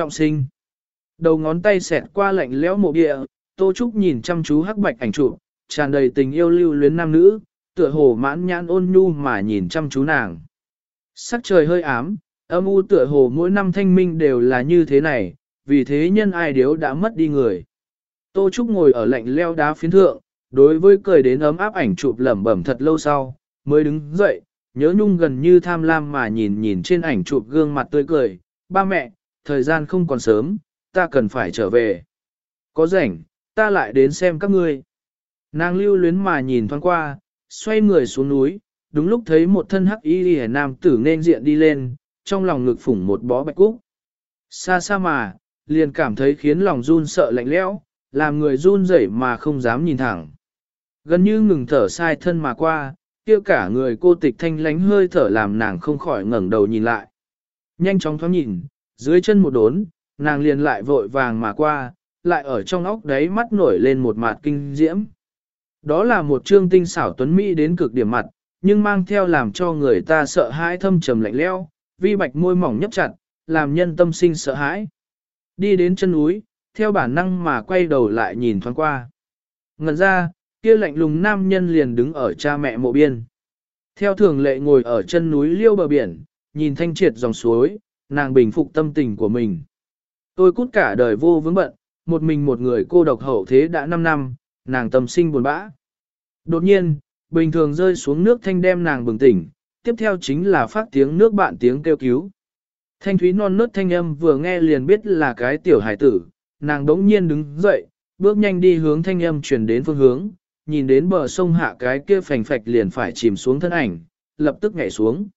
Trọng sinh. Đầu ngón tay xẹt qua lạnh lẽo mộ địa, Tô Trúc nhìn chăm chú hắc bạch ảnh chụp, tràn đầy tình yêu lưu luyến nam nữ, tựa hồ mãn nhãn ôn nhu mà nhìn chăm chú nàng. Sắc trời hơi ám, âm u tựa hồ mỗi năm thanh minh đều là như thế này, vì thế nhân ai điếu đã mất đi người. Tô Trúc ngồi ở lạnh leo đá phiến thượng, đối với cười đến ấm áp ảnh chụp lẩm bẩm thật lâu sau, mới đứng dậy, nhớ nhung gần như tham lam mà nhìn nhìn trên ảnh chụp gương mặt tươi cười, ba mẹ, thời gian không còn sớm, ta cần phải trở về. Có rảnh, ta lại đến xem các ngươi. Nàng lưu luyến mà nhìn thoáng qua, xoay người xuống núi, đúng lúc thấy một thân hắc y lìa nam tử nên diện đi lên, trong lòng ngực phủng một bó bạch cúc. Xa xa mà, liền cảm thấy khiến lòng run sợ lạnh lẽo, làm người run rẩy mà không dám nhìn thẳng. Gần như ngừng thở sai thân mà qua, kia cả người cô tịch thanh lánh hơi thở làm nàng không khỏi ngẩng đầu nhìn lại. Nhanh chóng thoáng nhìn, dưới chân một đốn, nàng liền lại vội vàng mà qua, lại ở trong óc đấy mắt nổi lên một mặt kinh diễm. Đó là một trương tinh xảo tuấn Mỹ đến cực điểm mặt, nhưng mang theo làm cho người ta sợ hãi thâm trầm lạnh leo, vi bạch môi mỏng nhấp chặt, làm nhân tâm sinh sợ hãi. Đi đến chân núi, theo bản năng mà quay đầu lại nhìn thoáng qua. Ngần ra, kia lạnh lùng nam nhân liền đứng ở cha mẹ mộ biên. Theo thường lệ ngồi ở chân núi liêu bờ biển, nhìn thanh triệt dòng suối, nàng bình phục tâm tình của mình. Tôi cút cả đời vô vướng bận, một mình một người cô độc hậu thế đã 5 năm, nàng tâm sinh buồn bã. Đột nhiên, bình thường rơi xuống nước thanh đem nàng bừng tỉnh, tiếp theo chính là phát tiếng nước bạn tiếng kêu cứu. Thanh thúy non nớt thanh âm vừa nghe liền biết là cái tiểu hải tử, nàng đống nhiên đứng dậy, bước nhanh đi hướng thanh âm chuyển đến phương hướng, nhìn đến bờ sông hạ cái kia phành phạch liền phải chìm xuống thân ảnh, lập tức nhảy xuống.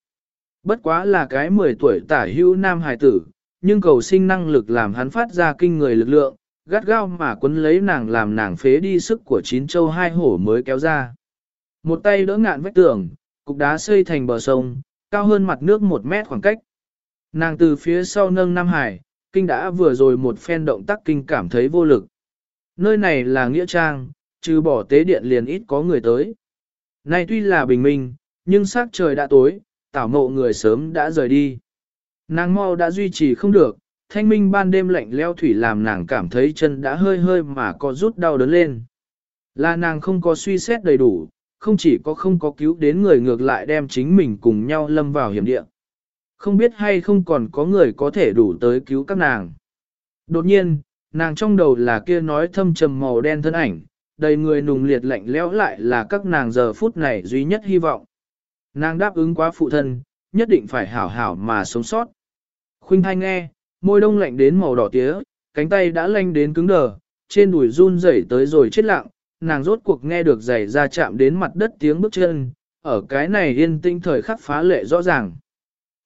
Bất quá là cái 10 tuổi tả hữu nam hải tử, nhưng cầu sinh năng lực làm hắn phát ra kinh người lực lượng, gắt gao mà quấn lấy nàng làm nàng phế đi sức của chín châu hai hổ mới kéo ra. Một tay đỡ ngạn vách tường, cục đá xây thành bờ sông, cao hơn mặt nước một mét khoảng cách. Nàng từ phía sau nâng Nam Hải, kinh đã vừa rồi một phen động tác kinh cảm thấy vô lực. Nơi này là Nghĩa Trang, trừ bỏ tế điện liền ít có người tới. Nay tuy là bình minh, nhưng sắc trời đã tối, tảo mộ người sớm đã rời đi. Nàng mau đã duy trì không được, thanh minh ban đêm lạnh leo thủy làm nàng cảm thấy chân đã hơi hơi mà có rút đau đớn lên. Là nàng không có suy xét đầy đủ, không chỉ có không có cứu đến người ngược lại đem chính mình cùng nhau lâm vào hiểm địa. Không biết hay không còn có người có thể đủ tới cứu các nàng. Đột nhiên, nàng trong đầu là kia nói thâm trầm màu đen thân ảnh, đầy người nùng liệt lạnh lẽo lại là các nàng giờ phút này duy nhất hy vọng. Nàng đáp ứng quá phụ thân, nhất định phải hảo hảo mà sống sót. Khuynh thai nghe, môi đông lạnh đến màu đỏ tía, cánh tay đã lanh đến cứng đờ, trên đùi run rẩy tới rồi chết lặng, nàng rốt cuộc nghe được giày ra chạm đến mặt đất tiếng bước chân, ở cái này yên tinh thời khắc phá lệ rõ ràng.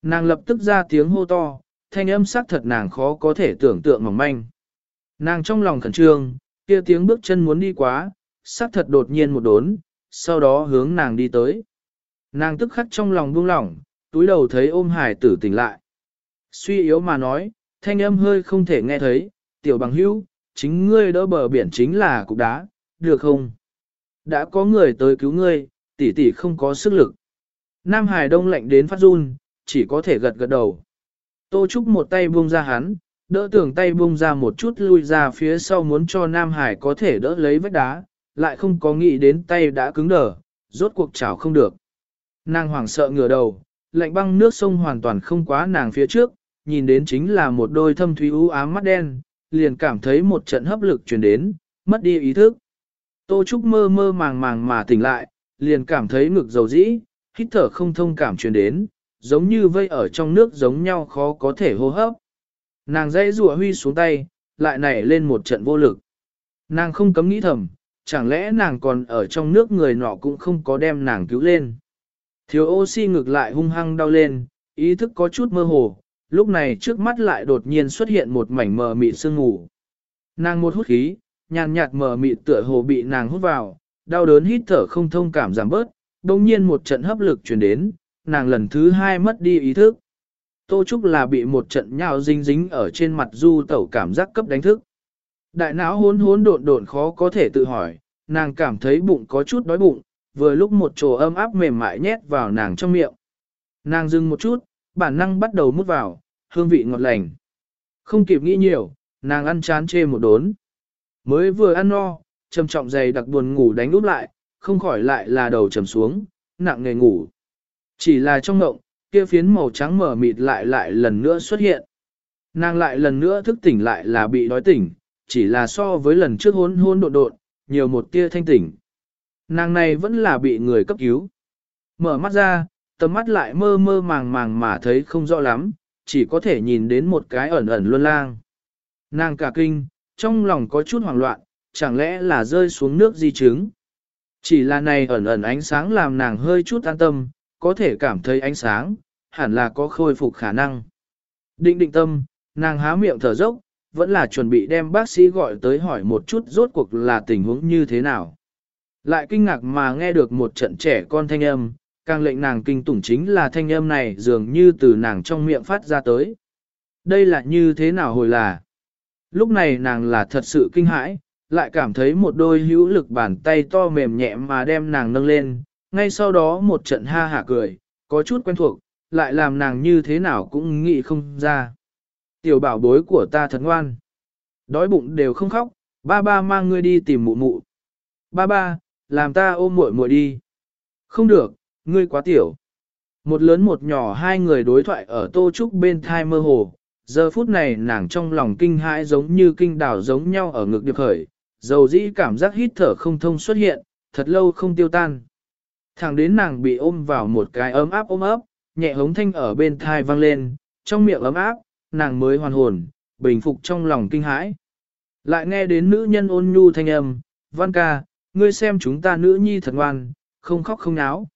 Nàng lập tức ra tiếng hô to, thanh âm sắc thật nàng khó có thể tưởng tượng mỏng manh. Nàng trong lòng khẩn trương, kia tiếng bước chân muốn đi quá, sắc thật đột nhiên một đốn, sau đó hướng nàng đi tới. Nàng tức khắc trong lòng buông lỏng, túi đầu thấy ôm hải tử tỉnh lại. Suy yếu mà nói, thanh âm hơi không thể nghe thấy, tiểu bằng hữu, chính ngươi đỡ bờ biển chính là cục đá, được không? Đã có người tới cứu ngươi, tỷ tỷ không có sức lực. Nam Hải Đông lạnh đến phát run, chỉ có thể gật gật đầu. Tô Trúc một tay buông ra hắn, đỡ tưởng tay buông ra một chút lui ra phía sau muốn cho Nam Hải có thể đỡ lấy vách đá, lại không có nghĩ đến tay đã cứng đờ, rốt cuộc chảo không được. Nàng hoảng sợ ngửa đầu, lạnh băng nước sông hoàn toàn không quá nàng phía trước, nhìn đến chính là một đôi thâm thúy u ám mắt đen, liền cảm thấy một trận hấp lực truyền đến, mất đi ý thức. Tô Trúc mơ mơ màng màng mà tỉnh lại, liền cảm thấy ngực dầu dĩ, hít thở không thông cảm truyền đến, giống như vây ở trong nước giống nhau khó có thể hô hấp. Nàng dây rùa huy xuống tay, lại nảy lên một trận vô lực. Nàng không cấm nghĩ thầm, chẳng lẽ nàng còn ở trong nước người nọ cũng không có đem nàng cứu lên. Thiếu oxy ngực lại hung hăng đau lên, ý thức có chút mơ hồ, lúc này trước mắt lại đột nhiên xuất hiện một mảnh mờ mịt sương ngủ. Nàng một hút khí, nhàn nhạt mờ mịt tựa hồ bị nàng hút vào, đau đớn hít thở không thông cảm giảm bớt, đồng nhiên một trận hấp lực truyền đến, nàng lần thứ hai mất đi ý thức. Tô Trúc là bị một trận nhào dính dính ở trên mặt du tẩu cảm giác cấp đánh thức. Đại não hốn hốn độn độn khó có thể tự hỏi, nàng cảm thấy bụng có chút đói bụng, vừa lúc một chỗ âm áp mềm mại nhét vào nàng trong miệng. Nàng dừng một chút, bản năng bắt đầu mút vào, hương vị ngọt lành. Không kịp nghĩ nhiều, nàng ăn chán chê một đốn. Mới vừa ăn no, trầm trọng dày đặc buồn ngủ đánh úp lại, không khỏi lại là đầu trầm xuống, nặng nề ngủ. Chỉ là trong ngộng, kia phiến màu trắng mở mịt lại lại lần nữa xuất hiện. Nàng lại lần nữa thức tỉnh lại là bị đói tỉnh, chỉ là so với lần trước hôn hôn độn độn, nhiều một tia thanh tỉnh. Nàng này vẫn là bị người cấp cứu. Mở mắt ra, tầm mắt lại mơ mơ màng màng mà thấy không rõ lắm, chỉ có thể nhìn đến một cái ẩn ẩn luân lang. Nàng cả kinh, trong lòng có chút hoảng loạn, chẳng lẽ là rơi xuống nước di chứng. Chỉ là này ẩn ẩn ánh sáng làm nàng hơi chút an tâm, có thể cảm thấy ánh sáng, hẳn là có khôi phục khả năng. Định định tâm, nàng há miệng thở dốc, vẫn là chuẩn bị đem bác sĩ gọi tới hỏi một chút rốt cuộc là tình huống như thế nào. Lại kinh ngạc mà nghe được một trận trẻ con thanh âm, càng lệnh nàng kinh tủng chính là thanh âm này dường như từ nàng trong miệng phát ra tới. Đây là như thế nào hồi là? Lúc này nàng là thật sự kinh hãi, lại cảm thấy một đôi hữu lực bàn tay to mềm nhẹ mà đem nàng nâng lên, ngay sau đó một trận ha hả cười, có chút quen thuộc, lại làm nàng như thế nào cũng nghĩ không ra. Tiểu bảo bối của ta thật ngoan. Đói bụng đều không khóc, ba ba mang ngươi đi tìm mụ mụ. Ba ba, làm ta ôm muội muội đi. Không được, ngươi quá tiểu. Một lớn một nhỏ hai người đối thoại ở tô trúc bên thai mơ hồ. Giờ phút này nàng trong lòng kinh hãi giống như kinh đảo giống nhau ở ngực điệp khởi. Dầu dĩ cảm giác hít thở không thông xuất hiện, thật lâu không tiêu tan. Thẳng đến nàng bị ôm vào một cái ấm áp ôm ấp, nhẹ hống thanh ở bên thai vang lên, trong miệng ấm áp, nàng mới hoàn hồn, bình phục trong lòng kinh hãi. Lại nghe đến nữ nhân ôn nhu thanh âm, văn ca, ngươi xem chúng ta nữ nhi thật ngoan, không khóc không náo.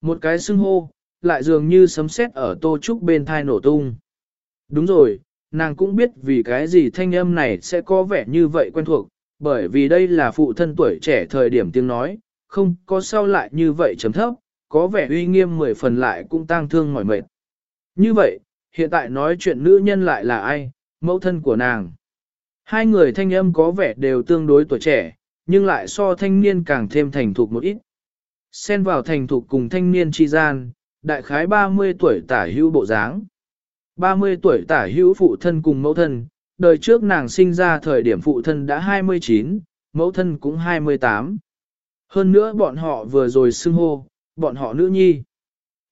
Một cái xưng hô, lại dường như sấm sét ở tô trúc bên thai nổ tung. Đúng rồi, nàng cũng biết vì cái gì thanh âm này sẽ có vẻ như vậy quen thuộc, bởi vì đây là phụ thân tuổi trẻ thời điểm tiếng nói, không có sao lại như vậy chấm thấp, có vẻ uy nghiêm mười phần lại cũng tang thương mỏi mệt. Như vậy, hiện tại nói chuyện nữ nhân lại là ai, mẫu thân của nàng. Hai người thanh âm có vẻ đều tương đối tuổi trẻ, nhưng lại so thanh niên càng thêm thành thục một ít. Xen vào thành thục cùng thanh niên chi gian, đại khái 30 tuổi tả hữu bộ dáng. 30 tuổi tả hữu phụ thân cùng mẫu thân, đời trước nàng sinh ra thời điểm phụ thân đã 29, mẫu thân cũng 28. Hơn nữa bọn họ vừa rồi xưng hô, bọn họ nữ nhi.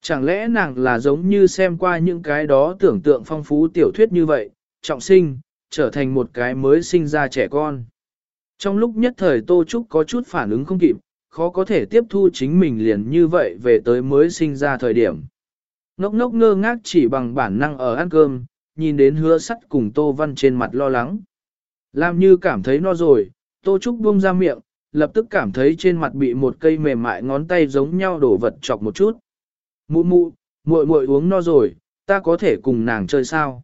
Chẳng lẽ nàng là giống như xem qua những cái đó tưởng tượng phong phú tiểu thuyết như vậy, trọng sinh, trở thành một cái mới sinh ra trẻ con. Trong lúc nhất thời Tô Trúc có chút phản ứng không kịp, khó có thể tiếp thu chính mình liền như vậy về tới mới sinh ra thời điểm. Ngốc ngốc ngơ ngác chỉ bằng bản năng ở ăn cơm, nhìn đến hứa sắt cùng Tô Văn trên mặt lo lắng. Làm như cảm thấy no rồi, Tô Trúc buông ra miệng, lập tức cảm thấy trên mặt bị một cây mềm mại ngón tay giống nhau đổ vật chọc một chút. Mụ mụ, muội muội uống no rồi, ta có thể cùng nàng chơi sao?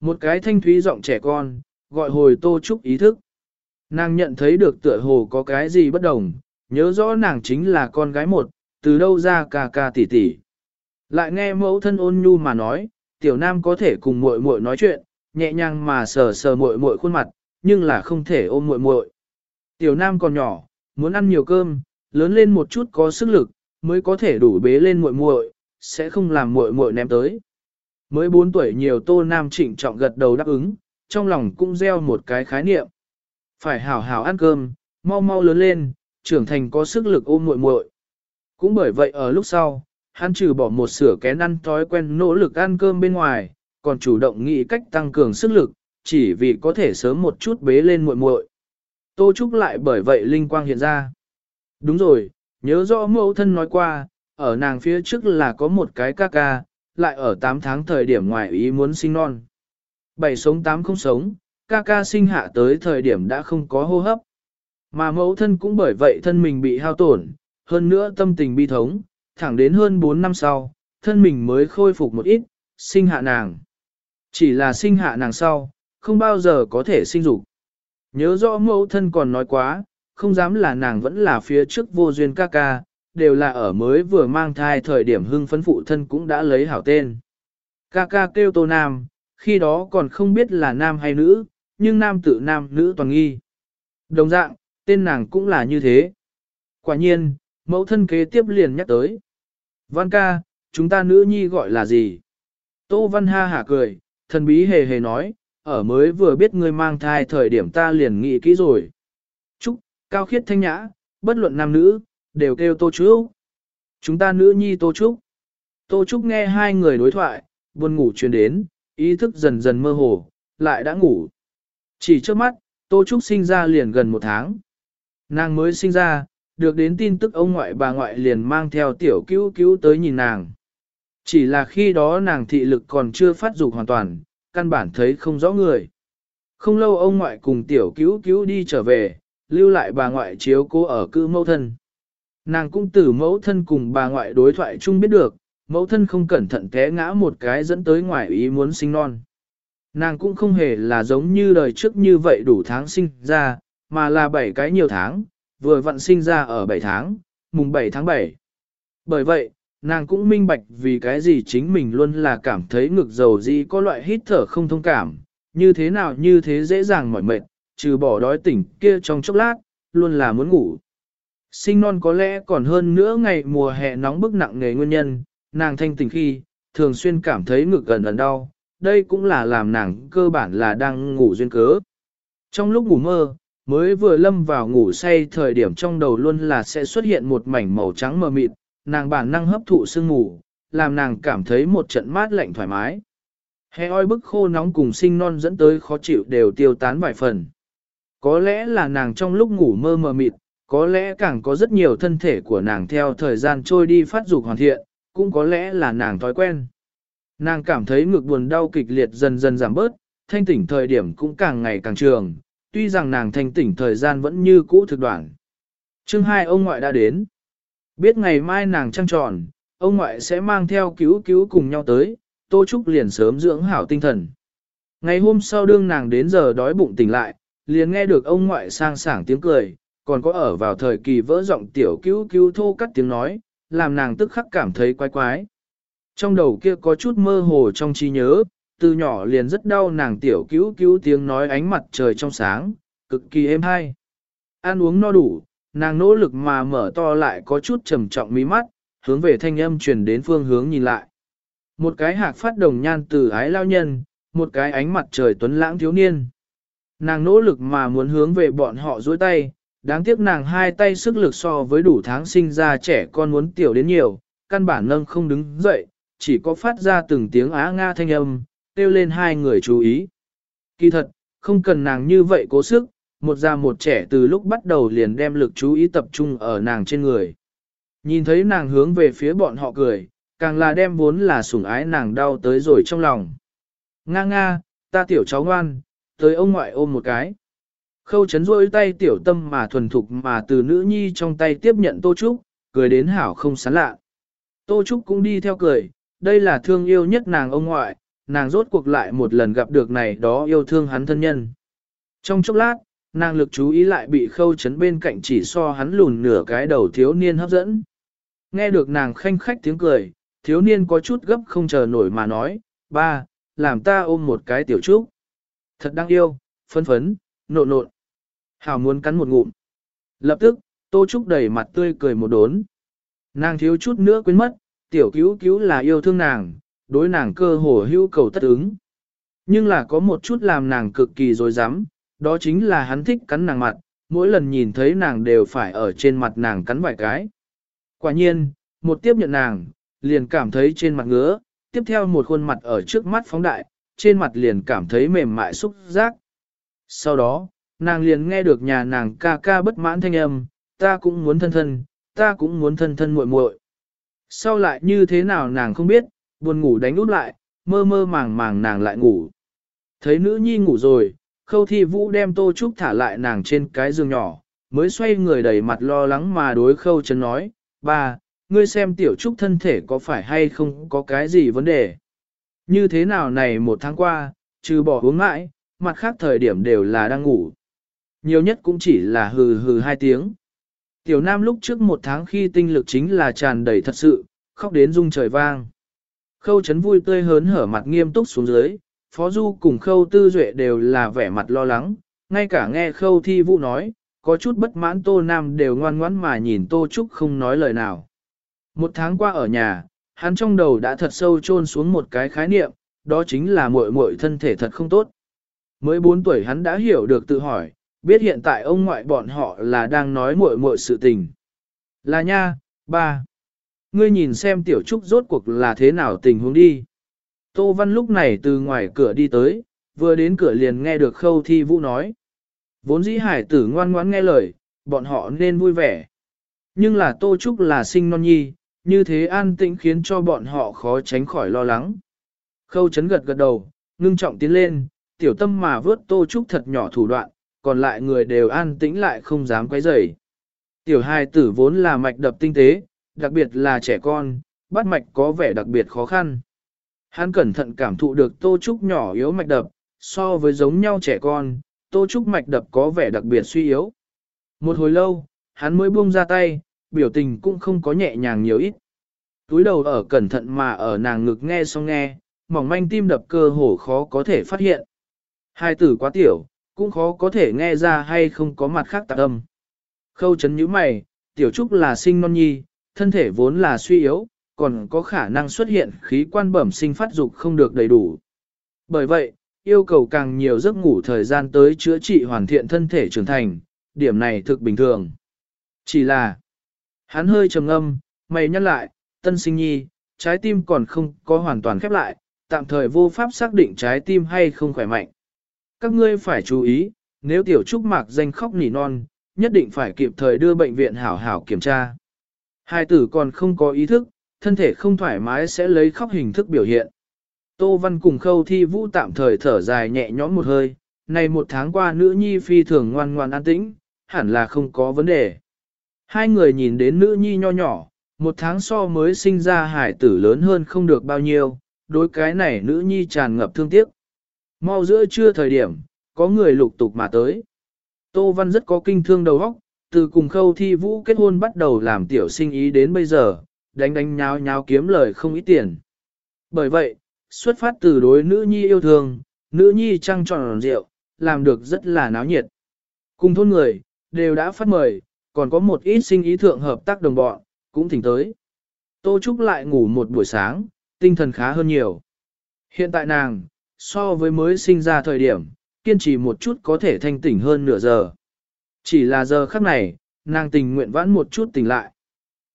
Một cái thanh thúy giọng trẻ con, gọi hồi Tô Trúc ý thức. Nàng nhận thấy được tựa hồ có cái gì bất đồng, nhớ rõ nàng chính là con gái một, từ đâu ra ca ca tỷ tỷ. Lại nghe mẫu thân ôn nhu mà nói, tiểu nam có thể cùng muội muội nói chuyện, nhẹ nhàng mà sờ sờ muội muội khuôn mặt, nhưng là không thể ôm muội muội. Tiểu nam còn nhỏ, muốn ăn nhiều cơm, lớn lên một chút có sức lực, mới có thể đủ bế lên muội muội, sẽ không làm muội muội ném tới. Mới 4 tuổi nhiều Tô Nam trịnh trọng gật đầu đáp ứng, trong lòng cũng gieo một cái khái niệm. Phải hảo hảo ăn cơm, mau mau lớn lên, trưởng thành có sức lực ôm muội muội. Cũng bởi vậy ở lúc sau, hắn trừ bỏ một sửa kén ăn thói quen nỗ lực ăn cơm bên ngoài, còn chủ động nghĩ cách tăng cường sức lực, chỉ vì có thể sớm một chút bế lên muội muội. Tô Trúc lại bởi vậy linh quang hiện ra. Đúng rồi, nhớ rõ mẫu thân nói qua, ở nàng phía trước là có một cái ca ca, lại ở 8 tháng thời điểm ngoài ý muốn sinh non. Bảy sống 8 không sống, ca ca sinh hạ tới thời điểm đã không có hô hấp. Mà mẫu thân cũng bởi vậy thân mình bị hao tổn, hơn nữa tâm tình bi thống, thẳng đến hơn 4 năm sau, thân mình mới khôi phục một ít, sinh hạ nàng. Chỉ là sinh hạ nàng sau, không bao giờ có thể sinh dục. Nhớ rõ mẫu thân còn nói quá, không dám là nàng vẫn là phía trước vô duyên ca ca, đều là ở mới vừa mang thai thời điểm hưng phấn phụ thân cũng đã lấy hảo tên. Ca ca kêu tô nam, khi đó còn không biết là nam hay nữ, nhưng nam tự nam nữ toàn nghi. Đồng dạng, tên nàng cũng là như thế. Quả nhiên, mẫu thân kế tiếp liền nhắc tới. Văn ca, chúng ta nữ nhi gọi là gì? Tô Văn ha hả cười, thần bí hề hề nói, ở mới vừa biết ngươi mang thai thời điểm ta liền nghĩ kỹ rồi. Trúc, cao khiết thanh nhã, bất luận nam nữ, đều kêu Tô Trúc. Chúng ta nữ nhi Tô Trúc. Tô Trúc nghe hai người đối thoại, buồn ngủ truyền đến, ý thức dần dần mơ hồ, lại đã ngủ. Chỉ trước mắt, Tô Trúc sinh ra liền gần một tháng. Nàng mới sinh ra, được đến tin tức ông ngoại bà ngoại liền mang theo tiểu cứu cứu tới nhìn nàng. Chỉ là khi đó nàng thị lực còn chưa phát dục hoàn toàn, căn bản thấy không rõ người. Không lâu ông ngoại cùng tiểu cứu cứu đi trở về, lưu lại bà ngoại chiếu cố ở cư mẫu thân. Nàng cũng từ mẫu thân cùng bà ngoại đối thoại chung biết được, mẫu thân không cẩn thận té ngã một cái dẫn tới ngoài ý muốn sinh non. Nàng cũng không hề là giống như đời trước như vậy đủ tháng sinh ra, mà là bảy cái nhiều tháng, vừa vặn sinh ra ở 7 tháng, mùng 7 tháng 7. Bởi vậy, nàng cũng minh bạch vì cái gì chính mình luôn là cảm thấy ngực dầu gì có loại hít thở không thông cảm, như thế nào như thế dễ dàng mỏi mệt, trừ bỏ đói tỉnh kia trong chốc lát, luôn là muốn ngủ. Sinh non có lẽ còn hơn nữa ngày mùa hè nóng bức nặng nghề nguyên nhân, nàng thanh tỉnh khi, thường xuyên cảm thấy ngực gần ẩn đau, đây cũng là làm nàng cơ bản là đang ngủ duyên cớ. Trong lúc ngủ mơ, mới vừa lâm vào ngủ say thời điểm trong đầu luôn là sẽ xuất hiện một mảnh màu trắng mờ mịt, nàng bản năng hấp thụ sương ngủ, làm nàng cảm thấy một trận mát lạnh thoải mái. Hè oi bức khô nóng cùng sinh non dẫn tới khó chịu đều tiêu tán vài phần. Có lẽ là nàng trong lúc ngủ mơ mờ mịt, có lẽ càng có rất nhiều thân thể của nàng theo thời gian trôi đi phát dục hoàn thiện, cũng có lẽ là nàng thói quen. Nàng cảm thấy ngực buồn đau kịch liệt dần dần giảm bớt, thanh tỉnh thời điểm cũng càng ngày càng trường, tuy rằng nàng thanh tỉnh thời gian vẫn như cũ thực đoạn. Chương hai ông ngoại đã đến. Biết ngày mai nàng trăng tròn, ông ngoại sẽ mang theo cứu cứu cùng nhau tới, Tô Trúc liền sớm dưỡng hảo tinh thần. Ngày hôm sau đương nàng đến giờ đói bụng tỉnh lại, liền nghe được ông ngoại sang sảng tiếng cười, còn có ở vào thời kỳ vỡ giọng tiểu cứu cứu thô cắt tiếng nói, làm nàng tức khắc cảm thấy quái quái. Trong đầu kia có chút mơ hồ trong trí nhớ, từ nhỏ liền rất đau nàng tiểu cứu cứu tiếng nói ánh mặt trời trong sáng, cực kỳ êm hay. Ăn uống no đủ, nàng nỗ lực mà mở to lại có chút trầm trọng mí mắt, hướng về thanh âm truyền đến phương hướng nhìn lại. Một cái hạc phát đồng nhan từ ái lao nhân, một cái ánh mặt trời tuấn lãng thiếu niên. Nàng nỗ lực mà muốn hướng về bọn họ dối tay, đáng tiếc nàng hai tay sức lực so với đủ tháng sinh ra trẻ con muốn tiểu đến nhiều, căn bản nâng không đứng dậy, chỉ có phát ra từng tiếng á nga thanh âm, kêu lên hai người chú ý. Kỳ thật, không cần nàng như vậy cố sức, một già một trẻ từ lúc bắt đầu liền đem lực chú ý tập trung ở nàng trên người. Nhìn thấy nàng hướng về phía bọn họ cười, càng là đem vốn là sủng ái nàng đau tới rồi trong lòng. Nga nga, ta tiểu cháu ngoan, tới ông ngoại ôm một cái. Khâu chấn rôi tay tiểu tâm mà thuần thục mà từ nữ nhi trong tay tiếp nhận Tô Trúc, cười đến hảo không sán lạ. Tô Trúc cũng đi theo cười, đây là thương yêu nhất nàng ông ngoại, nàng rốt cuộc lại một lần gặp được này đó yêu thương hắn thân nhân. Trong chốc lát, nàng lực chú ý lại bị khâu chấn bên cạnh chỉ so hắn lùn nửa cái đầu thiếu niên hấp dẫn. Nghe được nàng khanh khách tiếng cười, thiếu niên có chút gấp không chờ nổi mà nói, ba, làm ta ôm một cái tiểu trúc. Thật đáng yêu, phấn phấn, nộn nộn. Hào muốn cắn một ngụm. Lập tức, tô trúc đầy mặt tươi cười một đốn. Nàng thiếu chút nữa quên mất, tiểu cứu cứu là yêu thương nàng, đối nàng cơ hồ hữu cầu tất ứng. Nhưng là có một chút làm nàng cực kỳ dối rắm đó chính là hắn thích cắn nàng mặt, mỗi lần nhìn thấy nàng đều phải ở trên mặt nàng cắn vài cái. Quả nhiên, một tiếp nhận nàng, liền cảm thấy trên mặt ngứa, tiếp theo một khuôn mặt ở trước mắt phóng đại, trên mặt liền cảm thấy mềm mại xúc giác. Sau đó, nàng liền nghe được nhà nàng ca ca bất mãn thanh âm, ta cũng muốn thân thân, ta cũng muốn thân thân muội muội. Sau lại như thế nào nàng không biết, buồn ngủ đánh út lại, mơ mơ màng màng nàng lại ngủ. Thấy nữ nhi ngủ rồi, khâu thi vũ đem tô trúc thả lại nàng trên cái giường nhỏ, mới xoay người đầy mặt lo lắng mà đối khâu chân nói, ba, ngươi xem tiểu trúc thân thể có phải hay không có cái gì vấn đề. Như thế nào này một tháng qua, trừ bỏ uống mãi, mặt khác thời điểm đều là đang ngủ. Nhiều nhất cũng chỉ là hừ hừ hai tiếng. Tiểu nam lúc trước một tháng khi tinh lực chính là tràn đầy thật sự, khóc đến rung trời vang. Khâu chấn vui tươi hớn hở mặt nghiêm túc xuống dưới, Phó Du cùng Khâu Tư Duệ đều là vẻ mặt lo lắng, ngay cả nghe Khâu Thi Vũ nói, có chút bất mãn Tô Nam đều ngoan ngoãn mà nhìn Tô Trúc không nói lời nào. Một tháng qua ở nhà, hắn trong đầu đã thật sâu chôn xuống một cái khái niệm, đó chính là muội muội thân thể thật không tốt. mới 4 tuổi hắn đã hiểu được tự hỏi, biết hiện tại ông ngoại bọn họ là đang nói muội muội sự tình. Là nha, ba. Ngươi nhìn xem tiểu trúc rốt cuộc là thế nào tình huống đi. Tô Văn lúc này từ ngoài cửa đi tới, vừa đến cửa liền nghe được khâu thi vũ nói. Vốn dĩ hải tử ngoan ngoãn nghe lời, bọn họ nên vui vẻ. Nhưng là Tô Trúc là sinh non nhi, như thế an tĩnh khiến cho bọn họ khó tránh khỏi lo lắng. Khâu chấn gật gật đầu, ngưng trọng tiến lên, tiểu tâm mà vớt Tô Trúc thật nhỏ thủ đoạn, còn lại người đều an tĩnh lại không dám quấy rầy. Tiểu hài tử vốn là mạch đập tinh tế, đặc biệt là trẻ con, bắt mạch có vẻ đặc biệt khó khăn. Hắn cẩn thận cảm thụ được Tô Trúc nhỏ yếu mạch đập, so với giống nhau trẻ con, Tô Trúc mạch đập có vẻ đặc biệt suy yếu. Một hồi lâu, hắn mới buông ra tay, biểu tình cũng không có nhẹ nhàng nhiều ít. Túi đầu ở cẩn thận mà ở nàng ngực nghe xong nghe, mỏng manh tim đập cơ hồ khó có thể phát hiện. Hai tử quá tiểu, cũng khó có thể nghe ra hay không có mặt khác tạc âm. Khâu chấn như mày, tiểu trúc là sinh non nhi, thân thể vốn là suy yếu, còn có khả năng xuất hiện khí quan bẩm sinh phát dục không được đầy đủ. Bởi vậy, yêu cầu càng nhiều giấc ngủ thời gian tới chữa trị hoàn thiện thân thể trưởng thành, điểm này thực bình thường. Chỉ là, hắn hơi trầm âm, mày nhắc lại, tân sinh nhi, trái tim còn không có hoàn toàn khép lại, tạm thời vô pháp xác định trái tim hay không khỏe mạnh. Các ngươi phải chú ý, nếu tiểu trúc mạc danh khóc nỉ non, nhất định phải kịp thời đưa bệnh viện hảo hảo kiểm tra. Hai tử còn không có ý thức, thân thể không thoải mái sẽ lấy khóc hình thức biểu hiện. Tô Văn cùng khâu thi vũ tạm thời thở dài nhẹ nhõm một hơi, này một tháng qua nữ nhi phi thường ngoan ngoan an tĩnh, hẳn là không có vấn đề. Hai người nhìn đến nữ nhi nho nhỏ, một tháng so mới sinh ra hải tử lớn hơn không được bao nhiêu, đối cái này nữ nhi tràn ngập thương tiếc. Mau giữa trưa thời điểm, có người lục tục mà tới. Tô Văn rất có kinh thương đầu óc, từ cùng khâu thi vũ kết hôn bắt đầu làm tiểu sinh ý đến bây giờ, đánh đánh nháo nháo kiếm lời không ít tiền. Bởi vậy, xuất phát từ đối nữ nhi yêu thương, nữ nhi trăng tròn rượu, làm được rất là náo nhiệt. Cùng thôn người, đều đã phát mời, còn có một ít sinh ý thượng hợp tác đồng bọn, cũng thỉnh tới. Tô Trúc lại ngủ một buổi sáng, tinh thần khá hơn nhiều. Hiện tại nàng, so với mới sinh ra thời điểm, kiên trì một chút có thể thanh tỉnh hơn nửa giờ. Chỉ là giờ khắc này, nàng tình nguyện vãn một chút tỉnh lại.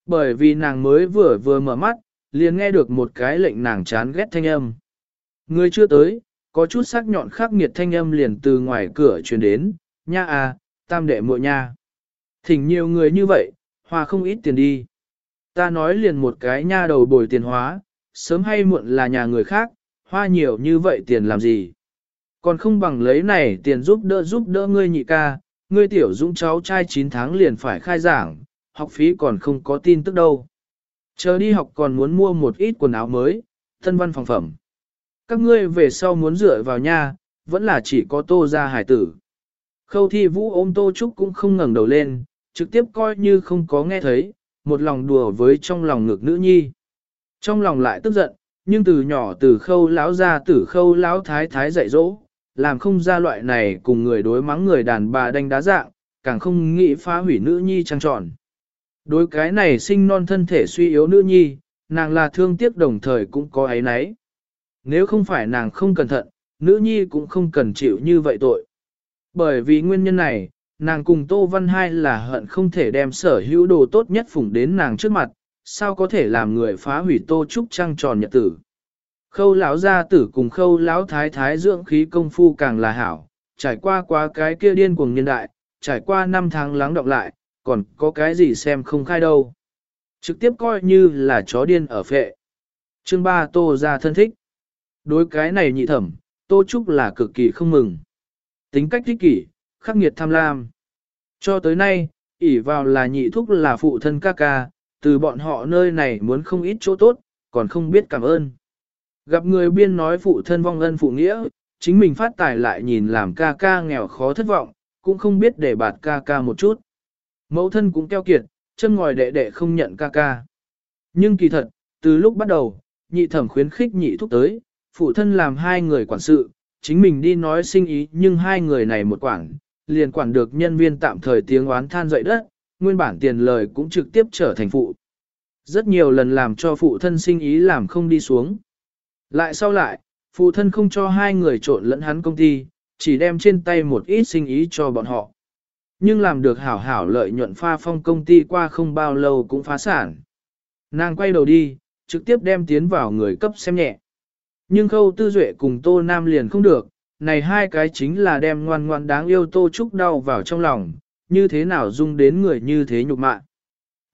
Bởi vì nàng mới vừa vừa mở mắt, liền nghe được một cái lệnh nàng chán ghét thanh âm. Người chưa tới, có chút sắc nhọn khắc nghiệt thanh âm liền từ ngoài cửa truyền đến, nha à, tam đệ muội nha. Thỉnh nhiều người như vậy, hoa không ít tiền đi. Ta nói liền một cái nha đầu bồi tiền hóa, sớm hay muộn là nhà người khác, hoa nhiều như vậy tiền làm gì. Còn không bằng lấy này tiền giúp đỡ giúp đỡ ngươi nhị ca, ngươi tiểu dũng cháu trai 9 tháng liền phải khai giảng, học phí còn không có tin tức đâu. Chờ đi học còn muốn mua một ít quần áo mới, thân văn phòng phẩm. Các ngươi về sau muốn dựa vào nha, vẫn là chỉ có tô ra hải tử. Khâu thi vũ ôm tô trúc cũng không ngẩng đầu lên, trực tiếp coi như không có nghe thấy, một lòng đùa với trong lòng ngực nữ nhi. Trong lòng lại tức giận, nhưng từ nhỏ từ khâu lão ra từ khâu lão thái thái dạy dỗ, làm không ra loại này cùng người đối mắng người đàn bà đánh đá dạng, càng không nghĩ phá hủy nữ nhi trăng tròn. Đối cái này sinh non thân thể suy yếu nữ nhi, nàng là thương tiếc đồng thời cũng có ấy nấy. Nếu không phải nàng không cẩn thận, nữ nhi cũng không cần chịu như vậy tội. Bởi vì nguyên nhân này, nàng cùng Tô Văn Hai là hận không thể đem sở hữu đồ tốt nhất phủng đến nàng trước mặt, sao có thể làm người phá hủy Tô Trúc trăng tròn nhật tử. Khâu lão gia tử cùng khâu lão thái thái dưỡng khí công phu càng là hảo, trải qua quá cái kia điên cuồng nhân đại, trải qua năm tháng lắng đọng lại, còn có cái gì xem không khai đâu. Trực tiếp coi như là chó điên ở phệ. Chương ba Tô ra thân thích. Đối cái này nhị thẩm, Tô Trúc là cực kỳ không mừng. Tính cách thích kỷ, khắc nghiệt tham lam. Cho tới nay, ỷ vào là nhị thúc là phụ thân ca ca, từ bọn họ nơi này muốn không ít chỗ tốt, còn không biết cảm ơn. Gặp người biên nói phụ thân vong ân phụ nghĩa, chính mình phát tài lại nhìn làm ca ca nghèo khó thất vọng, cũng không biết để bạt ca ca một chút. Mẫu thân cũng keo kiệt, chân ngòi đệ đệ không nhận ca ca. Nhưng kỳ thật, từ lúc bắt đầu, nhị thẩm khuyến khích nhị thúc tới, phụ thân làm hai người quản sự, chính mình đi nói sinh ý nhưng hai người này một quản, liền quản được nhân viên tạm thời tiếng oán than dậy đất, nguyên bản tiền lời cũng trực tiếp trở thành phụ. Rất nhiều lần làm cho phụ thân sinh ý làm không đi xuống. Lại sau lại, phụ thân không cho hai người trộn lẫn hắn công ty, chỉ đem trên tay một ít sinh ý cho bọn họ. Nhưng làm được hảo hảo lợi nhuận pha phong công ty qua không bao lâu cũng phá sản. Nàng quay đầu đi, trực tiếp đem tiến vào người cấp xem nhẹ. Nhưng khâu tư duệ cùng tô nam liền không được, này hai cái chính là đem ngoan ngoan đáng yêu tô trúc đau vào trong lòng, như thế nào dung đến người như thế nhục mạ.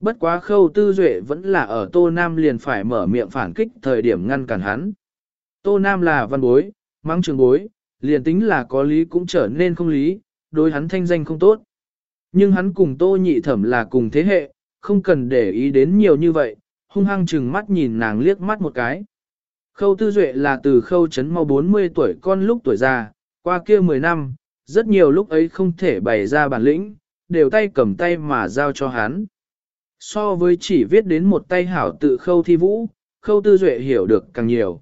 Bất quá khâu tư duệ vẫn là ở tô nam liền phải mở miệng phản kích thời điểm ngăn cản hắn. Tô nam là văn bối, mắng trường bối, liền tính là có lý cũng trở nên không lý, đối hắn thanh danh không tốt. Nhưng hắn cùng tô nhị thẩm là cùng thế hệ, không cần để ý đến nhiều như vậy, hung hăng chừng mắt nhìn nàng liếc mắt một cái. Khâu tư duệ là từ khâu chấn mau 40 tuổi con lúc tuổi già, qua kia 10 năm, rất nhiều lúc ấy không thể bày ra bản lĩnh, đều tay cầm tay mà giao cho hắn. So với chỉ viết đến một tay hảo tự khâu thi vũ, khâu tư duệ hiểu được càng nhiều.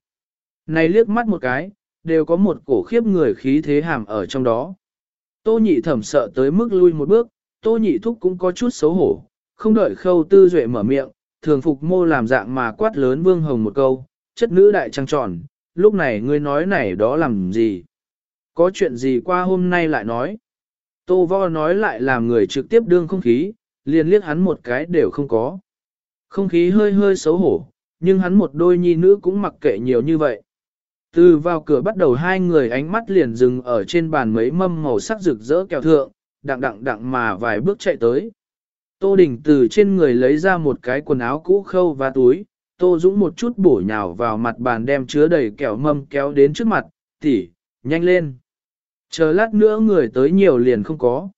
Này liếc mắt một cái, đều có một cổ khiếp người khí thế hàm ở trong đó. Tô nhị thẩm sợ tới mức lui một bước, tô nhị thúc cũng có chút xấu hổ, không đợi khâu tư duệ mở miệng, thường phục mô làm dạng mà quát lớn vương hồng một câu, chất nữ đại trăng tròn, lúc này ngươi nói này đó làm gì? Có chuyện gì qua hôm nay lại nói? Tô vo nói lại làm người trực tiếp đương không khí, liền liếc hắn một cái đều không có. Không khí hơi hơi xấu hổ, nhưng hắn một đôi nhi nữ cũng mặc kệ nhiều như vậy. Từ vào cửa bắt đầu hai người ánh mắt liền dừng ở trên bàn mấy mâm màu sắc rực rỡ kẹo thượng, đặng đặng đặng mà vài bước chạy tới. Tô Đình từ trên người lấy ra một cái quần áo cũ khâu và túi, Tô Dũng một chút bổ nhào vào mặt bàn đem chứa đầy kẹo mâm kéo đến trước mặt, tỉ, nhanh lên. Chờ lát nữa người tới nhiều liền không có.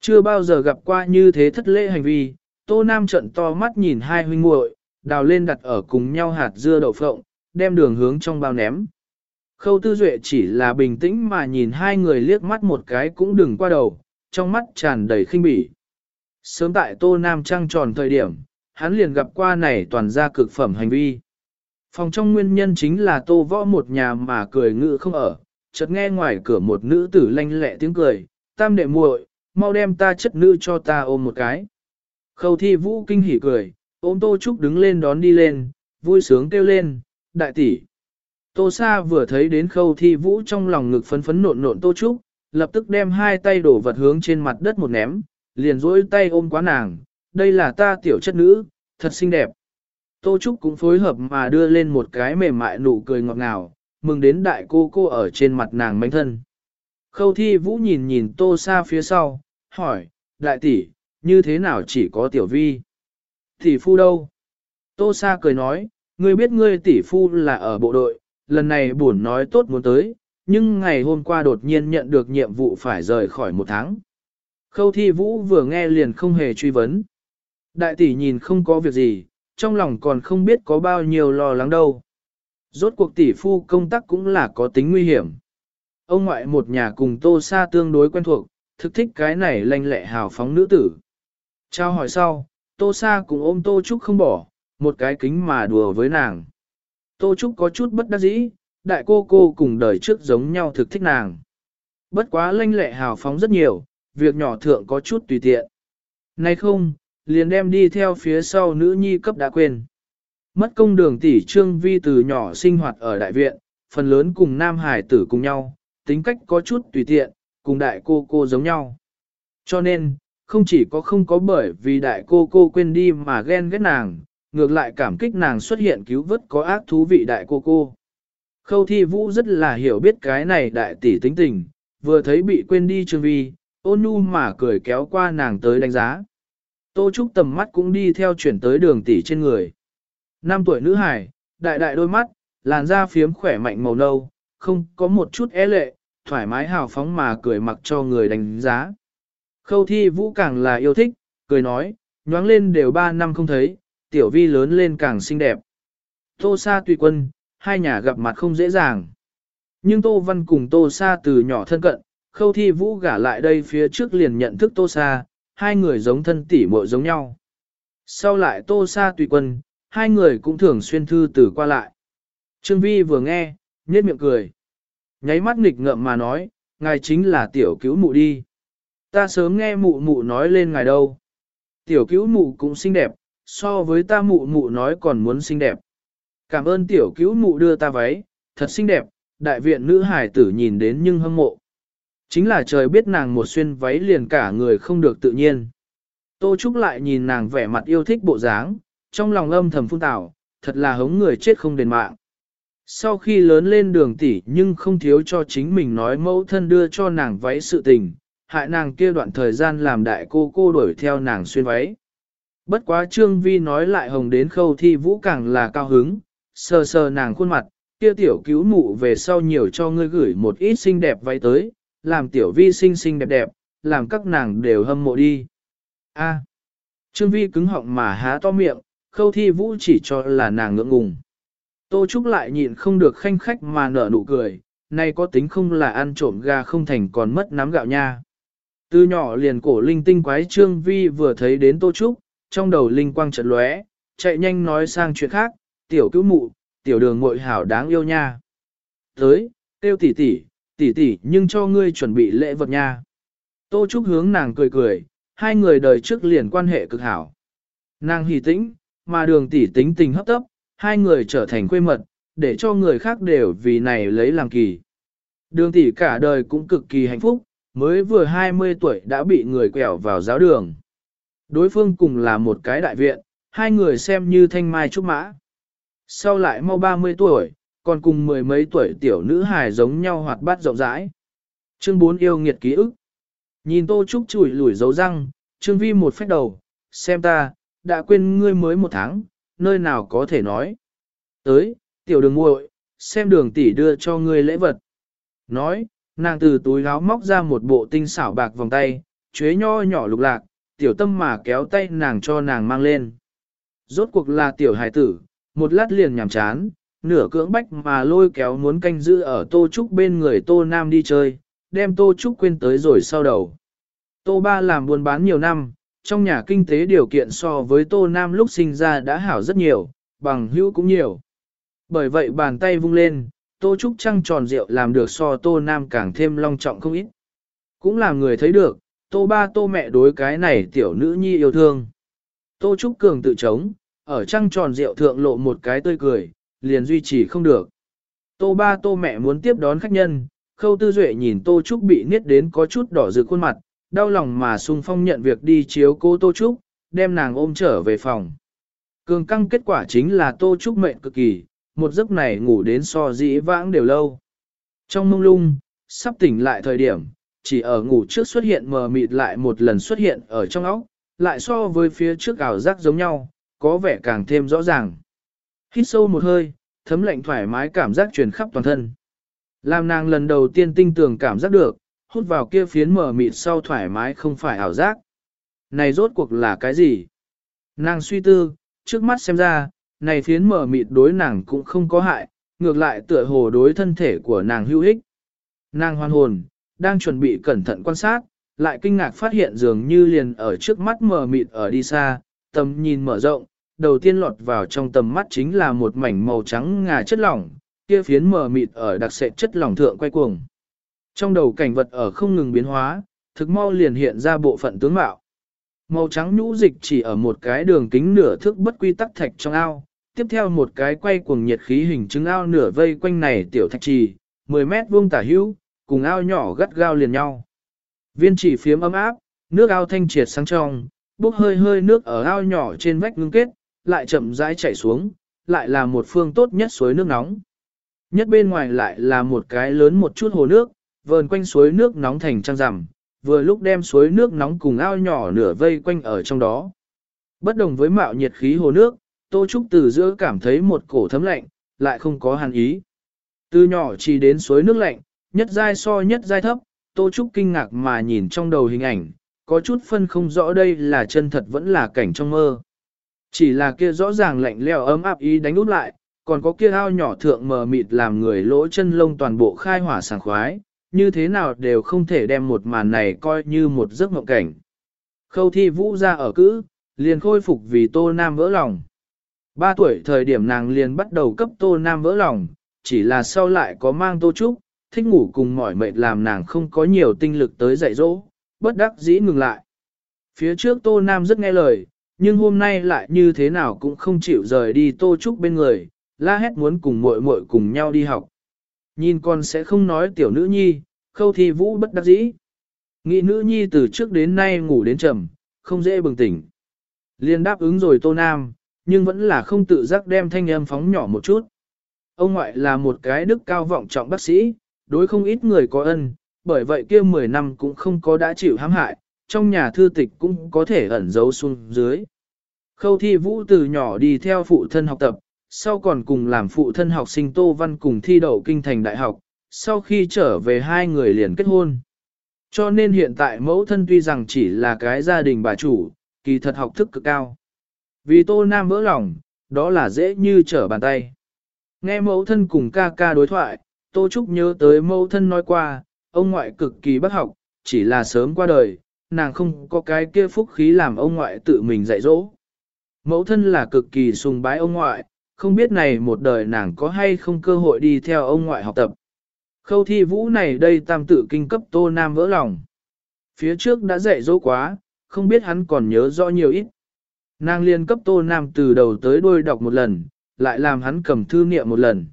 Chưa bao giờ gặp qua như thế thất lễ hành vi, Tô Nam trận to mắt nhìn hai huynh muội, đào lên đặt ở cùng nhau hạt dưa đậu phộng, đem đường hướng trong bao ném. Khâu Tư Duệ chỉ là bình tĩnh mà nhìn hai người liếc mắt một cái cũng đừng qua đầu, trong mắt tràn đầy khinh bỉ. Sớm tại Tô Nam trăng tròn thời điểm, hắn liền gặp qua này toàn ra cực phẩm hành vi. Phòng trong nguyên nhân chính là Tô Võ một nhà mà cười ngự không ở, chợt nghe ngoài cửa một nữ tử lanh lẹ tiếng cười, tam đệ muội, mau đem ta chất nữ cho ta ôm một cái. Khâu thi vũ kinh hỉ cười, ôm Tô Trúc đứng lên đón đi lên, vui sướng kêu lên, đại tỷ. Tô Sa vừa thấy đến khâu thi vũ trong lòng ngực phấn phấn nộn nộn Tô Trúc, lập tức đem hai tay đổ vật hướng trên mặt đất một ném, liền dỗi tay ôm quá nàng, đây là ta tiểu chất nữ, thật xinh đẹp. Tô Trúc cũng phối hợp mà đưa lên một cái mềm mại nụ cười ngọt ngào, mừng đến đại cô cô ở trên mặt nàng mánh thân. Khâu thi vũ nhìn nhìn Tô Sa phía sau, hỏi, đại tỷ, như thế nào chỉ có tiểu vi? Tỷ phu đâu? Tô Sa cười nói, ngươi biết ngươi tỷ phu là ở bộ đội, lần này buồn nói tốt muốn tới, nhưng ngày hôm qua đột nhiên nhận được nhiệm vụ phải rời khỏi một tháng. Khâu thi vũ vừa nghe liền không hề truy vấn. Đại tỷ nhìn không có việc gì, trong lòng còn không biết có bao nhiêu lo lắng đâu. Rốt cuộc tỷ phu công tác cũng là có tính nguy hiểm. Ông ngoại một nhà cùng tô sa tương đối quen thuộc, thực thích cái này lanh lẹ hào phóng nữ tử. Trao hỏi sau, tô sa cùng ôm tô trúc không bỏ, một cái kính mà đùa với nàng. Tô trúc có chút bất đắc dĩ, đại cô cô cùng đời trước giống nhau thực thích nàng. Bất quá lanh lẹ hào phóng rất nhiều, việc nhỏ thượng có chút tùy tiện. Nay không, liền đem đi theo phía sau nữ nhi cấp đã quên. Mất công đường tỷ trương vi từ nhỏ sinh hoạt ở đại viện, phần lớn cùng nam hải tử cùng nhau, tính cách có chút tùy tiện, cùng đại cô cô giống nhau. Cho nên, không chỉ có không có bởi vì đại cô cô quên đi mà ghen ghét nàng, ngược lại cảm kích nàng xuất hiện cứu vớt có ác thú vị đại cô cô. Khâu thi vũ rất là hiểu biết cái này đại tỷ tính tình, vừa thấy bị quên đi trương vi, ôn nhu mà cười kéo qua nàng tới đánh giá. Tô Trúc tầm mắt cũng đi theo chuyển tới đường tỷ trên người. Năm tuổi nữ hải, đại đại đôi mắt, làn da phiếm khỏe mạnh màu nâu, không có một chút é lệ, thoải mái hào phóng mà cười mặc cho người đánh giá. Khâu thi vũ càng là yêu thích, cười nói, nhoáng lên đều ba năm không thấy, tiểu vi lớn lên càng xinh đẹp. Tô Sa tùy quân, hai nhà gặp mặt không dễ dàng. Nhưng Tô Văn cùng Tô Sa từ nhỏ thân cận, khâu thi vũ gả lại đây phía trước liền nhận thức Tô Sa, hai người giống thân tỷ muội giống nhau. Sau lại Tô Sa tùy quân, hai người cũng thường xuyên thư từ qua lại. Trương Vi vừa nghe, nhếch miệng cười. Nháy mắt nghịch ngợm mà nói, ngài chính là tiểu cứu mụ đi. Ta sớm nghe mụ mụ nói lên ngài đâu. Tiểu cứu mụ cũng xinh đẹp, so với ta mụ mụ nói còn muốn xinh đẹp. Cảm ơn tiểu cứu mụ đưa ta váy, thật xinh đẹp, đại viện nữ hải tử nhìn đến nhưng hâm mộ. Chính là trời biết nàng một xuyên váy liền cả người không được tự nhiên. Tô Trúc lại nhìn nàng vẻ mặt yêu thích bộ dáng, trong lòng âm thầm phun tảo, thật là hống người chết không đền mạng. Sau khi lớn lên đường tỷ nhưng không thiếu cho chính mình nói mẫu thân đưa cho nàng váy sự tình, hại nàng kia đoạn thời gian làm đại cô cô đuổi theo nàng xuyên váy. Bất quá Trương Vi nói lại hồng đến khâu thi vũ càng là cao hứng, sờ sờ nàng khuôn mặt, kia tiểu cứu mụ về sau nhiều cho ngươi gửi một ít xinh đẹp váy tới, làm tiểu vi xinh xinh đẹp đẹp, làm các nàng đều hâm mộ đi. A. Trương Vi cứng họng mà há to miệng, khâu thi vũ chỉ cho là nàng ngượng ngùng. Tô Trúc lại nhịn không được khanh khách mà nở nụ cười, này có tính không là ăn trộm gà không thành còn mất nắm gạo nha. Từ nhỏ liền cổ linh tinh quái Trương Vi vừa thấy đến Tô Trúc, trong đầu linh quang chợt lóe, chạy nhanh nói sang chuyện khác, tiểu cứu mụ, tiểu đường muội hảo đáng yêu nha. Tới, tiêu tỷ tỷ, tỷ tỷ nhưng cho ngươi chuẩn bị lễ vật nha. Tô Trúc hướng nàng cười cười, hai người đời trước liền quan hệ cực hảo. Nàng hỉ tĩnh, mà đường tỷ tính tình hấp tấp, hai người trở thành quê mật, để cho người khác đều vì này lấy làm kỳ. Đường tỷ cả đời cũng cực kỳ hạnh phúc, mới vừa 20 tuổi đã bị người quẹo vào giáo đường. Đối phương cùng là một cái đại viện, hai người xem như thanh mai trúc mã. Sau lại mau 30 tuổi, còn cùng mười mấy tuổi tiểu nữ hài giống nhau hoạt bát rộng rãi. Chương 4 yêu nghiệt ký ức. Nhìn Tô Trúc chùi lủi dấu răng, Trương Vi một phép đầu, xem ta, đã quên ngươi mới một tháng, nơi nào có thể nói. Tới, tiểu đường muội, xem đường tỷ đưa cho ngươi lễ vật. Nói, nàng từ túi áo móc ra một bộ tinh xảo bạc vòng tay, chuế nho nhỏ lục lạc, tiểu tâm mà kéo tay nàng cho nàng mang lên. Rốt cuộc là tiểu hải tử, một lát liền nhảm chán, nửa cưỡng bách mà lôi kéo muốn canh giữ ở Tô Trúc bên người Tô Nam đi chơi, đem Tô Trúc quên tới rồi sau đầu. Tô Ba làm buôn bán nhiều năm, trong nhà kinh tế điều kiện so với Tô Nam lúc sinh ra đã hảo rất nhiều, bằng hữu cũng nhiều. Bởi vậy bàn tay vung lên, Tô Trúc trăng tròn rượu làm được so Tô Nam càng thêm long trọng không ít. Cũng làm người thấy được, Tô Ba Tô mẹ đối cái này tiểu nữ nhi yêu thương. Tô Trúc Cường tự chống, ở trăng tròn rượu thượng lộ một cái tươi cười, liền duy trì không được. Tô Ba Tô mẹ muốn tiếp đón khách nhân, Khâu Tư Duệ nhìn Tô Trúc bị niết đến có chút đỏ rực khuôn mặt, đau lòng mà sung phong nhận việc đi chiếu cô Tô Trúc, đem nàng ôm trở về phòng. Cường căng kết quả chính là Tô Trúc mệnh cực kỳ, một giấc này ngủ đến so dĩ vãng đều lâu. Trong mông lung, sắp tỉnh lại thời điểm, chỉ ở ngủ trước xuất hiện mờ mịt lại một lần xuất hiện ở trong óc, lại so với phía trước ảo giác giống nhau, có vẻ càng thêm rõ ràng. Hít sâu một hơi, thấm lạnh thoải mái cảm giác truyền khắp toàn thân. Làm nàng lần đầu tiên tinh tường cảm giác được, hút vào kia phiến mở mịt sau thoải mái không phải ảo giác. Này rốt cuộc là cái gì? Nàng suy tư, trước mắt xem ra, này phiến mở mịt đối nàng cũng không có hại, ngược lại tựa hồ đối thân thể của nàng hữu ích. Nàng hoan hồn, đang chuẩn bị cẩn thận quan sát, lại kinh ngạc phát hiện dường như liền ở trước mắt mở mịt ở đi xa, tầm nhìn mở rộng, đầu tiên lọt vào trong tầm mắt chính là một mảnh màu trắng ngà chất lỏng, kia phiến mờ mịt ở đặc sệt chất lỏng thượng quay cuồng. Trong đầu cảnh vật ở không ngừng biến hóa, thực mau liền hiện ra bộ phận tướng mạo. Màu trắng nhũ dịch chỉ ở một cái đường kính nửa thước bất quy tắc thạch trong ao, tiếp theo một cái quay cuồng nhiệt khí hình trứng ao nửa vây quanh này tiểu thạch trì, 10 mét vuông tả hữu, cùng ao nhỏ gắt gao liền nhau. Viên chỉ phiếm ấm áp, nước ao thanh triệt sáng trong, bốc hơi hơi nước ở ao nhỏ trên vách ngưng kết, lại chậm rãi chảy xuống, lại là một phương tốt nhất suối nước nóng. Nhất bên ngoài lại là một cái lớn một chút hồ nước, vờn quanh suối nước nóng thành trăng rằm, vừa lúc đem suối nước nóng cùng ao nhỏ nửa vây quanh ở trong đó. Bất đồng với mạo nhiệt khí hồ nước, Tô Trúc từ giữa cảm thấy một cổ thấm lạnh, lại không có hàn ý. Từ nhỏ chỉ đến suối nước lạnh, nhất giai so nhất giai thấp, Tô Trúc kinh ngạc mà nhìn trong đầu hình ảnh, có chút phân không rõ đây là chân thật vẫn là cảnh trong mơ. Chỉ là kia rõ ràng lạnh leo ấm áp ý đánh út lại, còn có kia ao nhỏ thượng mờ mịt làm người lỗ chân lông toàn bộ khai hỏa sảng khoái, như thế nào đều không thể đem một màn này coi như một giấc mộng cảnh. Khâu thi vũ ra ở cữ, liền khôi phục vì tô nam vỡ lòng. Ba tuổi thời điểm nàng liền bắt đầu cấp tô nam vỡ lòng, chỉ là sau lại có mang tô trúc, thích ngủ cùng mỏi mệt làm nàng không có nhiều tinh lực tới dạy dỗ, bất đắc dĩ ngừng lại. Phía trước tô nam rất nghe lời, nhưng hôm nay lại như thế nào cũng không chịu rời đi tô trúc bên người, la hét muốn cùng muội muội cùng nhau đi học. Nhìn con sẽ không nói tiểu nữ nhi, khâu thi vũ bất đắc dĩ. Nghĩ nữ nhi từ trước đến nay ngủ đến trầm, không dễ bừng tỉnh. Liên đáp ứng rồi Tô Nam, nhưng vẫn là không tự giác đem thanh âm phóng nhỏ một chút. Ông ngoại là một cái đức cao vọng trọng bác sĩ, đối không ít người có ân, bởi vậy kia 10 năm cũng không có đã chịu hãm hại, trong nhà thư tịch cũng có thể ẩn giấu xuống dưới. Khâu thi vũ từ nhỏ đi theo phụ thân học tập, sau còn cùng làm phụ thân học sinh Tô Văn cùng thi đậu kinh thành đại học, sau khi trở về hai người liền kết hôn. Cho nên hiện tại mẫu thân tuy rằng chỉ là cái gia đình bà chủ, kỳ thật học thức cực cao. Vì Tô Nam vỡ lòng, đó là dễ như trở bàn tay. Nghe mẫu thân cùng ca ca đối thoại, Tô Trúc nhớ tới mẫu thân nói qua, ông ngoại cực kỳ bất học, chỉ là sớm qua đời, nàng không có cái kia phúc khí làm ông ngoại tự mình dạy dỗ. Mẫu thân là cực kỳ sùng bái ông ngoại, không biết này một đời nàng có hay không cơ hội đi theo ông ngoại học tập. Khâu thi vũ này đây tam tự kinh cấp Tô Nam vỡ lòng. Phía trước đã dạy dỗ quá, không biết hắn còn nhớ rõ nhiều ít. Nàng liên cấp Tô Nam từ đầu tới đuôi đọc một lần, lại làm hắn cầm thư niệm một lần.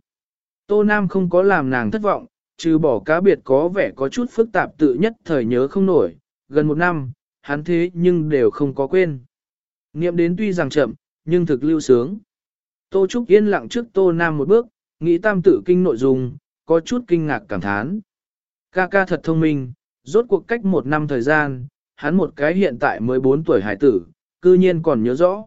Tô Nam không có làm nàng thất vọng, trừ bỏ cá biệt có vẻ có chút phức tạp tự nhất thời nhớ không nổi, gần một năm, hắn thế nhưng đều không có quên. Niệm đến tuy rằng chậm, nhưng thực lưu sướng. Tô Trúc yên lặng trước Tô Nam một bước, nghĩ tam Tử kinh nội dung, có chút kinh ngạc cảm thán. Ca ca thật thông minh, rốt cuộc cách một năm thời gian, hắn một cái hiện tại 14 tuổi hải tử, cư nhiên còn nhớ rõ.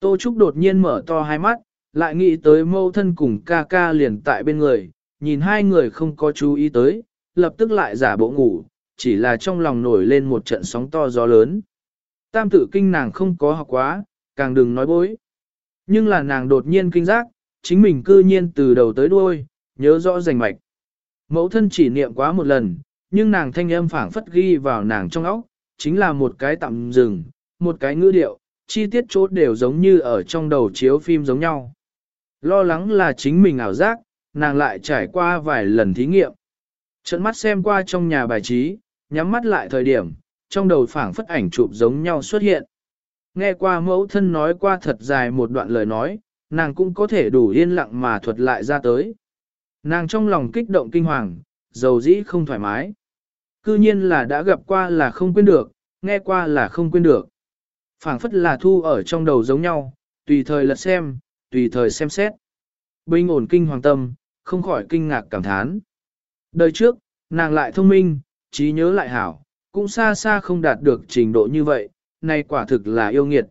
Tô Trúc đột nhiên mở to hai mắt, lại nghĩ tới mâu thân cùng ca ca liền tại bên người, nhìn hai người không có chú ý tới, lập tức lại giả bộ ngủ, chỉ là trong lòng nổi lên một trận sóng to gió lớn. Tam Tử kinh nàng không có học quá, càng đừng nói bối. Nhưng là nàng đột nhiên kinh giác, chính mình cư nhiên từ đầu tới đuôi, nhớ rõ rành mạch. Mẫu thân chỉ niệm quá một lần, nhưng nàng thanh âm phảng phất ghi vào nàng trong óc, chính là một cái tạm dừng, một cái ngữ điệu, chi tiết chốt đều giống như ở trong đầu chiếu phim giống nhau. Lo lắng là chính mình ảo giác, nàng lại trải qua vài lần thí nghiệm. Trận mắt xem qua trong nhà bài trí, nhắm mắt lại thời điểm, trong đầu phảng phất ảnh chụp giống nhau xuất hiện. Nghe qua mẫu thân nói qua thật dài một đoạn lời nói, nàng cũng có thể đủ yên lặng mà thuật lại ra tới. Nàng trong lòng kích động kinh hoàng, dầu dĩ không thoải mái. Cư nhiên là đã gặp qua là không quên được, nghe qua là không quên được. phảng phất là thu ở trong đầu giống nhau, tùy thời lật xem, tùy thời xem xét. Bình ổn kinh hoàng tâm, không khỏi kinh ngạc cảm thán. Đời trước, nàng lại thông minh, trí nhớ lại hảo, cũng xa xa không đạt được trình độ như vậy, này quả thực là yêu nghiệt.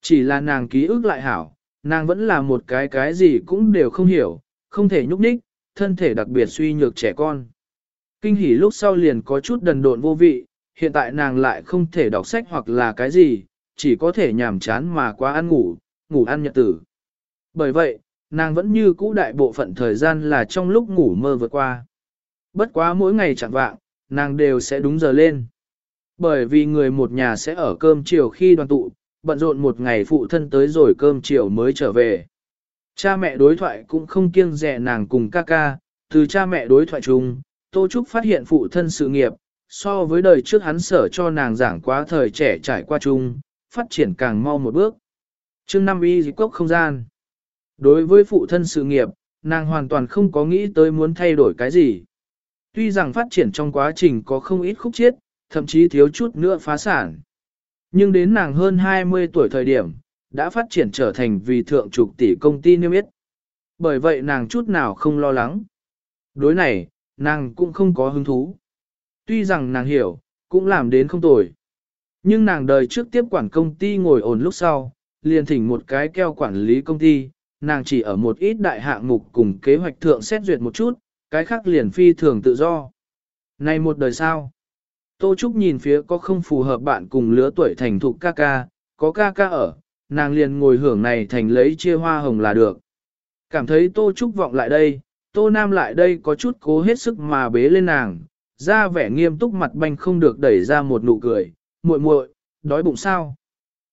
Chỉ là nàng ký ức lại hảo, nàng vẫn là một cái cái gì cũng đều không hiểu, không thể nhúc nhích, thân thể đặc biệt suy nhược trẻ con. Kinh hỉ lúc sau liền có chút đần độn vô vị, hiện tại nàng lại không thể đọc sách hoặc là cái gì, chỉ có thể nhàm chán mà quá ăn ngủ, ngủ ăn nhật tử. Bởi vậy, nàng vẫn như cũ đại bộ phận thời gian là trong lúc ngủ mơ vượt qua. Bất quá mỗi ngày chẳng vạng, nàng đều sẽ đúng giờ lên. Bởi vì người một nhà sẽ ở cơm chiều khi đoàn tụ, bận rộn một ngày phụ thân tới rồi cơm chiều mới trở về. Cha mẹ đối thoại cũng không kiêng dè nàng cùng ca ca, từ cha mẹ đối thoại chung, Tô Trúc phát hiện phụ thân sự nghiệp, so với đời trước hắn sở cho nàng giảng quá thời trẻ trải qua chung, phát triển càng mau một bước. chương năm y dịch cốc không gian. Đối với phụ thân sự nghiệp, nàng hoàn toàn không có nghĩ tới muốn thay đổi cái gì. Tuy rằng phát triển trong quá trình có không ít khúc chiết, thậm chí thiếu chút nữa phá sản. Nhưng đến nàng hơn 20 tuổi thời điểm, đã phát triển trở thành vì thượng trục tỷ công ty niêm yết. Bởi vậy nàng chút nào không lo lắng. Đối này, nàng cũng không có hứng thú. Tuy rằng nàng hiểu, cũng làm đến không tồi. Nhưng nàng đời trước tiếp quản công ty ngồi ổn lúc sau, liền thỉnh một cái keo quản lý công ty, nàng chỉ ở một ít đại hạng mục cùng kế hoạch thượng xét duyệt một chút, cái khác liền phi thường tự do. Này một đời sao? Tô Trúc nhìn phía có không phù hợp bạn cùng lứa tuổi thành thục ca ca, có ca ca ở, nàng liền ngồi hưởng này thành lấy chia hoa hồng là được. Cảm thấy Tô Trúc vọng lại đây, Tô Nam lại đây có chút cố hết sức mà bế lên nàng, ra vẻ nghiêm túc mặt banh không được đẩy ra một nụ cười, muội muội, đói bụng sao?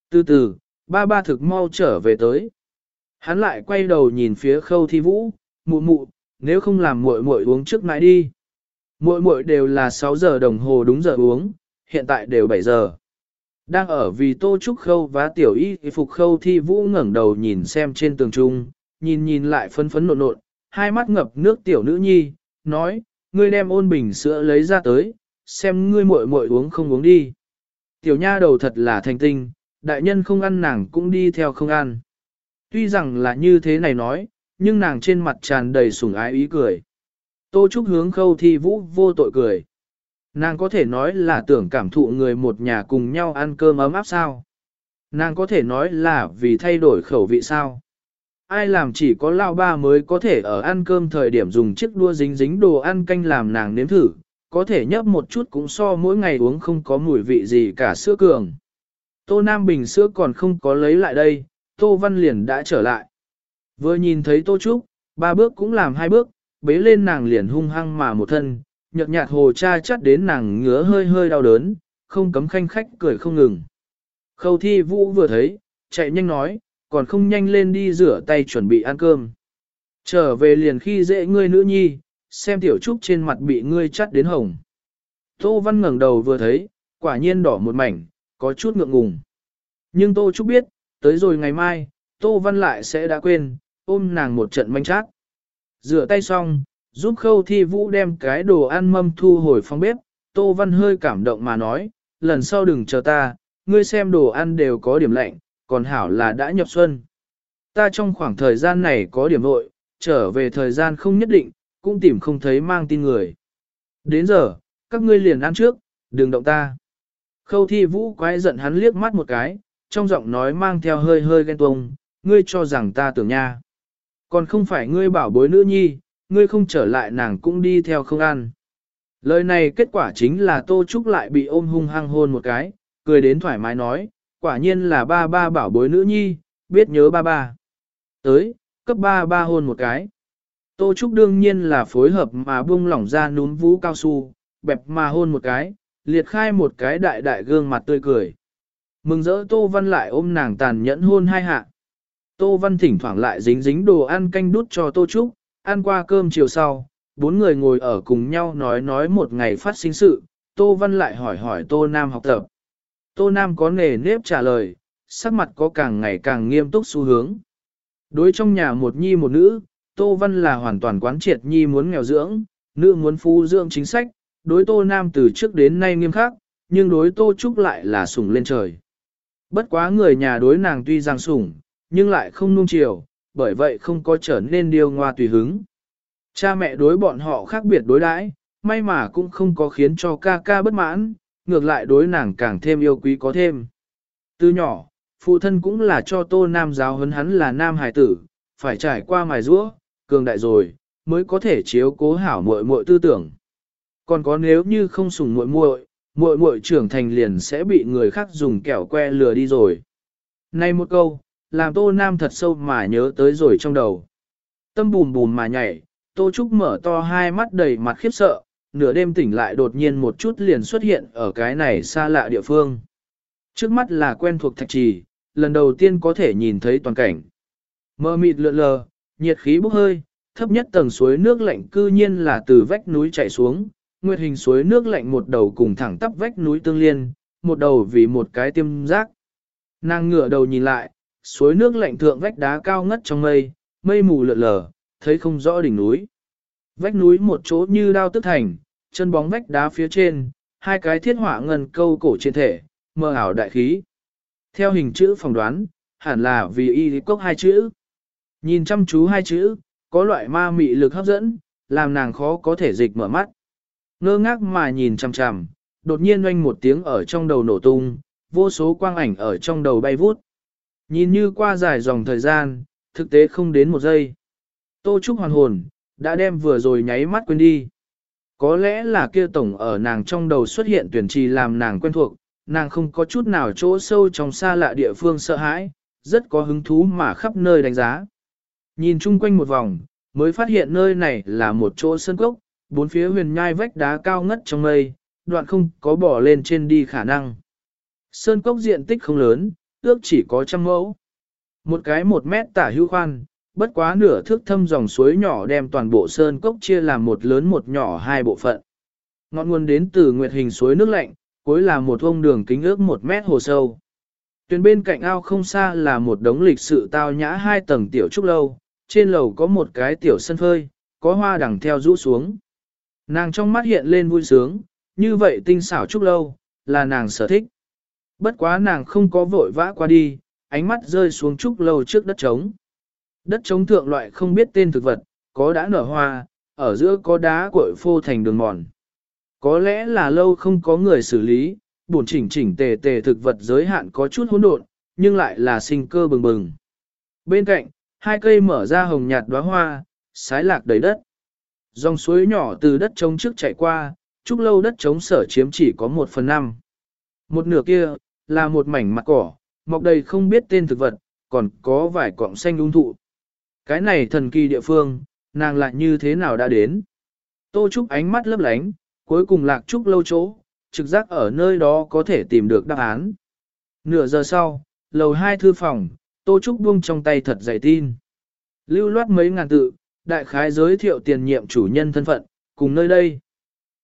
Từ từ, ba ba thực mau trở về tới. Hắn lại quay đầu nhìn phía khâu thi vũ, mụ mụ, nếu không làm muội muội uống trước nãy đi mỗi mỗi đều là 6 giờ đồng hồ đúng giờ uống, hiện tại đều 7 giờ. Đang ở vì tô trúc khâu và tiểu y phục khâu thi vũ ngẩng đầu nhìn xem trên tường trung, nhìn nhìn lại phấn phấn nộn nộn, hai mắt ngập nước tiểu nữ nhi, nói, ngươi đem ôn bình sữa lấy ra tới, xem ngươi muội muội uống không uống đi. Tiểu nha đầu thật là thành tinh, đại nhân không ăn nàng cũng đi theo không ăn. Tuy rằng là như thế này nói, nhưng nàng trên mặt tràn đầy sủng ái ý cười. Tô Trúc hướng khâu thi vũ vô tội cười. Nàng có thể nói là tưởng cảm thụ người một nhà cùng nhau ăn cơm ấm áp sao. Nàng có thể nói là vì thay đổi khẩu vị sao. Ai làm chỉ có lao ba mới có thể ở ăn cơm thời điểm dùng chiếc đua dính dính đồ ăn canh làm nàng nếm thử, có thể nhấp một chút cũng so mỗi ngày uống không có mùi vị gì cả sữa cường. Tô Nam Bình sữa còn không có lấy lại đây, Tô Văn liền đã trở lại. Vừa nhìn thấy Tô Trúc, ba bước cũng làm hai bước, bế lên nàng liền hung hăng mà một thân, nhợt nhạt hồ cha chắt đến nàng ngứa hơi hơi đau đớn, không cấm khanh khách cười không ngừng. Khâu thi vũ vừa thấy, chạy nhanh nói, còn không nhanh lên đi rửa tay chuẩn bị ăn cơm. Trở về liền khi dễ ngươi nữ nhi, xem tiểu trúc trên mặt bị ngươi chắt đến hồng. Tô Văn ngẩng đầu vừa thấy, quả nhiên đỏ một mảnh, có chút ngượng ngùng. Nhưng Tô Trúc biết, tới rồi ngày mai, Tô Văn lại sẽ đã quên, ôm nàng một trận manh chát. Rửa tay xong, giúp khâu thi vũ đem cái đồ ăn mâm thu hồi phong bếp, Tô Văn hơi cảm động mà nói, lần sau đừng chờ ta, ngươi xem đồ ăn đều có điểm lạnh, còn hảo là đã nhập xuân. Ta trong khoảng thời gian này có điểm vội, trở về thời gian không nhất định, cũng tìm không thấy mang tin người. Đến giờ, các ngươi liền ăn trước, đừng động ta. Khâu thi vũ quái giận hắn liếc mắt một cái, trong giọng nói mang theo hơi hơi ghen tuông, ngươi cho rằng ta tưởng nha. Còn không phải ngươi bảo bối nữ nhi, ngươi không trở lại nàng cũng đi theo không ăn. Lời này kết quả chính là Tô Trúc lại bị ôm hung hăng hôn một cái, cười đến thoải mái nói, quả nhiên là ba ba bảo bối nữ nhi, biết nhớ ba ba. Tới, cấp ba ba hôn một cái. Tô Trúc đương nhiên là phối hợp mà buông lỏng ra núm vũ cao su, bẹp mà hôn một cái, liệt khai một cái đại đại gương mặt tươi cười. Mừng rỡ Tô Văn lại ôm nàng tàn nhẫn hôn hai hạ. Tô Văn thỉnh thoảng lại dính dính đồ ăn canh đút cho Tô Trúc, ăn qua cơm chiều sau, bốn người ngồi ở cùng nhau nói nói một ngày phát sinh sự, Tô Văn lại hỏi hỏi Tô Nam học tập. Tô Nam có nề nếp trả lời, sắc mặt có càng ngày càng nghiêm túc xu hướng. Đối trong nhà một nhi một nữ, Tô Văn là hoàn toàn quán triệt nhi muốn nghèo dưỡng, nữ muốn phu dưỡng chính sách, đối Tô Nam từ trước đến nay nghiêm khắc, nhưng đối Tô Trúc lại là sủng lên trời. Bất quá người nhà đối nàng tuy rằng sủng, nhưng lại không nung chiều, bởi vậy không có trở nên điều ngoa tùy hứng. Cha mẹ đối bọn họ khác biệt đối đãi, may mà cũng không có khiến cho ca ca bất mãn, ngược lại đối nàng càng thêm yêu quý có thêm. Từ nhỏ, phụ thân cũng là cho tô nam giáo huấn hắn là nam hài tử, phải trải qua mài rũa, cường đại rồi, mới có thể chiếu cố hảo muội muội tư tưởng. Còn có nếu như không sủng muội muội, muội muội trưởng thành liền sẽ bị người khác dùng kẹo que lừa đi rồi. Này một câu, làm Tô Nam thật sâu mà nhớ tới rồi trong đầu. Tâm bùm bùm mà nhảy, Tô Trúc mở to hai mắt đầy mặt khiếp sợ, nửa đêm tỉnh lại đột nhiên một chút liền xuất hiện ở cái này xa lạ địa phương. Trước mắt là quen thuộc thạch trì, lần đầu tiên có thể nhìn thấy toàn cảnh. Mơ mịt lượn lờ, nhiệt khí bốc hơi, thấp nhất tầng suối nước lạnh cư nhiên là từ vách núi chảy xuống, nguyệt hình suối nước lạnh một đầu cùng thẳng tắp vách núi tương liên, một đầu vì một cái tiêm giác. Nàng ngửa đầu nhìn lại, suối nước lạnh thượng vách đá cao ngất trong mây, mây mù lượn lờ, thấy không rõ đỉnh núi. Vách núi một chỗ như đao tức thành, chân bóng vách đá phía trên, hai cái thiết hỏa ngân câu cổ trên thể, mơ ảo đại khí. Theo hình chữ phỏng đoán, hẳn là vì y lý cốc hai chữ. Nhìn chăm chú hai chữ, có loại ma mị lực hấp dẫn, làm nàng khó có thể dịch mở mắt. Ngơ ngác mà nhìn chằm chằm, đột nhiên oanh một tiếng ở trong đầu nổ tung, vô số quang ảnh ở trong đầu bay vút. Nhìn như qua dài dòng thời gian, thực tế không đến một giây. Tô Trúc hoàn hồn, đã đem vừa rồi nháy mắt quên đi. Có lẽ là kia tổng ở nàng trong đầu xuất hiện tuyển trì làm nàng quen thuộc, nàng không có chút nào chỗ sâu trong xa lạ địa phương sợ hãi, rất có hứng thú mà khắp nơi đánh giá. Nhìn chung quanh một vòng, mới phát hiện nơi này là một chỗ sân cốc, bốn phía huyền nhai vách đá cao ngất trong mây, đoạn không có bỏ lên trên đi khả năng. Sơn cốc diện tích không lớn, ước chỉ có trăm mẫu. Một cái một mét tả hữu khoan, bất quá nửa thước thâm dòng suối nhỏ đem toàn bộ sơn cốc chia làm một lớn một nhỏ hai bộ phận. Ngọn nguồn đến từ nguyệt hình suối nước lạnh, cuối là một vông đường kính ước một mét hồ sâu. Tuyến bên cạnh ao không xa là một đống lịch sự tao nhã hai tầng tiểu trúc lâu, trên lầu có một cái tiểu sân phơi, có hoa đằng theo rũ xuống. Nàng trong mắt hiện lên vui sướng, như vậy tinh xảo trúc lâu, là nàng sở thích. Bất quá nàng không có vội vã qua đi, ánh mắt rơi xuống trúc lâu trước đất trống. Đất trống thượng loại không biết tên thực vật, có đã nở hoa, ở giữa có đá cội phô thành đường mòn. Có lẽ là lâu không có người xử lý, bổn chỉnh chỉnh tề tề thực vật giới hạn có chút hỗn độn, nhưng lại là sinh cơ bừng bừng. Bên cạnh, hai cây mở ra hồng nhạt đóa hoa, sái lạc đầy đất. Dòng suối nhỏ từ đất trống trước chảy qua, trúc lâu đất trống sở chiếm chỉ có một phần năm. Một nửa kia, là một mảnh mặt cỏ, mọc đầy không biết tên thực vật, còn có vài cọng xanh ung thụ. Cái này thần kỳ địa phương, nàng lại như thế nào đã đến. Tô Trúc ánh mắt lấp lánh, cuối cùng lạc Trúc lâu chỗ, trực giác ở nơi đó có thể tìm được đáp án. Nửa giờ sau, lầu hai thư phòng, Tô Trúc buông trong tay thật dày tin. Lưu loát mấy ngàn tự, đại khái giới thiệu tiền nhiệm chủ nhân thân phận, cùng nơi đây.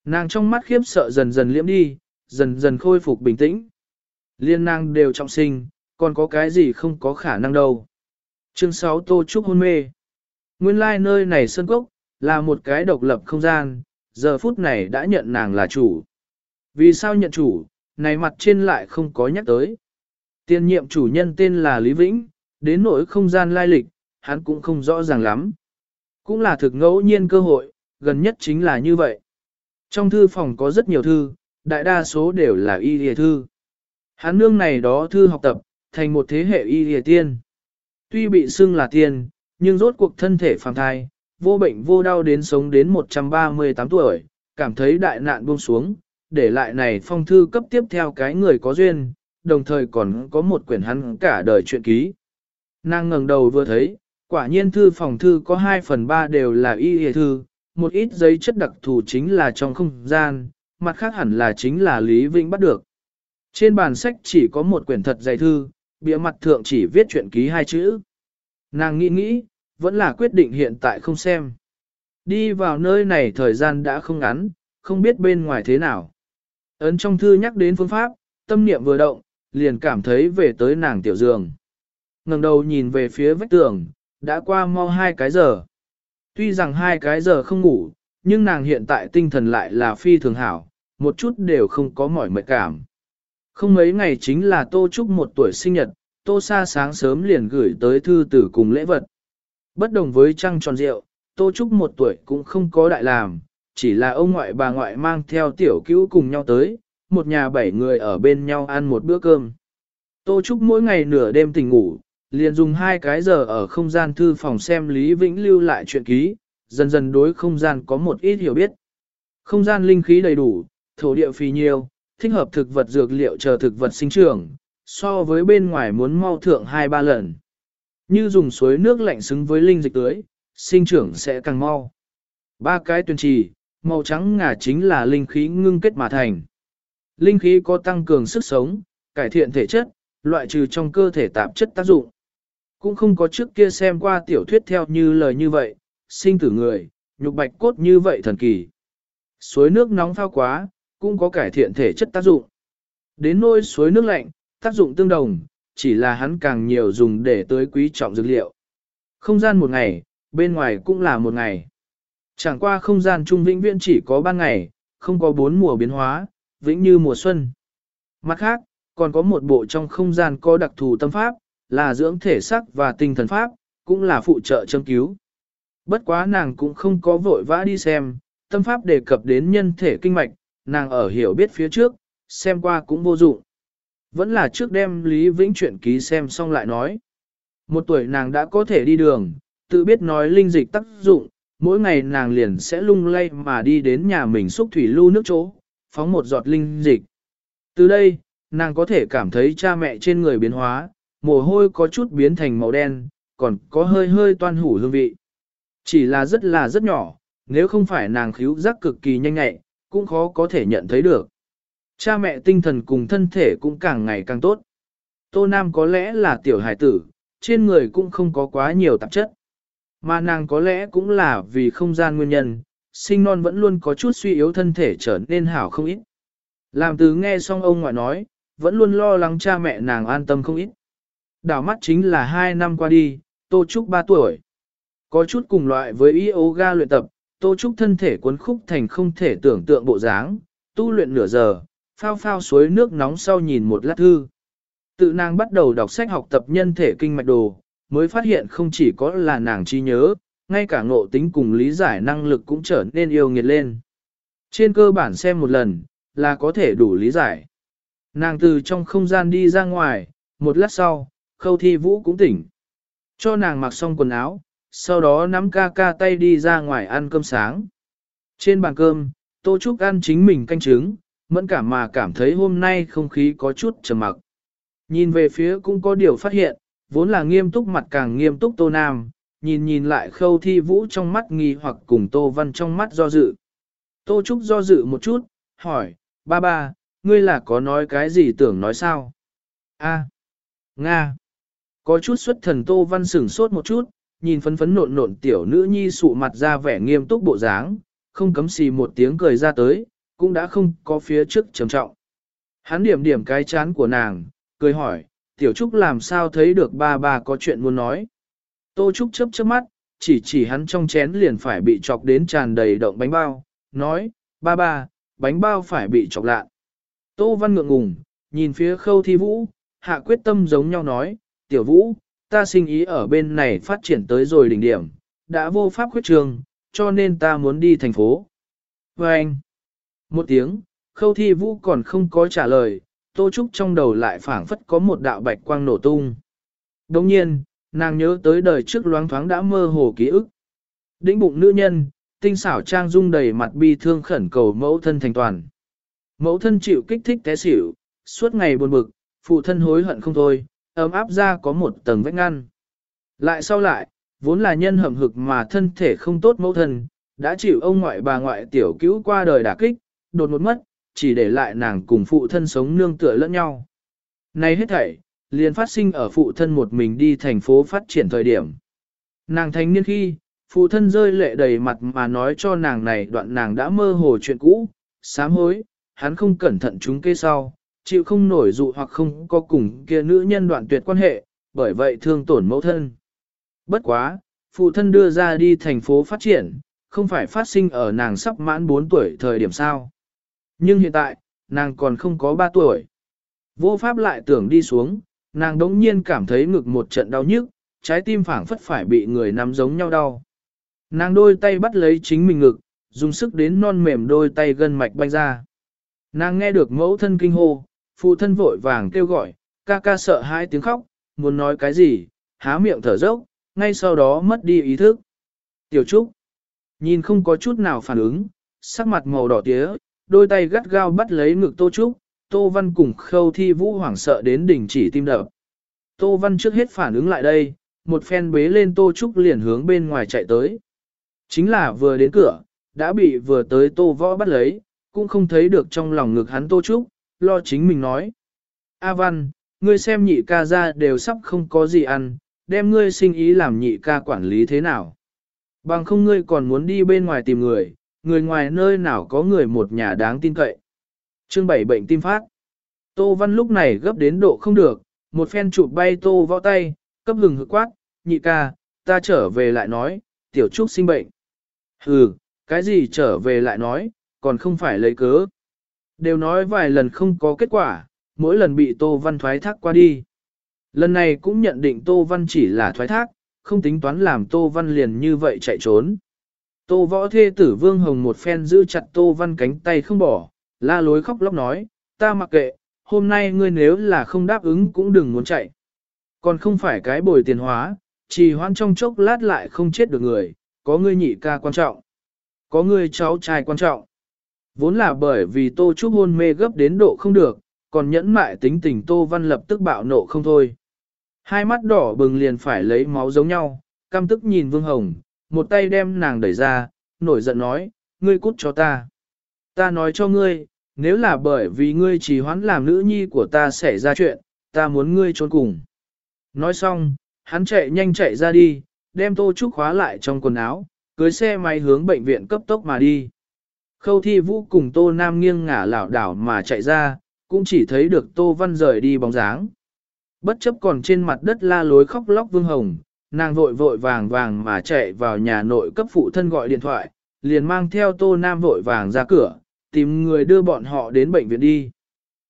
Nàng trong mắt khiếp sợ dần dần liễm đi, dần dần khôi phục bình tĩnh. Liên năng đều trọng sinh, còn có cái gì không có khả năng đâu. Chương 6 Tô Trúc hôn mê. Nguyên lai like nơi này sơn cốc, là một cái độc lập không gian, giờ phút này đã nhận nàng là chủ. Vì sao nhận chủ, này mặt trên lại không có nhắc tới. Tiên nhiệm chủ nhân tên là Lý Vĩnh, đến nỗi không gian lai lịch, hắn cũng không rõ ràng lắm. Cũng là thực ngẫu nhiên cơ hội, gần nhất chính là như vậy. Trong thư phòng có rất nhiều thư, đại đa số đều là y địa thư. Hắn nương này đó thư học tập, thành một thế hệ y địa tiên. Tuy bị xưng là tiên, nhưng rốt cuộc thân thể phàm thai, vô bệnh vô đau đến sống đến 138 tuổi, cảm thấy đại nạn buông xuống, để lại này phong thư cấp tiếp theo cái người có duyên, đồng thời còn có một quyển hắn cả đời chuyện ký. Nàng ngẩng đầu vừa thấy, quả nhiên thư phòng thư có 2 phần 3 đều là y hề thư, một ít giấy chất đặc thù chính là trong không gian, mặt khác hẳn là chính là Lý Vinh bắt được. Trên bàn sách chỉ có một quyển thật dày thư, bìa mặt thượng chỉ viết chuyện ký hai chữ. Nàng nghĩ nghĩ, vẫn là quyết định hiện tại không xem. Đi vào nơi này thời gian đã không ngắn, không biết bên ngoài thế nào. Ấn trong thư nhắc đến phương pháp, tâm niệm vừa động, liền cảm thấy về tới nàng tiểu giường. ngẩng đầu nhìn về phía vách tường, đã qua mau hai cái giờ. Tuy rằng hai cái giờ không ngủ, nhưng nàng hiện tại tinh thần lại là phi thường hảo, một chút đều không có mỏi mệt cảm. Không mấy ngày chính là Tô Trúc một tuổi sinh nhật, Tô Sa sáng sớm liền gửi tới thư tử cùng lễ vật. Bất đồng với trăng tròn rượu, Tô Trúc một tuổi cũng không có đại làm, chỉ là ông ngoại bà ngoại mang theo tiểu cứu cùng nhau tới, một nhà bảy người ở bên nhau ăn một bữa cơm. Tô Trúc mỗi ngày nửa đêm tỉnh ngủ, liền dùng hai cái giờ ở không gian thư phòng xem Lý Vĩnh lưu lại chuyện ký, dần dần đối không gian có một ít hiểu biết. Không gian linh khí đầy đủ, thổ địa phì nhiều, thích hợp thực vật dược liệu chờ thực vật sinh trưởng, so với bên ngoài muốn mau thượng hai ba lần. Như dùng suối nước lạnh xứng với linh dịch tưới, sinh trưởng sẽ càng mau. Ba cái tuyên trì, màu trắng ngà chính là linh khí ngưng kết mà thành. Linh khí có tăng cường sức sống, cải thiện thể chất, loại trừ trong cơ thể tạp chất tác dụng. Cũng không có trước kia xem qua tiểu thuyết theo như lời như vậy, sinh tử người, nhục bạch cốt như vậy thần kỳ. Suối nước nóng phao quá, cũng có cải thiện thể chất tác dụng. Đến nôi suối nước lạnh, tác dụng tương đồng, chỉ là hắn càng nhiều dùng để tới quý trọng dược liệu. Không gian một ngày, bên ngoài cũng là một ngày. Chẳng qua không gian trung vĩnh viễn chỉ có ba ngày, không có bốn mùa biến hóa, vĩnh như mùa xuân. Mặt khác, còn có một bộ trong không gian có đặc thù tâm pháp, là dưỡng thể sắc và tinh thần pháp, cũng là phụ trợ châm cứu. Bất quá nàng cũng không có vội vã đi xem, tâm pháp đề cập đến nhân thể kinh mạch, nàng ở hiểu biết phía trước, xem qua cũng vô dụng. Vẫn là trước đem Lý Vĩnh chuyện ký xem xong lại nói. Một tuổi nàng đã có thể đi đường, tự biết nói linh dịch tác dụng, mỗi ngày nàng liền sẽ lung lay mà đi đến nhà mình xúc thủy lưu nước chỗ, phóng một giọt linh dịch. Từ đây, nàng có thể cảm thấy cha mẹ trên người biến hóa, mồ hôi có chút biến thành màu đen, còn có hơi hơi toan hủ hương vị. Chỉ là rất là rất nhỏ, nếu không phải nàng khíu giác cực kỳ nhanh nhẹ, cũng khó có thể nhận thấy được. Cha mẹ tinh thần cùng thân thể cũng càng ngày càng tốt. Tô Nam có lẽ là tiểu hải tử, trên người cũng không có quá nhiều tạp chất. Mà nàng có lẽ cũng là vì không gian nguyên nhân, sinh non vẫn luôn có chút suy yếu thân thể trở nên hảo không ít. Làm từ nghe xong ông ngoại nói, vẫn luôn lo lắng cha mẹ nàng an tâm không ít. Đảo mắt chính là hai năm qua đi, Tô Trúc 3 tuổi. Có chút cùng loại với yoga luyện tập, Tô Trúc thân thể cuốn khúc thành không thể tưởng tượng bộ dáng, tu luyện nửa giờ, phao phao suối nước nóng sau nhìn một lát thư. Tự nàng bắt đầu đọc sách học tập nhân thể kinh mạch đồ, mới phát hiện không chỉ có là nàng trí nhớ, ngay cả ngộ tính cùng lý giải năng lực cũng trở nên yêu nghiệt lên. Trên cơ bản xem một lần, là có thể đủ lý giải. Nàng từ trong không gian đi ra ngoài, một lát sau, khâu thi vũ cũng tỉnh. Cho nàng mặc xong quần áo, sau đó nắm ca ca tay đi ra ngoài ăn cơm sáng. Trên bàn cơm, Tô Trúc ăn chính mình canh trứng, mẫn cảm mà cảm thấy hôm nay không khí có chút trầm mặc. Nhìn về phía cũng có điều phát hiện, vốn là nghiêm túc mặt càng nghiêm túc Tô Nam, nhìn nhìn lại khâu thi vũ trong mắt nghi hoặc cùng Tô Văn trong mắt do dự. Tô Trúc do dự một chút, hỏi, ba ba, ngươi là có nói cái gì tưởng nói sao? A, Nga. Có chút xuất thần Tô Văn sửng sốt một chút, nhìn phấn phấn nộn nộn tiểu nữ nhi sụ mặt ra vẻ nghiêm túc bộ dáng, không cấm xì một tiếng cười ra tới, cũng đã không có phía trước trầm trọng. Hắn điểm điểm cái chán của nàng, cười hỏi, tiểu trúc làm sao thấy được ba ba có chuyện muốn nói. Tô trúc chớp chớp mắt, chỉ chỉ hắn trong chén liền phải bị chọc đến tràn đầy động bánh bao, nói, ba ba, bánh bao phải bị chọc lạ. Tô văn ngượng ngùng, nhìn phía khâu thi vũ, hạ quyết tâm giống nhau nói, tiểu vũ, ta sinh ý ở bên này phát triển tới rồi đỉnh điểm, đã vô pháp khuyết trường, cho nên ta muốn đi thành phố. Và anh, một tiếng, khâu thi vũ còn không có trả lời, tô trúc trong đầu lại phảng phất có một đạo bạch quang nổ tung. Đồng nhiên, nàng nhớ tới đời trước loáng thoáng đã mơ hồ ký ức. Đĩnh bụng nữ nhân, tinh xảo trang dung đầy mặt bi thương khẩn cầu mẫu thân thành toàn. Mẫu thân chịu kích thích té xỉu, suốt ngày buồn bực, phụ thân hối hận không thôi, ấm áp ra có một tầng vách ngăn. Lại sau lại, vốn là nhân hầm hực mà thân thể không tốt mẫu thân, đã chịu ông ngoại bà ngoại tiểu cứu qua đời đả kích, đột ngột mất, chỉ để lại nàng cùng phụ thân sống nương tựa lẫn nhau. Này hết thảy, liền phát sinh ở phụ thân một mình đi thành phố phát triển thời điểm. Nàng thanh niên khi, phụ thân rơi lệ đầy mặt mà nói cho nàng này đoạn nàng đã mơ hồ chuyện cũ, sám hối, hắn không cẩn thận chúng kê sau, chịu không nổi dụ hoặc không có cùng kia nữ nhân đoạn tuyệt quan hệ, bởi vậy thương tổn mẫu thân. Bất quá, phụ thân đưa ra đi thành phố phát triển, không phải phát sinh ở nàng sắp mãn 4 tuổi thời điểm sao. Nhưng hiện tại, nàng còn không có 3 tuổi. Vô pháp lại tưởng đi xuống, nàng đống nhiên cảm thấy ngực một trận đau nhức, trái tim phảng phất phải bị người nắm giống nhau đau. Nàng đôi tay bắt lấy chính mình ngực, dùng sức đến non mềm đôi tay gân mạch banh ra. Nàng nghe được mẫu thân kinh hô, phụ thân vội vàng kêu gọi, ca ca sợ hai tiếng khóc, muốn nói cái gì, há miệng thở dốc, ngay sau đó mất đi ý thức. Tiểu Trúc, nhìn không có chút nào phản ứng, sắc mặt màu đỏ tía, đôi tay gắt gao bắt lấy ngực Tô Trúc, Tô Văn cùng khâu thi vũ hoảng sợ đến đỉnh chỉ tim đập. Tô Văn trước hết phản ứng lại đây, một phen bế lên Tô Trúc liền hướng bên ngoài chạy tới. Chính là vừa đến cửa, đã bị vừa tới Tô Võ bắt lấy, cũng không thấy được trong lòng ngực hắn Tô Trúc, lo chính mình nói. A Văn, ngươi xem nhị ca ra đều sắp không có gì ăn, đem ngươi sinh ý làm nhị ca quản lý thế nào. Bằng không ngươi còn muốn đi bên ngoài tìm người, người ngoài nơi nào có người một nhà đáng tin cậy. Chương 7 bệnh tim phát. Tô Văn lúc này gấp đến độ không được, một phen chụp bay Tô võ tay, cấp hừng hực quát, nhị ca, ta trở về lại nói, tiểu trúc sinh bệnh. Hừ, cái gì trở về lại nói, còn không phải lấy cớ. Đều nói vài lần không có kết quả, mỗi lần bị Tô Văn thoái thác qua đi. Lần này cũng nhận định Tô Văn chỉ là thoái thác, không tính toán làm Tô Văn liền như vậy chạy trốn. Tô võ thê tử Vương Hồng một phen giữ chặt Tô Văn cánh tay không bỏ, la lối khóc lóc nói, ta mặc kệ, hôm nay ngươi nếu là không đáp ứng cũng đừng muốn chạy. Còn không phải cái bồi tiền hóa, chỉ hoan trong chốc lát lại không chết được người, có ngươi nhị ca quan trọng, có ngươi cháu trai quan trọng. Vốn là bởi vì Tô Trúc hôn mê gấp đến độ không được, còn nhẫn mại tính tình Tô Văn lập tức bạo nộ không thôi. Hai mắt đỏ bừng liền phải lấy máu giống nhau, căm tức nhìn Vương Hồng, một tay đem nàng đẩy ra, nổi giận nói, ngươi cút cho ta. Ta nói cho ngươi, nếu là bởi vì ngươi chỉ hoãn làm nữ nhi của ta xảy ra chuyện, ta muốn ngươi trốn cùng. Nói xong, hắn chạy nhanh chạy ra đi, đem Tô Trúc khóa lại trong quần áo, cưới xe máy hướng bệnh viện cấp tốc mà đi. Khâu thi vũ cùng Tô Nam nghiêng ngả lảo đảo mà chạy ra, cũng chỉ thấy được Tô Văn rời đi bóng dáng. Bất chấp còn trên mặt đất la lối khóc lóc vương hồng, nàng vội vội vàng vàng mà chạy vào nhà nội cấp phụ thân gọi điện thoại, liền mang theo Tô Nam vội vàng ra cửa, tìm người đưa bọn họ đến bệnh viện đi.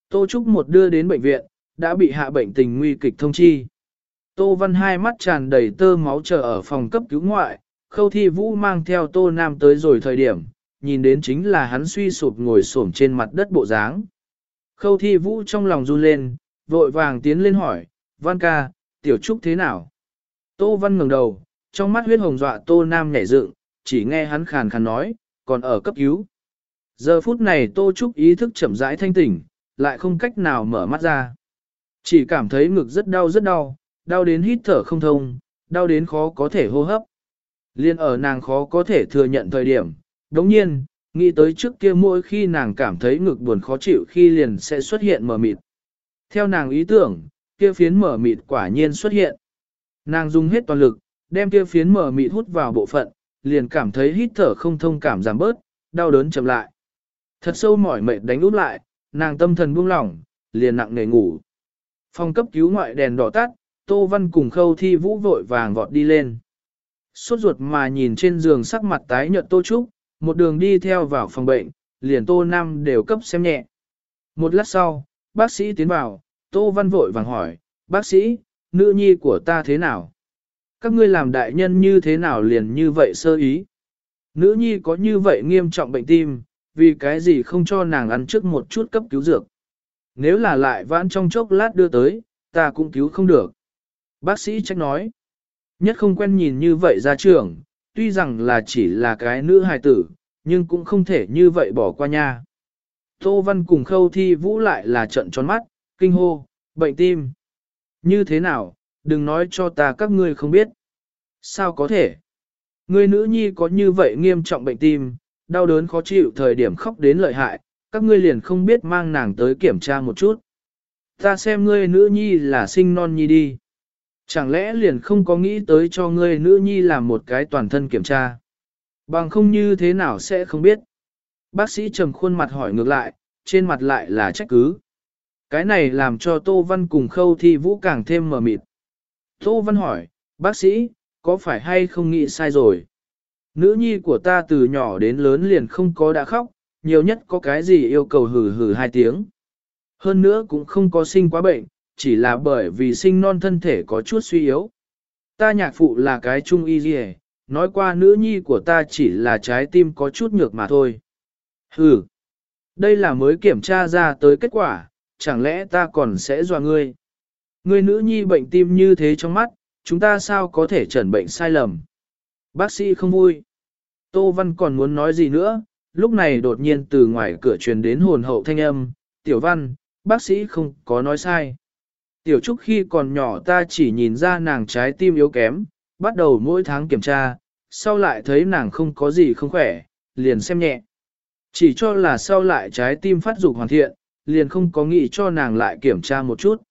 Tô Trúc một đưa đến bệnh viện, đã bị hạ bệnh tình nguy kịch thông chi. Tô Văn hai mắt tràn đầy tơ máu chờ ở phòng cấp cứu ngoại, khâu thi vũ mang theo Tô Nam tới rồi thời điểm, nhìn đến chính là hắn suy sụp ngồi xổm trên mặt đất bộ dáng. Khâu thi vũ trong lòng run lên, vội vàng tiến lên hỏi, Văn ca, tiểu trúc thế nào? Tô Văn ngẩng đầu, trong mắt huyết hồng dọa Tô Nam nhảy dựng, chỉ nghe hắn khàn khàn nói, còn ở cấp cứu. Giờ phút này Tô Trúc ý thức chậm rãi thanh tỉnh, lại không cách nào mở mắt ra. Chỉ cảm thấy ngực rất đau rất đau, đau đến hít thở không thông, đau đến khó có thể hô hấp. Liên ở nàng khó có thể thừa nhận thời điểm, đồng nhiên, nghĩ tới trước kia mỗi khi nàng cảm thấy ngực buồn khó chịu khi liền sẽ xuất hiện mở mịt. Theo nàng ý tưởng, kia phiến mở mịt quả nhiên xuất hiện. Nàng dùng hết toàn lực, đem kia phiến mở mịt hút vào bộ phận, liền cảm thấy hít thở không thông cảm giảm bớt, đau đớn chậm lại. Thật sâu mỏi mệt đánh út lại, nàng tâm thần buông lỏng, liền nặng nề ngủ. Phòng cấp cứu ngoại đèn đỏ tắt, Tô Văn cùng khâu thi vũ vội vàng vọt đi lên. Suốt ruột mà nhìn trên giường sắc mặt tái nhợt Tô Trúc, một đường đi theo vào phòng bệnh, liền Tô Nam đều cấp xem nhẹ. Một lát sau, bác sĩ tiến vào, Tô Văn vội vàng hỏi, bác sĩ, nữ nhi của ta thế nào? Các ngươi làm đại nhân như thế nào liền như vậy sơ ý? Nữ nhi có như vậy nghiêm trọng bệnh tim, vì cái gì không cho nàng ăn trước một chút cấp cứu dược? Nếu là lại vãn trong chốc lát đưa tới, ta cũng cứu không được. Bác sĩ trách nói, nhất không quen nhìn như vậy ra trường, tuy rằng là chỉ là cái nữ hài tử, nhưng cũng không thể như vậy bỏ qua nha. Tô Văn cùng khâu thi vũ lại là trận tròn mắt, kinh hô, bệnh tim. Như thế nào, đừng nói cho ta các ngươi không biết. Sao có thể? Người nữ nhi có như vậy nghiêm trọng bệnh tim, đau đớn khó chịu thời điểm khóc đến lợi hại, các ngươi liền không biết mang nàng tới kiểm tra một chút. Ta xem ngươi nữ nhi là sinh non nhi đi. Chẳng lẽ liền không có nghĩ tới cho ngươi nữ nhi làm một cái toàn thân kiểm tra. Bằng không như thế nào sẽ không biết. Bác sĩ trầm khuôn mặt hỏi ngược lại, trên mặt lại là trách cứ. Cái này làm cho Tô Văn cùng khâu thi vũ càng thêm mờ mịt. Tô Văn hỏi, bác sĩ, có phải hay không nghĩ sai rồi? Nữ nhi của ta từ nhỏ đến lớn liền không có đã khóc, nhiều nhất có cái gì yêu cầu hử hử hai tiếng. Hơn nữa cũng không có sinh quá bệnh, chỉ là bởi vì sinh non thân thể có chút suy yếu. Ta nhạc phụ là cái trung y gì nói qua nữ nhi của ta chỉ là trái tim có chút nhược mà thôi. Hừ, đây là mới kiểm tra ra tới kết quả, chẳng lẽ ta còn sẽ dọa ngươi? Ngươi nữ nhi bệnh tim như thế trong mắt, chúng ta sao có thể chẩn bệnh sai lầm? Bác sĩ không vui. Tô Văn còn muốn nói gì nữa, lúc này đột nhiên từ ngoài cửa truyền đến hồn hậu thanh âm, Tiểu Văn, bác sĩ không có nói sai. Tiểu Trúc khi còn nhỏ ta chỉ nhìn ra nàng trái tim yếu kém, bắt đầu mỗi tháng kiểm tra, sau lại thấy nàng không có gì không khỏe, liền xem nhẹ. Chỉ cho là sau lại trái tim phát dục hoàn thiện, liền không có nghĩ cho nàng lại kiểm tra một chút.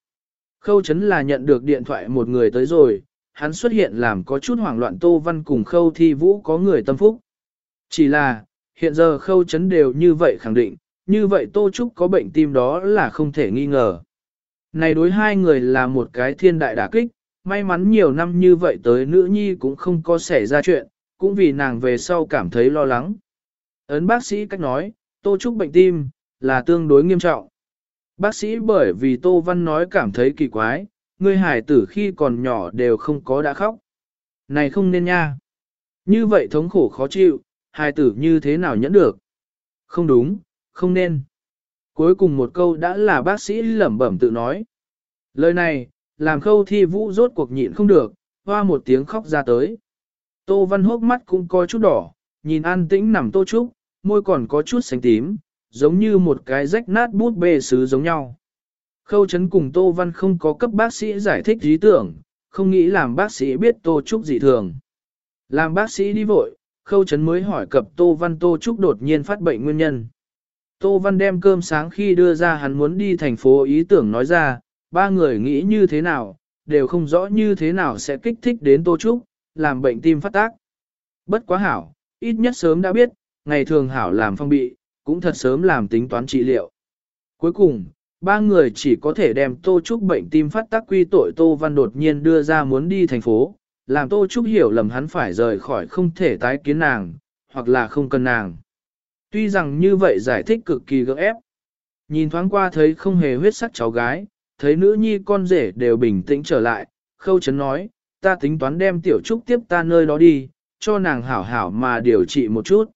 Khâu chấn là nhận được điện thoại một người tới rồi, hắn xuất hiện làm có chút hoảng loạn Tô Văn cùng khâu thi vũ có người tâm phúc. Chỉ là, hiện giờ khâu chấn đều như vậy khẳng định, như vậy Tô Trúc có bệnh tim đó là không thể nghi ngờ. Này đối hai người là một cái thiên đại đả kích, may mắn nhiều năm như vậy tới nữ nhi cũng không có xảy ra chuyện, cũng vì nàng về sau cảm thấy lo lắng. Ấn bác sĩ cách nói, Tô Trúc bệnh tim, là tương đối nghiêm trọng. Bác sĩ bởi vì Tô Văn nói cảm thấy kỳ quái, người hải tử khi còn nhỏ đều không có đã khóc. Này không nên nha. Như vậy thống khổ khó chịu, hải tử như thế nào nhẫn được? Không đúng, không nên. Cuối cùng một câu đã là bác sĩ lẩm bẩm tự nói. Lời này, làm khâu thi vũ rốt cuộc nhịn không được, hoa một tiếng khóc ra tới. Tô Văn hốc mắt cũng coi chút đỏ, nhìn an tĩnh nằm tô trúc, môi còn có chút xanh tím, giống như một cái rách nát bút bê sứ giống nhau. Khâu chấn cùng Tô Văn không có cấp bác sĩ giải thích ý tưởng, không nghĩ làm bác sĩ biết Tô Trúc dị thường. Làm bác sĩ đi vội, khâu chấn mới hỏi cập Tô Văn Tô Trúc đột nhiên phát bệnh nguyên nhân. Tô Văn đem cơm sáng khi đưa ra hắn muốn đi thành phố ý tưởng nói ra, ba người nghĩ như thế nào, đều không rõ như thế nào sẽ kích thích đến Tô Trúc, làm bệnh tim phát tác. Bất quá hảo, ít nhất sớm đã biết, ngày thường hảo làm phong bị, cũng thật sớm làm tính toán trị liệu. Cuối cùng, ba người chỉ có thể đem Tô Trúc bệnh tim phát tác quy tội Tô Văn đột nhiên đưa ra muốn đi thành phố, làm Tô Trúc hiểu lầm hắn phải rời khỏi không thể tái kiến nàng, hoặc là không cần nàng. Tuy rằng như vậy giải thích cực kỳ gỡ ép. Nhìn thoáng qua thấy không hề huyết sắc cháu gái, thấy nữ nhi con rể đều bình tĩnh trở lại, khâu chấn nói, ta tính toán đem tiểu trúc tiếp ta nơi đó đi, cho nàng hảo hảo mà điều trị một chút.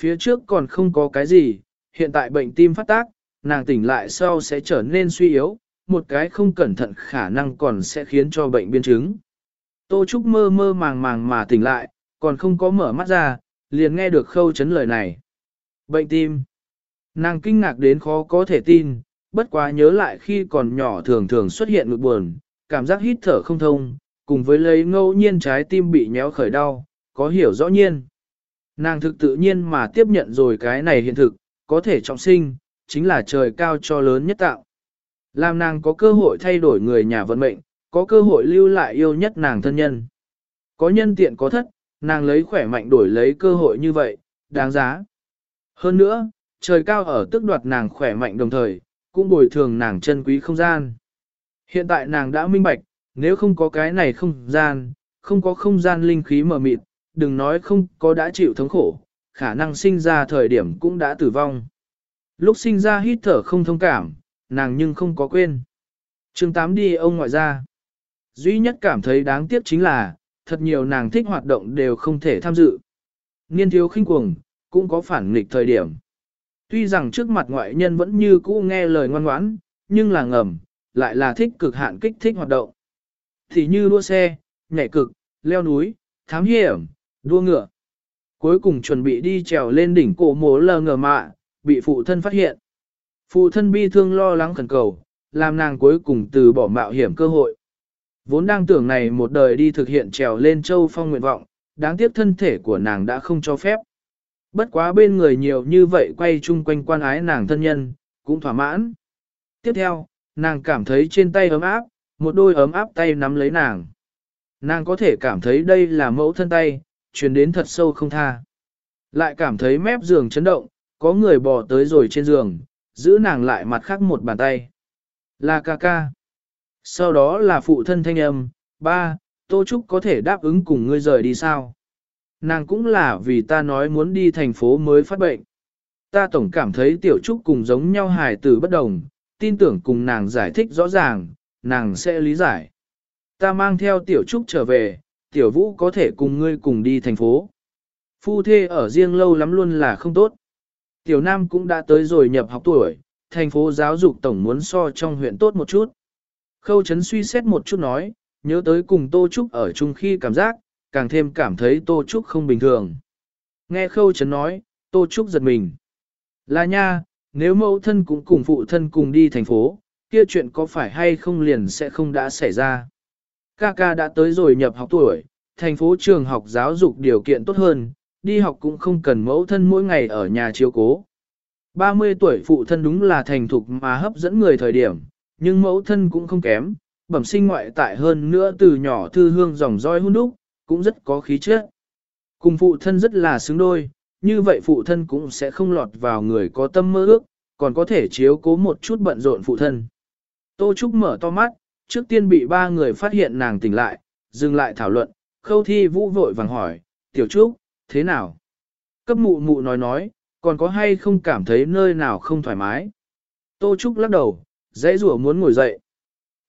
Phía trước còn không có cái gì, hiện tại bệnh tim phát tác, nàng tỉnh lại sau sẽ trở nên suy yếu, một cái không cẩn thận khả năng còn sẽ khiến cho bệnh biến chứng. Tô Trúc mơ mơ màng màng mà tỉnh lại, còn không có mở mắt ra, liền nghe được khâu chấn lời này. Bệnh tim. Nàng kinh ngạc đến khó có thể tin, bất quá nhớ lại khi còn nhỏ thường thường xuất hiện ngực buồn, cảm giác hít thở không thông, cùng với lấy ngẫu nhiên trái tim bị nhéo khởi đau, có hiểu rõ nhiên. Nàng thực tự nhiên mà tiếp nhận rồi cái này hiện thực, có thể trọng sinh, chính là trời cao cho lớn nhất tạo. Làm nàng có cơ hội thay đổi người nhà vận mệnh, có cơ hội lưu lại yêu nhất nàng thân nhân. Có nhân tiện có thất, nàng lấy khỏe mạnh đổi lấy cơ hội như vậy, đáng giá. Hơn nữa, trời cao ở tức đoạt nàng khỏe mạnh đồng thời, cũng bồi thường nàng chân quý không gian. Hiện tại nàng đã minh bạch, nếu không có cái này không gian, không có không gian linh khí mờ mịt, đừng nói không có đã chịu thống khổ, khả năng sinh ra thời điểm cũng đã tử vong. Lúc sinh ra hít thở không thông cảm, nàng nhưng không có quên. chương 8 đi ông ngoại ra. Duy nhất cảm thấy đáng tiếc chính là, thật nhiều nàng thích hoạt động đều không thể tham dự. Niên thiếu khinh cuồng, cũng có phản nghịch thời điểm. Tuy rằng trước mặt ngoại nhân vẫn như cũ nghe lời ngoan ngoãn, nhưng là ngầm, lại là thích cực hạn kích thích hoạt động. Thì như đua xe, nhảy cực, leo núi, thám hiểm, đua ngựa. Cuối cùng chuẩn bị đi trèo lên đỉnh cổ mố lờ ngờ mạ, bị phụ thân phát hiện. Phụ thân bi thương lo lắng khẩn cầu, làm nàng cuối cùng từ bỏ mạo hiểm cơ hội. Vốn đang tưởng này một đời đi thực hiện trèo lên châu phong nguyện vọng, đáng tiếc thân thể của nàng đã không cho phép. Bất quá bên người nhiều như vậy quay chung quanh quan ái nàng thân nhân, cũng thỏa mãn. Tiếp theo, nàng cảm thấy trên tay ấm áp, một đôi ấm áp tay nắm lấy nàng. Nàng có thể cảm thấy đây là mẫu thân tay, truyền đến thật sâu không tha. Lại cảm thấy mép giường chấn động, có người bò tới rồi trên giường, giữ nàng lại mặt khác một bàn tay. Là ca ca. Sau đó là phụ thân thanh âm, ba, Tô Trúc có thể đáp ứng cùng ngươi rời đi sao? Nàng cũng là vì ta nói muốn đi thành phố mới phát bệnh. Ta tổng cảm thấy tiểu trúc cùng giống nhau hài tử bất đồng, tin tưởng cùng nàng giải thích rõ ràng, nàng sẽ lý giải. Ta mang theo tiểu trúc trở về, tiểu vũ có thể cùng ngươi cùng đi thành phố. Phu thê ở riêng lâu lắm luôn là không tốt. Tiểu nam cũng đã tới rồi nhập học tuổi, thành phố giáo dục tổng muốn so trong huyện tốt một chút. Khâu chấn suy xét một chút nói, nhớ tới cùng Tô Trúc ở chung khi cảm giác, càng thêm cảm thấy Tô Trúc không bình thường. Nghe khâu chấn nói, Tô Trúc giật mình. Là nha, nếu mẫu thân cũng cùng phụ thân cùng đi thành phố, kia chuyện có phải hay không liền sẽ không đã xảy ra. Ca ca đã tới rồi nhập học tuổi, thành phố trường học giáo dục điều kiện tốt hơn, đi học cũng không cần mẫu thân mỗi ngày ở nhà chiếu cố. 30 tuổi phụ thân đúng là thành thục mà hấp dẫn người thời điểm, nhưng mẫu thân cũng không kém, bẩm sinh ngoại tại hơn nữa từ nhỏ thư hương dòng roi hôn đúc, cũng rất có khí chất. Cùng phụ thân rất là xứng đôi, như vậy phụ thân cũng sẽ không lọt vào người có tâm mơ ước, còn có thể chiếu cố một chút bận rộn phụ thân. Tô Trúc mở to mắt, trước tiên bị ba người phát hiện nàng tỉnh lại, dừng lại thảo luận, khâu thi vũ vội vàng hỏi, tiểu Trúc, thế nào? Cấp mụ mụ nói nói, còn có hay không cảm thấy nơi nào không thoải mái? Tô Trúc lắc đầu, dãy rủa muốn ngồi dậy.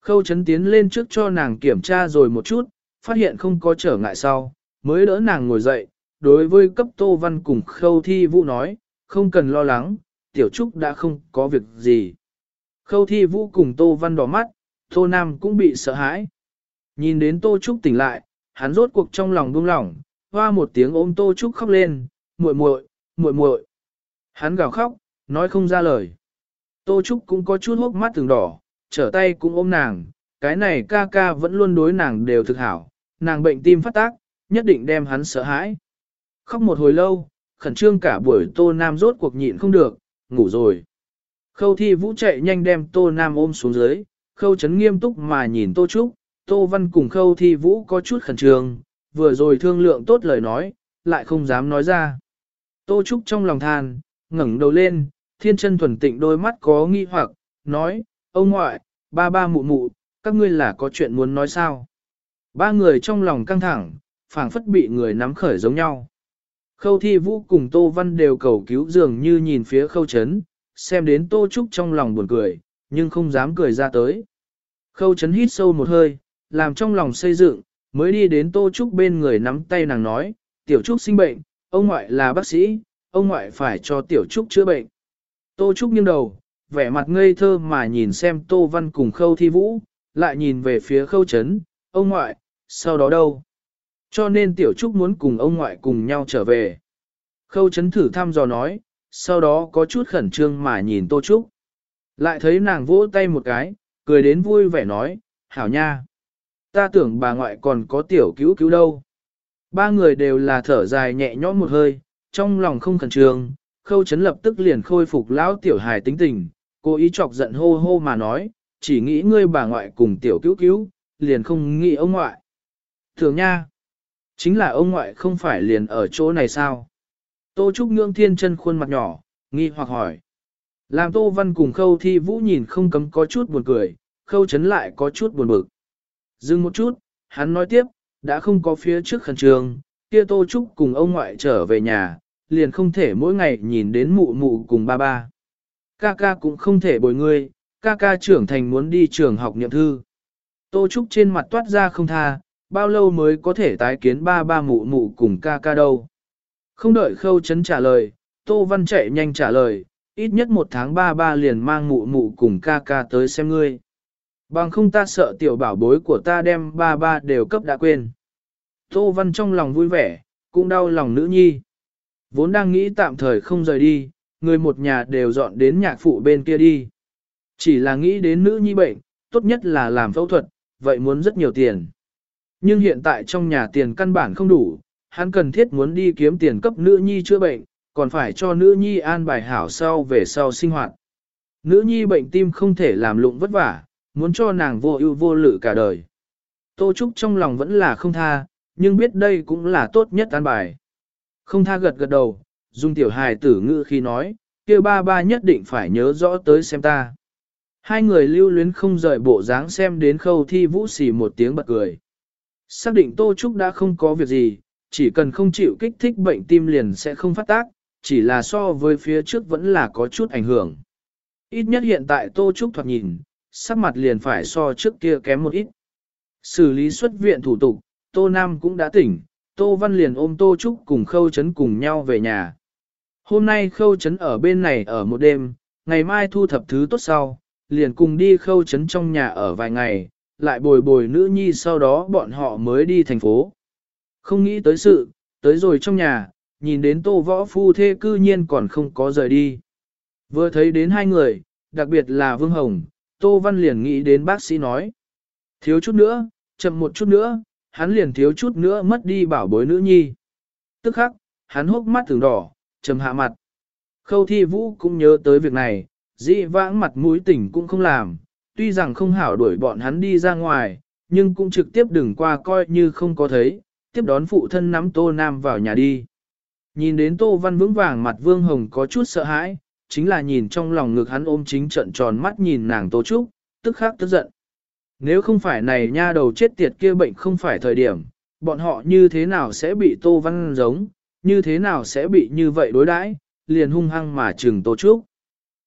Khâu chấn tiến lên trước cho nàng kiểm tra rồi một chút, phát hiện không có trở ngại sau, mới đỡ nàng ngồi dậy. Đối với cấp Tô Văn cùng khâu thi vũ nói, không cần lo lắng, tiểu trúc đã không có việc gì. Khâu thi vũ cùng Tô Văn đỏ mắt, Tô Nam cũng bị sợ hãi. Nhìn đến Tô Trúc tỉnh lại, hắn rốt cuộc trong lòng buông lỏng, hoa một tiếng ôm Tô Trúc khóc lên, muội muội, muội muội. Hắn gào khóc, nói không ra lời. Tô Trúc cũng có chút hốc mắt từng đỏ, trở tay cũng ôm nàng, cái này ca ca vẫn luôn đối nàng đều thực hảo, nàng bệnh tim phát tác, nhất định đem hắn sợ hãi. Khóc một hồi lâu, khẩn trương cả buổi Tô Nam rốt cuộc nhịn không được, ngủ rồi. Khâu thi vũ chạy nhanh đem Tô Nam ôm xuống dưới, khâu chấn nghiêm túc mà nhìn Tô Trúc, Tô Văn cùng khâu thi vũ có chút khẩn trương, vừa rồi thương lượng tốt lời nói, lại không dám nói ra. Tô Trúc trong lòng than, ngẩng đầu lên, thiên chân thuần tịnh đôi mắt có nghi hoặc, nói, ông ngoại, ba ba mụ mụ, các ngươi là có chuyện muốn nói sao? Ba người trong lòng căng thẳng, phảng phất bị người nắm khởi giống nhau. Khâu thi vũ cùng Tô Văn đều cầu cứu dường như nhìn phía khâu chấn, xem đến Tô Trúc trong lòng buồn cười, nhưng không dám cười ra tới. Khâu chấn hít sâu một hơi, làm trong lòng xây dựng, mới đi đến Tô Trúc bên người nắm tay nàng nói, Tiểu Trúc sinh bệnh, ông ngoại là bác sĩ, ông ngoại phải cho Tiểu Trúc chữa bệnh. Tô Trúc nghiêng đầu, vẻ mặt ngây thơ mà nhìn xem Tô Văn cùng khâu thi vũ, lại nhìn về phía khâu chấn, ông ngoại, sau đó đâu? Cho nên Tiểu Trúc muốn cùng ông ngoại cùng nhau trở về. Khâu chấn thử thăm dò nói, sau đó có chút khẩn trương mà nhìn Tô Trúc. Lại thấy nàng vỗ tay một cái, cười đến vui vẻ nói, hảo nha. Ta tưởng bà ngoại còn có tiểu cứu cứu đâu. Ba người đều là thở dài nhẹ nhõm một hơi, trong lòng không khẩn trương, khâu chấn lập tức liền khôi phục lão tiểu hài tính tình, cô ý chọc giận hô hô mà nói, chỉ nghĩ ngươi bà ngoại cùng tiểu cứu cứu, liền không nghĩ ông ngoại. Thường nha, chính là ông ngoại không phải liền ở chỗ này sao? Tô Trúc Nhương Thiên chân khuôn mặt nhỏ, nghi hoặc hỏi. Làm Tô Văn cùng Khâu Thi Vũ nhìn không cấm có chút buồn cười, Khâu chấn lại có chút buồn bực. Dừng một chút, hắn nói tiếp, đã không có phía trước khẩn trường, kia Tô Trúc cùng ông ngoại trở về nhà, liền không thể mỗi ngày nhìn đến mụ mụ cùng ba ba. Ca ca cũng không thể bồi ngươi, ca ca trưởng thành muốn đi trường học niệm thư. Tô Trúc trên mặt toát ra không tha, bao lâu mới có thể tái kiến ba ba mụ mụ cùng ca ca đâu. Không đợi khâu chấn trả lời, Tô Văn chạy nhanh trả lời, ít nhất một tháng ba ba liền mang mụ mụ cùng ca ca tới xem ngươi. Bằng không ta sợ tiểu bảo bối của ta đem ba ba đều cấp đã quên. Tô Văn trong lòng vui vẻ, cũng đau lòng nữ nhi. Vốn đang nghĩ tạm thời không rời đi, người một nhà đều dọn đến nhạc phụ bên kia đi. Chỉ là nghĩ đến nữ nhi bệnh, tốt nhất là làm phẫu thuật, vậy muốn rất nhiều tiền. Nhưng hiện tại trong nhà tiền căn bản không đủ, hắn cần thiết muốn đi kiếm tiền cấp nữ nhi chữa bệnh, còn phải cho nữ nhi an bài hảo sau về sau sinh hoạt. Nữ nhi bệnh tim không thể làm lụng vất vả, muốn cho nàng vô ưu vô lự cả đời. Tô Trúc trong lòng vẫn là không tha, nhưng biết đây cũng là tốt nhất an bài. Không tha gật gật đầu, dung tiểu hài tử ngữ khi nói, kia ba ba nhất định phải nhớ rõ tới xem ta. Hai người lưu luyến không rời bộ dáng xem đến khâu thi vũ xì một tiếng bật cười. Xác định Tô Trúc đã không có việc gì, chỉ cần không chịu kích thích bệnh tim liền sẽ không phát tác, chỉ là so với phía trước vẫn là có chút ảnh hưởng. Ít nhất hiện tại Tô Trúc thoạt nhìn, sắc mặt liền phải so trước kia kém một ít. Xử lý xuất viện thủ tục, Tô Nam cũng đã tỉnh, Tô Văn liền ôm Tô Trúc cùng Khâu Trấn cùng nhau về nhà. Hôm nay Khâu Trấn ở bên này ở một đêm, ngày mai thu thập thứ tốt sau, liền cùng đi Khâu Trấn trong nhà ở vài ngày, lại bồi bồi nữ nhi sau đó bọn họ mới đi thành phố. Không nghĩ tới sự, tới rồi trong nhà, nhìn đến tô võ phu thê cư nhiên còn không có rời đi. Vừa thấy đến hai người, đặc biệt là Vương Hồng, Tô Văn liền nghĩ đến bác sĩ nói. Thiếu chút nữa, chậm một chút nữa, hắn liền thiếu chút nữa mất đi bảo bối nữ nhi. Tức khắc, hắn hốc mắt thường đỏ, trầm hạ mặt. Khâu thi vũ cũng nhớ tới việc này, dị vãng mặt mũi tỉnh cũng không làm, tuy rằng không hảo đuổi bọn hắn đi ra ngoài, nhưng cũng trực tiếp đừng qua coi như không có thấy, tiếp đón phụ thân nắm Tô Nam vào nhà đi. Nhìn đến Tô Văn vững vàng mặt Vương Hồng có chút sợ hãi, chính là nhìn trong lòng ngực hắn ôm chính trận tròn mắt nhìn nàng Tô Trúc, tức khắc tức giận. Nếu không phải này nha đầu chết tiệt kia bệnh không phải thời điểm, bọn họ như thế nào sẽ bị Tô Văn giống, như thế nào sẽ bị như vậy đối đãi, liền hung hăng mà trừng Tô Trúc.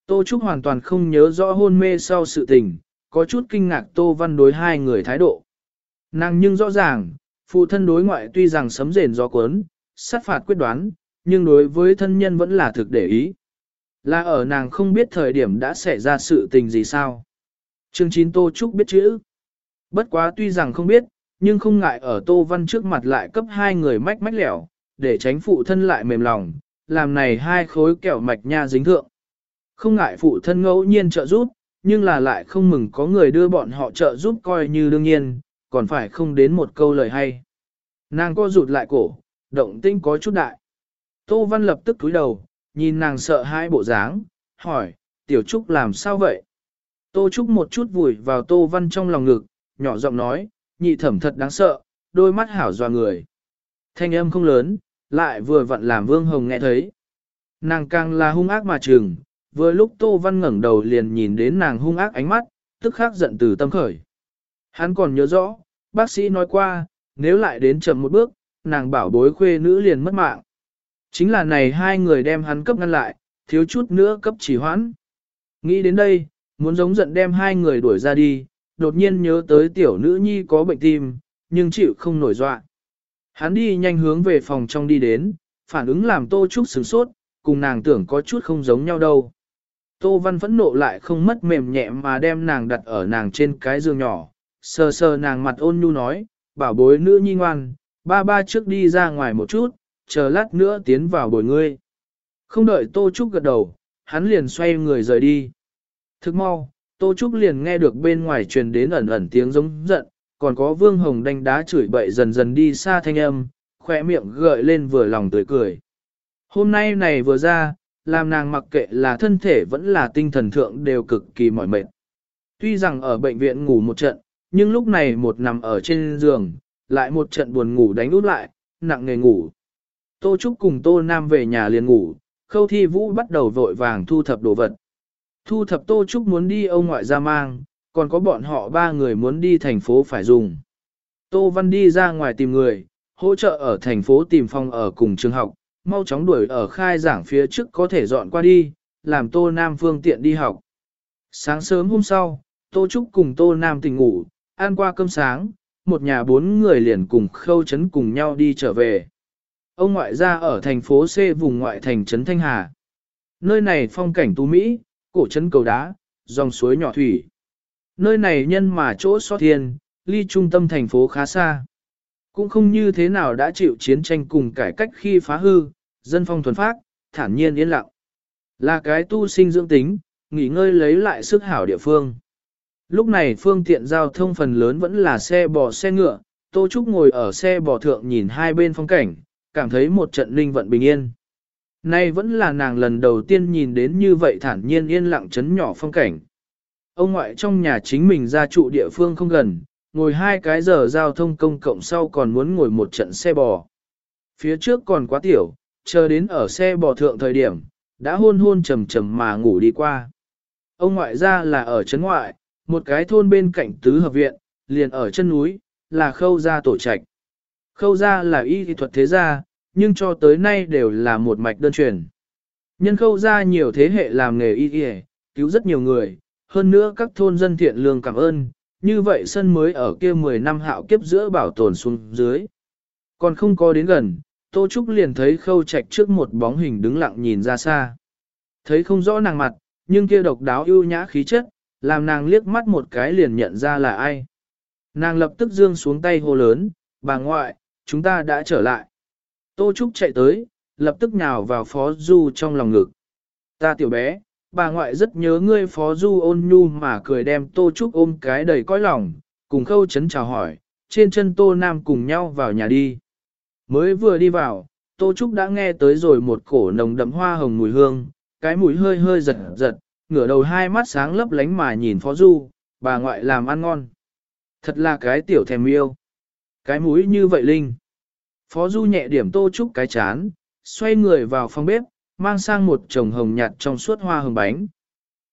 Tô Trúc hoàn toàn không nhớ rõ hôn mê sau sự tình, có chút kinh ngạc Tô Văn đối hai người thái độ. Nàng nhưng rõ ràng, phụ thân đối ngoại tuy rằng sấm rền gió cuốn, sát phạt quyết đoán, nhưng đối với thân nhân vẫn là thực để ý. Là ở nàng không biết thời điểm đã xảy ra sự tình gì sao. Chương 9 Tô Trúc biết chữ. Bất quá tuy rằng không biết, nhưng không ngại ở Tô Văn trước mặt lại cấp hai người mách mách lẻo, để tránh phụ thân lại mềm lòng, làm này hai khối kẹo mạch nha dính thượng. Không ngại phụ thân ngẫu nhiên trợ giúp, nhưng là lại không mừng có người đưa bọn họ trợ giúp coi như đương nhiên, còn phải không đến một câu lời hay. Nàng co rụt lại cổ, động tinh có chút đại. Tô Văn lập tức cúi đầu, nhìn nàng sợ hai bộ dáng, hỏi, Tiểu Trúc làm sao vậy? Tô Trúc một chút vùi vào Tô Văn trong lòng ngực, nhỏ giọng nói, nhị thẩm thật đáng sợ, đôi mắt hảo doa người. Thanh âm không lớn, lại vừa vặn làm Vương Hồng nghe thấy. Nàng càng là hung ác mà trừng, vừa lúc Tô Văn ngẩng đầu liền nhìn đến nàng hung ác ánh mắt, tức khắc giận từ tâm khởi. Hắn còn nhớ rõ, bác sĩ nói qua, nếu lại đến chậm một bước, nàng bảo bối khuê nữ liền mất mạng. Chính là này hai người đem hắn cấp ngăn lại, thiếu chút nữa cấp chỉ hoãn. Nghĩ đến đây, muốn giống giận đem hai người đuổi ra đi, đột nhiên nhớ tới tiểu nữ nhi có bệnh tim, nhưng chịu không nổi dọa. Hắn đi nhanh hướng về phòng trong đi đến, phản ứng làm Tô Trúc sửng sốt, cùng nàng tưởng có chút không giống nhau đâu. Tô Văn phẫn nộ lại không mất mềm nhẹ mà đem nàng đặt ở nàng trên cái giường nhỏ, sờ sờ nàng mặt ôn nhu nói, bảo bối nữ nhi ngoan, ba ba trước đi ra ngoài một chút, chờ lát nữa tiến vào bồi ngươi. Không đợi Tô Trúc gật đầu, hắn liền xoay người rời đi. Thức mau, Tô Trúc liền nghe được bên ngoài truyền đến ẩn ẩn tiếng giống giận, còn có Vương Hồng đánh đá chửi bậy dần dần đi xa thanh âm, khỏe miệng gợi lên vừa lòng tươi cười. Hôm nay này vừa ra, làm nàng mặc kệ là thân thể vẫn là tinh thần thượng đều cực kỳ mỏi mệt. Tuy rằng ở bệnh viện ngủ một trận, nhưng lúc này một nằm ở trên giường, lại một trận buồn ngủ đánh út lại, nặng nề ngủ. Tô Trúc cùng Tô Nam về nhà liền ngủ, khâu thi vũ bắt đầu vội vàng thu thập đồ vật. Thu thập Tô Trúc muốn đi ông ngoại ra mang, còn có bọn họ ba người muốn đi thành phố phải dùng. Tô Văn đi ra ngoài tìm người, hỗ trợ ở thành phố tìm phòng ở cùng trường học, mau chóng đuổi ở khai giảng phía trước có thể dọn qua đi, làm Tô Nam phương tiện đi học. Sáng sớm hôm sau, Tô Trúc cùng Tô Nam tỉnh ngủ, ăn qua cơm sáng, một nhà bốn người liền cùng khâu chấn cùng nhau đi trở về. Ông ngoại ra ở thành phố C vùng ngoại thành trấn Thanh Hà. Nơi này phong cảnh tú Mỹ, cổ trấn cầu đá, dòng suối nhỏ thủy. Nơi này nhân mà chỗ so thiên, ly trung tâm thành phố khá xa. Cũng không như thế nào đã chịu chiến tranh cùng cải cách khi phá hư, dân phong thuần phát, thản nhiên yên lặng. Là cái tu sinh dưỡng tính, nghỉ ngơi lấy lại sức hảo địa phương. Lúc này phương tiện giao thông phần lớn vẫn là xe bò xe ngựa, Tô Trúc ngồi ở xe bò thượng nhìn hai bên phong cảnh, cảm thấy một trận linh vận bình yên. Nay vẫn là nàng lần đầu tiên nhìn đến như vậy thản nhiên yên lặng chấn nhỏ phong cảnh. Ông ngoại trong nhà chính mình ra trụ địa phương không gần, ngồi hai cái giờ giao thông công cộng sau còn muốn ngồi một trận xe bò. Phía trước còn quá tiểu, chờ đến ở xe bò thượng thời điểm, đã hôn hôn trầm trầm mà ngủ đi qua. Ông ngoại ra là ở trấn ngoại, một cái thôn bên cạnh tứ hợp viện, liền ở chân núi, là khâu gia tổ trạch. Khâu gia là y thuật thế gia, nhưng cho tới nay đều là một mạch đơn truyền. Nhân khâu gia nhiều thế hệ làm nghề y y, cứu rất nhiều người, hơn nữa các thôn dân thiện lương cảm ơn, như vậy sân mới ở kia 10 năm hạo kiếp giữa bảo tồn xuống dưới. Còn không có đến gần, Tô Trúc liền thấy khâu trạch trước một bóng hình đứng lặng nhìn ra xa. Thấy không rõ nàng mặt, nhưng kia độc đáo ưu nhã khí chất, làm nàng liếc mắt một cái liền nhận ra là ai. Nàng lập tức dương xuống tay hô lớn, bà ngoại, chúng ta đã trở lại. Tô Trúc chạy tới, lập tức nhào vào Phó Du trong lòng ngực. Ta tiểu bé, bà ngoại rất nhớ ngươi Phó Du ôn nhu mà cười đem Tô Trúc ôm cái đầy cõi lòng, cùng khâu chấn chào hỏi, trên chân Tô Nam cùng nhau vào nhà đi. Mới vừa đi vào, Tô Trúc đã nghe tới rồi một cổ nồng đậm hoa hồng mùi hương, cái mũi hơi hơi giật giật, ngửa đầu hai mắt sáng lấp lánh mà nhìn Phó Du, bà ngoại làm ăn ngon. Thật là cái tiểu thèm yêu. Cái mũi như vậy linh. Phó Du nhẹ điểm Tô Trúc cái chán, xoay người vào phòng bếp, mang sang một chồng hồng nhạt trong suốt hoa hồng bánh.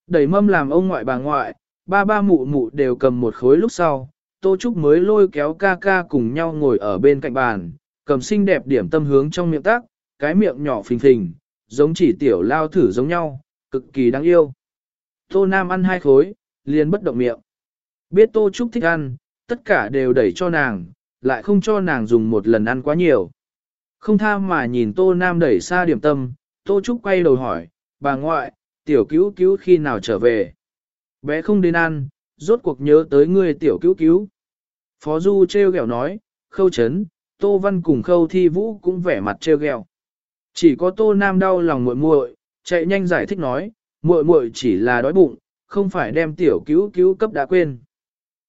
Đẩy mâm làm ông ngoại bà ngoại, ba ba mụ mụ đều cầm một khối lúc sau, Tô Trúc mới lôi kéo ca ca cùng nhau ngồi ở bên cạnh bàn, cầm xinh đẹp điểm tâm hướng trong miệng tác, cái miệng nhỏ phình phình, giống chỉ tiểu lao thử giống nhau, cực kỳ đáng yêu. Tô Nam ăn hai khối, liền bất động miệng. Biết Tô Trúc thích ăn, tất cả đều đẩy cho nàng, lại không cho nàng dùng một lần ăn quá nhiều. Không tham mà nhìn Tô Nam đẩy xa điểm tâm, Tô Trúc quay đầu hỏi, bà ngoại, tiểu cứu cứu khi nào trở về? Bé không đến ăn, rốt cuộc nhớ tới người tiểu cứu cứu. Phó Du treo gẹo nói, khâu chấn, Tô Văn cùng khâu thi vũ cũng vẻ mặt treo gẹo. Chỉ có Tô Nam đau lòng muội muội, chạy nhanh giải thích nói, muội muội chỉ là đói bụng, không phải đem tiểu cứu cứu cấp đã quên.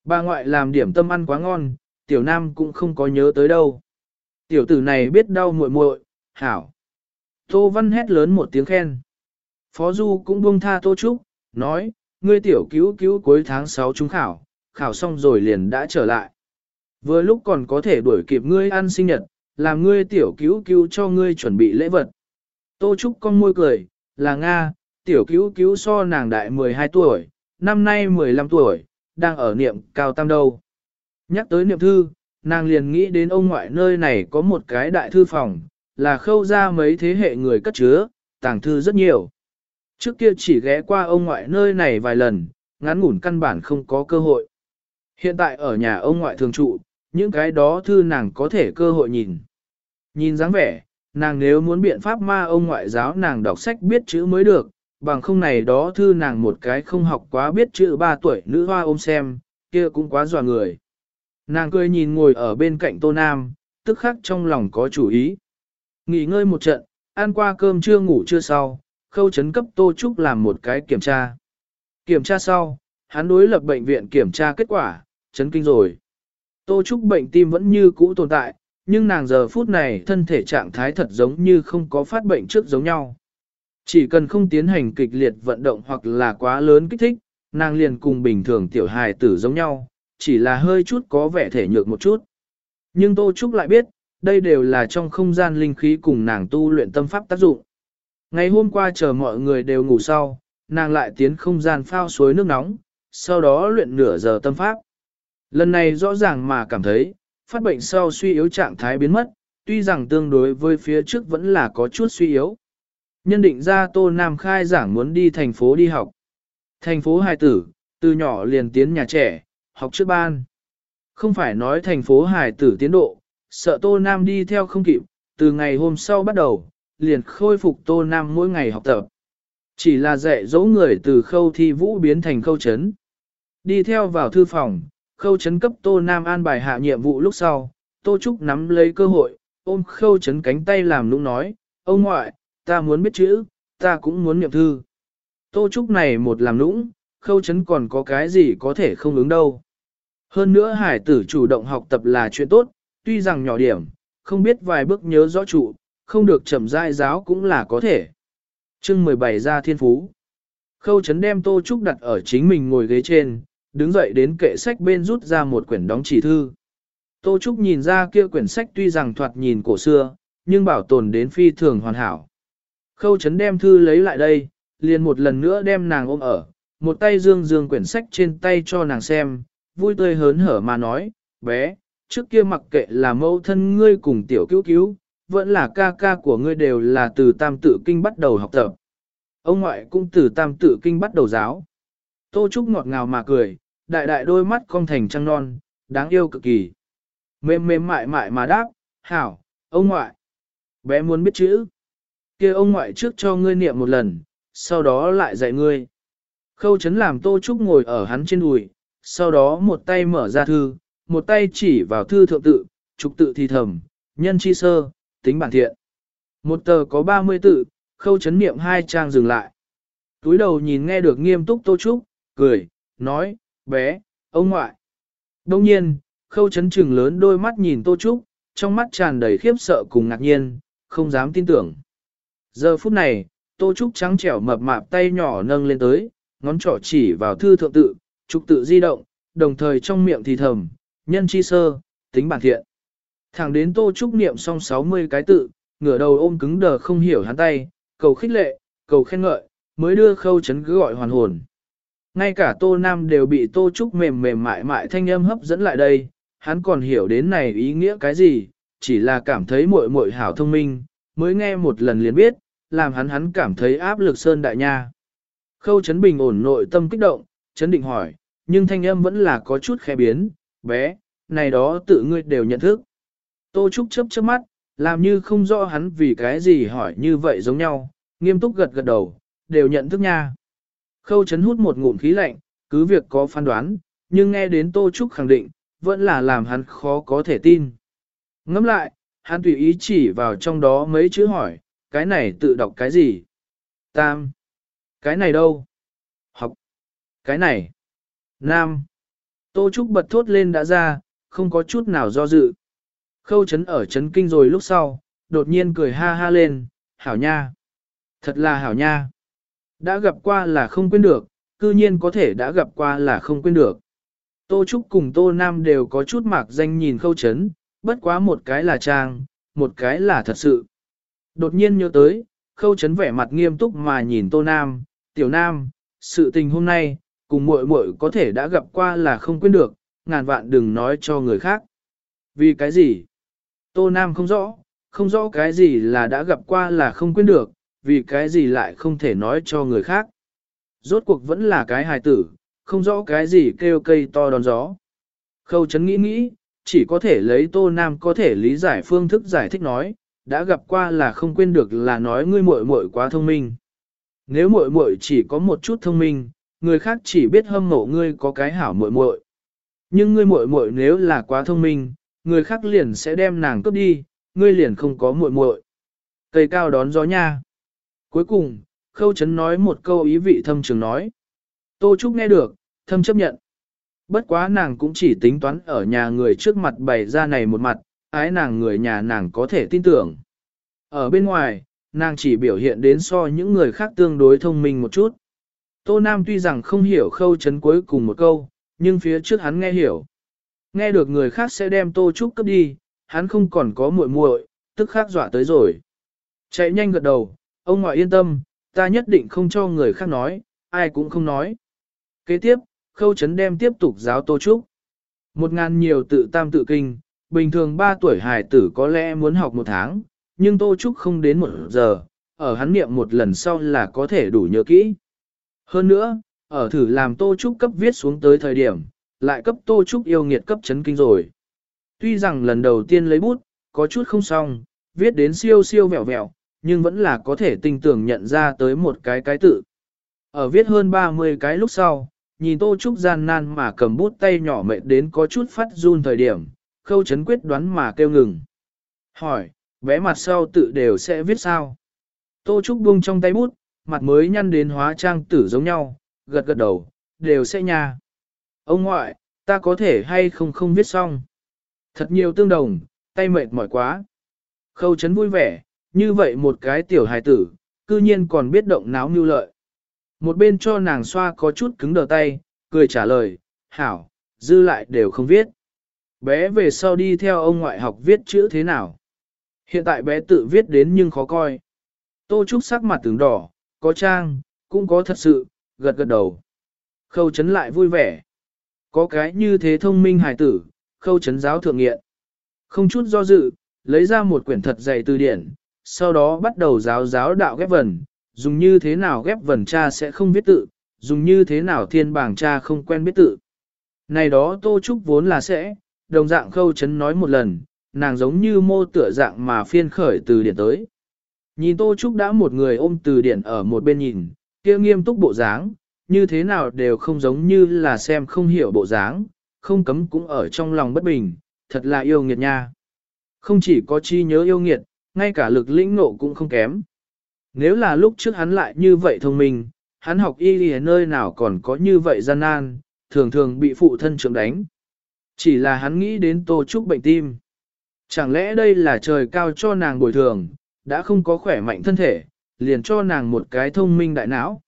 Bà ngoại làm điểm tâm ăn quá ngon, tiểu nam cũng không có nhớ tới đâu. Tiểu tử này biết đau muội muội, hảo. Tô Văn hét lớn một tiếng khen. Phó Du cũng buông tha Tô Trúc, nói, ngươi tiểu cứu cứu cuối tháng 6 chúng khảo, khảo xong rồi liền đã trở lại. Vừa lúc còn có thể đuổi kịp ngươi ăn sinh nhật, làm ngươi tiểu cứu cứu cho ngươi chuẩn bị lễ vật. Tô Trúc con môi cười, là Nga, tiểu cứu cứu so nàng đại 12 tuổi, năm nay 15 tuổi, đang ở niệm cao tam đâu. Nhắc tới niệm thư, nàng liền nghĩ đến ông ngoại nơi này có một cái đại thư phòng, là khâu ra mấy thế hệ người cất chứa, tàng thư rất nhiều. Trước kia chỉ ghé qua ông ngoại nơi này vài lần, ngắn ngủn căn bản không có cơ hội. Hiện tại ở nhà ông ngoại thường trụ, những cái đó thư nàng có thể cơ hội nhìn. Nhìn dáng vẻ, nàng nếu muốn biện pháp ma ông ngoại giáo nàng đọc sách biết chữ mới được, bằng không này đó thư nàng một cái không học quá biết chữ ba tuổi nữ hoa ôm xem, kia cũng quá dò người. Nàng cười nhìn ngồi ở bên cạnh Tô Nam, tức khắc trong lòng có chủ ý. Nghỉ ngơi một trận, ăn qua cơm trưa ngủ chưa sau, khâu chấn cấp Tô Trúc làm một cái kiểm tra. Kiểm tra sau, hắn đối lập bệnh viện kiểm tra kết quả, chấn kinh rồi. Tô Trúc bệnh tim vẫn như cũ tồn tại, nhưng nàng giờ phút này thân thể trạng thái thật giống như không có phát bệnh trước giống nhau. Chỉ cần không tiến hành kịch liệt vận động hoặc là quá lớn kích thích, nàng liền cùng bình thường tiểu hài tử giống nhau, chỉ là hơi chút có vẻ thể nhược một chút. Nhưng Tô Trúc lại biết, đây đều là trong không gian linh khí cùng nàng tu luyện tâm pháp tác dụng. Ngày hôm qua chờ mọi người đều ngủ sau, nàng lại tiến không gian phao suối nước nóng, sau đó luyện nửa giờ tâm pháp. Lần này rõ ràng mà cảm thấy, phát bệnh sau suy yếu trạng thái biến mất, tuy rằng tương đối với phía trước vẫn là có chút suy yếu. Nhân định ra Tô Nam khai giảng muốn đi thành phố đi học. Thành phố hài tử, từ nhỏ liền tiến nhà trẻ, học trước ban. Không phải nói thành phố hài tử tiến độ, sợ Tô Nam đi theo không kịp, từ ngày hôm sau bắt đầu, liền khôi phục Tô Nam mỗi ngày học tập. Chỉ là dạy dỗ người từ khâu thi vũ biến thành khâu chấn. Đi theo vào thư phòng, khâu chấn cấp Tô Nam an bài hạ nhiệm vụ lúc sau, Tô Trúc nắm lấy cơ hội, ôm khâu chấn cánh tay làm nũng nói, ông ngoại, ta muốn biết chữ, ta cũng muốn niệm thư. Tô Trúc này một làm nũng, khâu chấn còn có cái gì có thể không ứng đâu. Hơn nữa hải tử chủ động học tập là chuyện tốt, tuy rằng nhỏ điểm, không biết vài bước nhớ rõ trụ, không được chậm rãi giáo cũng là có thể. chương 17 ra thiên phú. Khâu chấn đem Tô Trúc đặt ở chính mình ngồi ghế trên, đứng dậy đến kệ sách bên rút ra một quyển đóng chỉ thư. Tô Trúc nhìn ra kia quyển sách tuy rằng thoạt nhìn cổ xưa, nhưng bảo tồn đến phi thường hoàn hảo. Khâu chấn đem thư lấy lại đây, liền một lần nữa đem nàng ôm ở, một tay dương dương quyển sách trên tay cho nàng xem, vui tươi hớn hở mà nói, bé, trước kia mặc kệ là mẫu thân ngươi cùng tiểu cứu cứu, vẫn là ca ca của ngươi đều là từ tam tự kinh bắt đầu học tập. Ông ngoại cũng từ tam tự kinh bắt đầu giáo. Tô Trúc ngọt ngào mà cười, đại đại đôi mắt cong thành trăng non, đáng yêu cực kỳ. Mềm mềm mại mại mà đáp, hảo, ông ngoại. Bé muốn biết chữ. kia ông ngoại trước cho ngươi niệm một lần, sau đó lại dạy ngươi. Khâu chấn làm Tô Trúc ngồi ở hắn trên đùi, sau đó một tay mở ra thư, một tay chỉ vào thư thượng tự, trục tự thì thầm, nhân chi sơ, tính bản thiện. Một tờ có 30 tự, khâu chấn niệm hai trang dừng lại. Túi đầu nhìn nghe được nghiêm túc Tô Trúc, cười, nói, bé, ông ngoại. Đông nhiên, khâu chấn trừng lớn đôi mắt nhìn Tô Trúc, trong mắt tràn đầy khiếp sợ cùng ngạc nhiên, không dám tin tưởng. Giờ phút này, Tô Trúc trắng trẻo mập mạp tay nhỏ nâng lên tới, ngón trỏ chỉ vào thư thượng tự, trục tự di động, đồng thời trong miệng thì thầm, nhân chi sơ, tính bản thiện. Thẳng đến Tô Trúc niệm xong 60 cái tự, ngửa đầu ôm cứng đờ không hiểu hắn tay, cầu khích lệ, cầu khen ngợi, mới đưa khâu chấn cứ gọi hoàn hồn. Ngay cả Tô Nam đều bị Tô Trúc mềm mềm mại mại thanh âm hấp dẫn lại đây, hắn còn hiểu đến này ý nghĩa cái gì, chỉ là cảm thấy muội muội hảo thông minh, mới nghe một lần liền biết, làm hắn hắn cảm thấy áp lực sơn đại nha. Khâu chấn bình ổn nội tâm kích động, chấn định hỏi, nhưng thanh âm vẫn là có chút khẽ biến, bé, này đó tự ngươi đều nhận thức. Tô Trúc chớp chớp mắt, làm như không rõ hắn vì cái gì hỏi như vậy giống nhau, nghiêm túc gật gật đầu, đều nhận thức nha. Khâu chấn hút một ngụm khí lạnh, cứ việc có phán đoán, nhưng nghe đến Tô Trúc khẳng định, vẫn là làm hắn khó có thể tin. Ngẫm lại, hắn tùy ý chỉ vào trong đó mấy chữ hỏi, cái này tự đọc cái gì? Tam. Cái này đâu? Học. Cái này. Nam. Tô Trúc bật thốt lên đã ra, không có chút nào do dự. Khâu chấn ở chấn kinh rồi lúc sau, đột nhiên cười ha ha lên, hảo nha. Thật là hảo nha. Đã gặp qua là không quên được, cư nhiên có thể đã gặp qua là không quên được. Tô Trúc cùng Tô Nam đều có chút mạc danh nhìn khâu chấn, bất quá một cái là trang, một cái là thật sự. Đột nhiên nhớ tới, khâu chấn vẻ mặt nghiêm túc mà nhìn Tô Nam, Tiểu Nam, sự tình hôm nay, cùng muội muội có thể đã gặp qua là không quên được, ngàn vạn đừng nói cho người khác. Vì cái gì? Tô Nam không rõ, không rõ cái gì là đã gặp qua là không quên được, vì cái gì lại không thể nói cho người khác. Rốt cuộc vẫn là cái hài tử, không rõ cái gì kêu cây to đón gió. Khâu chấn nghĩ nghĩ, chỉ có thể lấy tô nam có thể lý giải phương thức giải thích nói, đã gặp qua là không quên được là nói ngươi muội muội quá thông minh. Nếu muội muội chỉ có một chút thông minh, người khác chỉ biết hâm mộ ngươi có cái hảo muội muội. Nhưng ngươi muội muội nếu là quá thông minh, người khác liền sẽ đem nàng cướp đi, ngươi liền không có muội muội. Cây cao đón gió nha. Cuối cùng, Khâu Chấn nói một câu ý vị thâm trường nói. Tô Trúc nghe được, thâm chấp nhận. Bất quá nàng cũng chỉ tính toán ở nhà người trước mặt bày ra này một mặt, ái nàng người nhà nàng có thể tin tưởng. Ở bên ngoài, nàng chỉ biểu hiện đến so những người khác tương đối thông minh một chút. Tô Nam tuy rằng không hiểu khâu chấn cuối cùng một câu, nhưng phía trước hắn nghe hiểu. Nghe được người khác sẽ đem Tô Trúc cấp đi, hắn không còn có muội muội, tức khắc dọa tới rồi. Chạy nhanh gật đầu, ông ngoại yên tâm, ta nhất định không cho người khác nói, ai cũng không nói. Kế tiếp, khâu chấn đem tiếp tục giáo Tô Trúc. Một ngàn nhiều tự tam tự kinh, bình thường ba tuổi hài tử có lẽ muốn học một tháng, nhưng Tô Trúc không đến một giờ, ở hắn niệm một lần sau là có thể đủ nhớ kỹ. Hơn nữa, ở thử làm Tô Trúc cấp viết xuống tới thời điểm, lại cấp Tô Trúc yêu nghiệt cấp chấn kinh rồi. Tuy rằng lần đầu tiên lấy bút, có chút không xong, viết đến siêu siêu vẹo vẹo, nhưng vẫn là có thể tinh tưởng nhận ra tới một cái cái tự. Ở viết hơn 30 cái lúc sau, nhìn Tô Trúc gian nan mà cầm bút tay nhỏ mệt đến có chút phát run thời điểm, khâu chấn quyết đoán mà kêu ngừng. Hỏi, vẽ mặt sau tự đều sẽ viết sao? Tô Trúc buông trong tay bút, mặt mới nhăn đến hóa trang tử giống nhau, gật gật đầu, đều sẽ nha. Ông ngoại, ta có thể hay không không viết xong. Thật nhiều tương đồng, tay mệt mỏi quá. Khâu chấn vui vẻ, như vậy một cái tiểu hài tử, cư nhiên còn biết động náo như lợi. Một bên cho nàng xoa có chút cứng đờ tay, cười trả lời, hảo, dư lại đều không viết. Bé về sau đi theo ông ngoại học viết chữ thế nào. Hiện tại bé tự viết đến nhưng khó coi. Tô Trúc sắc mặt tướng đỏ, có trang, cũng có thật sự, gật gật đầu. Khâu chấn lại vui vẻ. Có cái như thế thông minh hài tử, khâu chấn giáo thượng nghiện. Không chút do dự, lấy ra một quyển thật dày từ điển, sau đó bắt đầu giáo giáo đạo ghép vần, dùng như thế nào ghép vần cha sẽ không viết tự, dùng như thế nào thiên bảng cha không quen biết tự. Này đó Tô Trúc vốn là sẽ, đồng dạng khâu chấn nói một lần, nàng giống như mô tựa dạng mà phiên khởi từ điển tới. Nhìn Tô Trúc đã một người ôm từ điển ở một bên nhìn, kia nghiêm túc bộ dáng, như thế nào đều không giống như là xem không hiểu bộ dáng, không cấm cũng ở trong lòng bất bình, thật là yêu nghiệt nha. Không chỉ có chi nhớ yêu nghiệt, ngay cả lực lĩnh nộ cũng không kém. Nếu là lúc trước hắn lại như vậy thông minh, hắn học y ở nơi nào còn có như vậy gian nan, thường thường bị phụ thân trưởng đánh. Chỉ là hắn nghĩ đến tô trúc bệnh tim. Chẳng lẽ đây là trời cao cho nàng bồi thường, đã không có khỏe mạnh thân thể, liền cho nàng một cái thông minh đại não.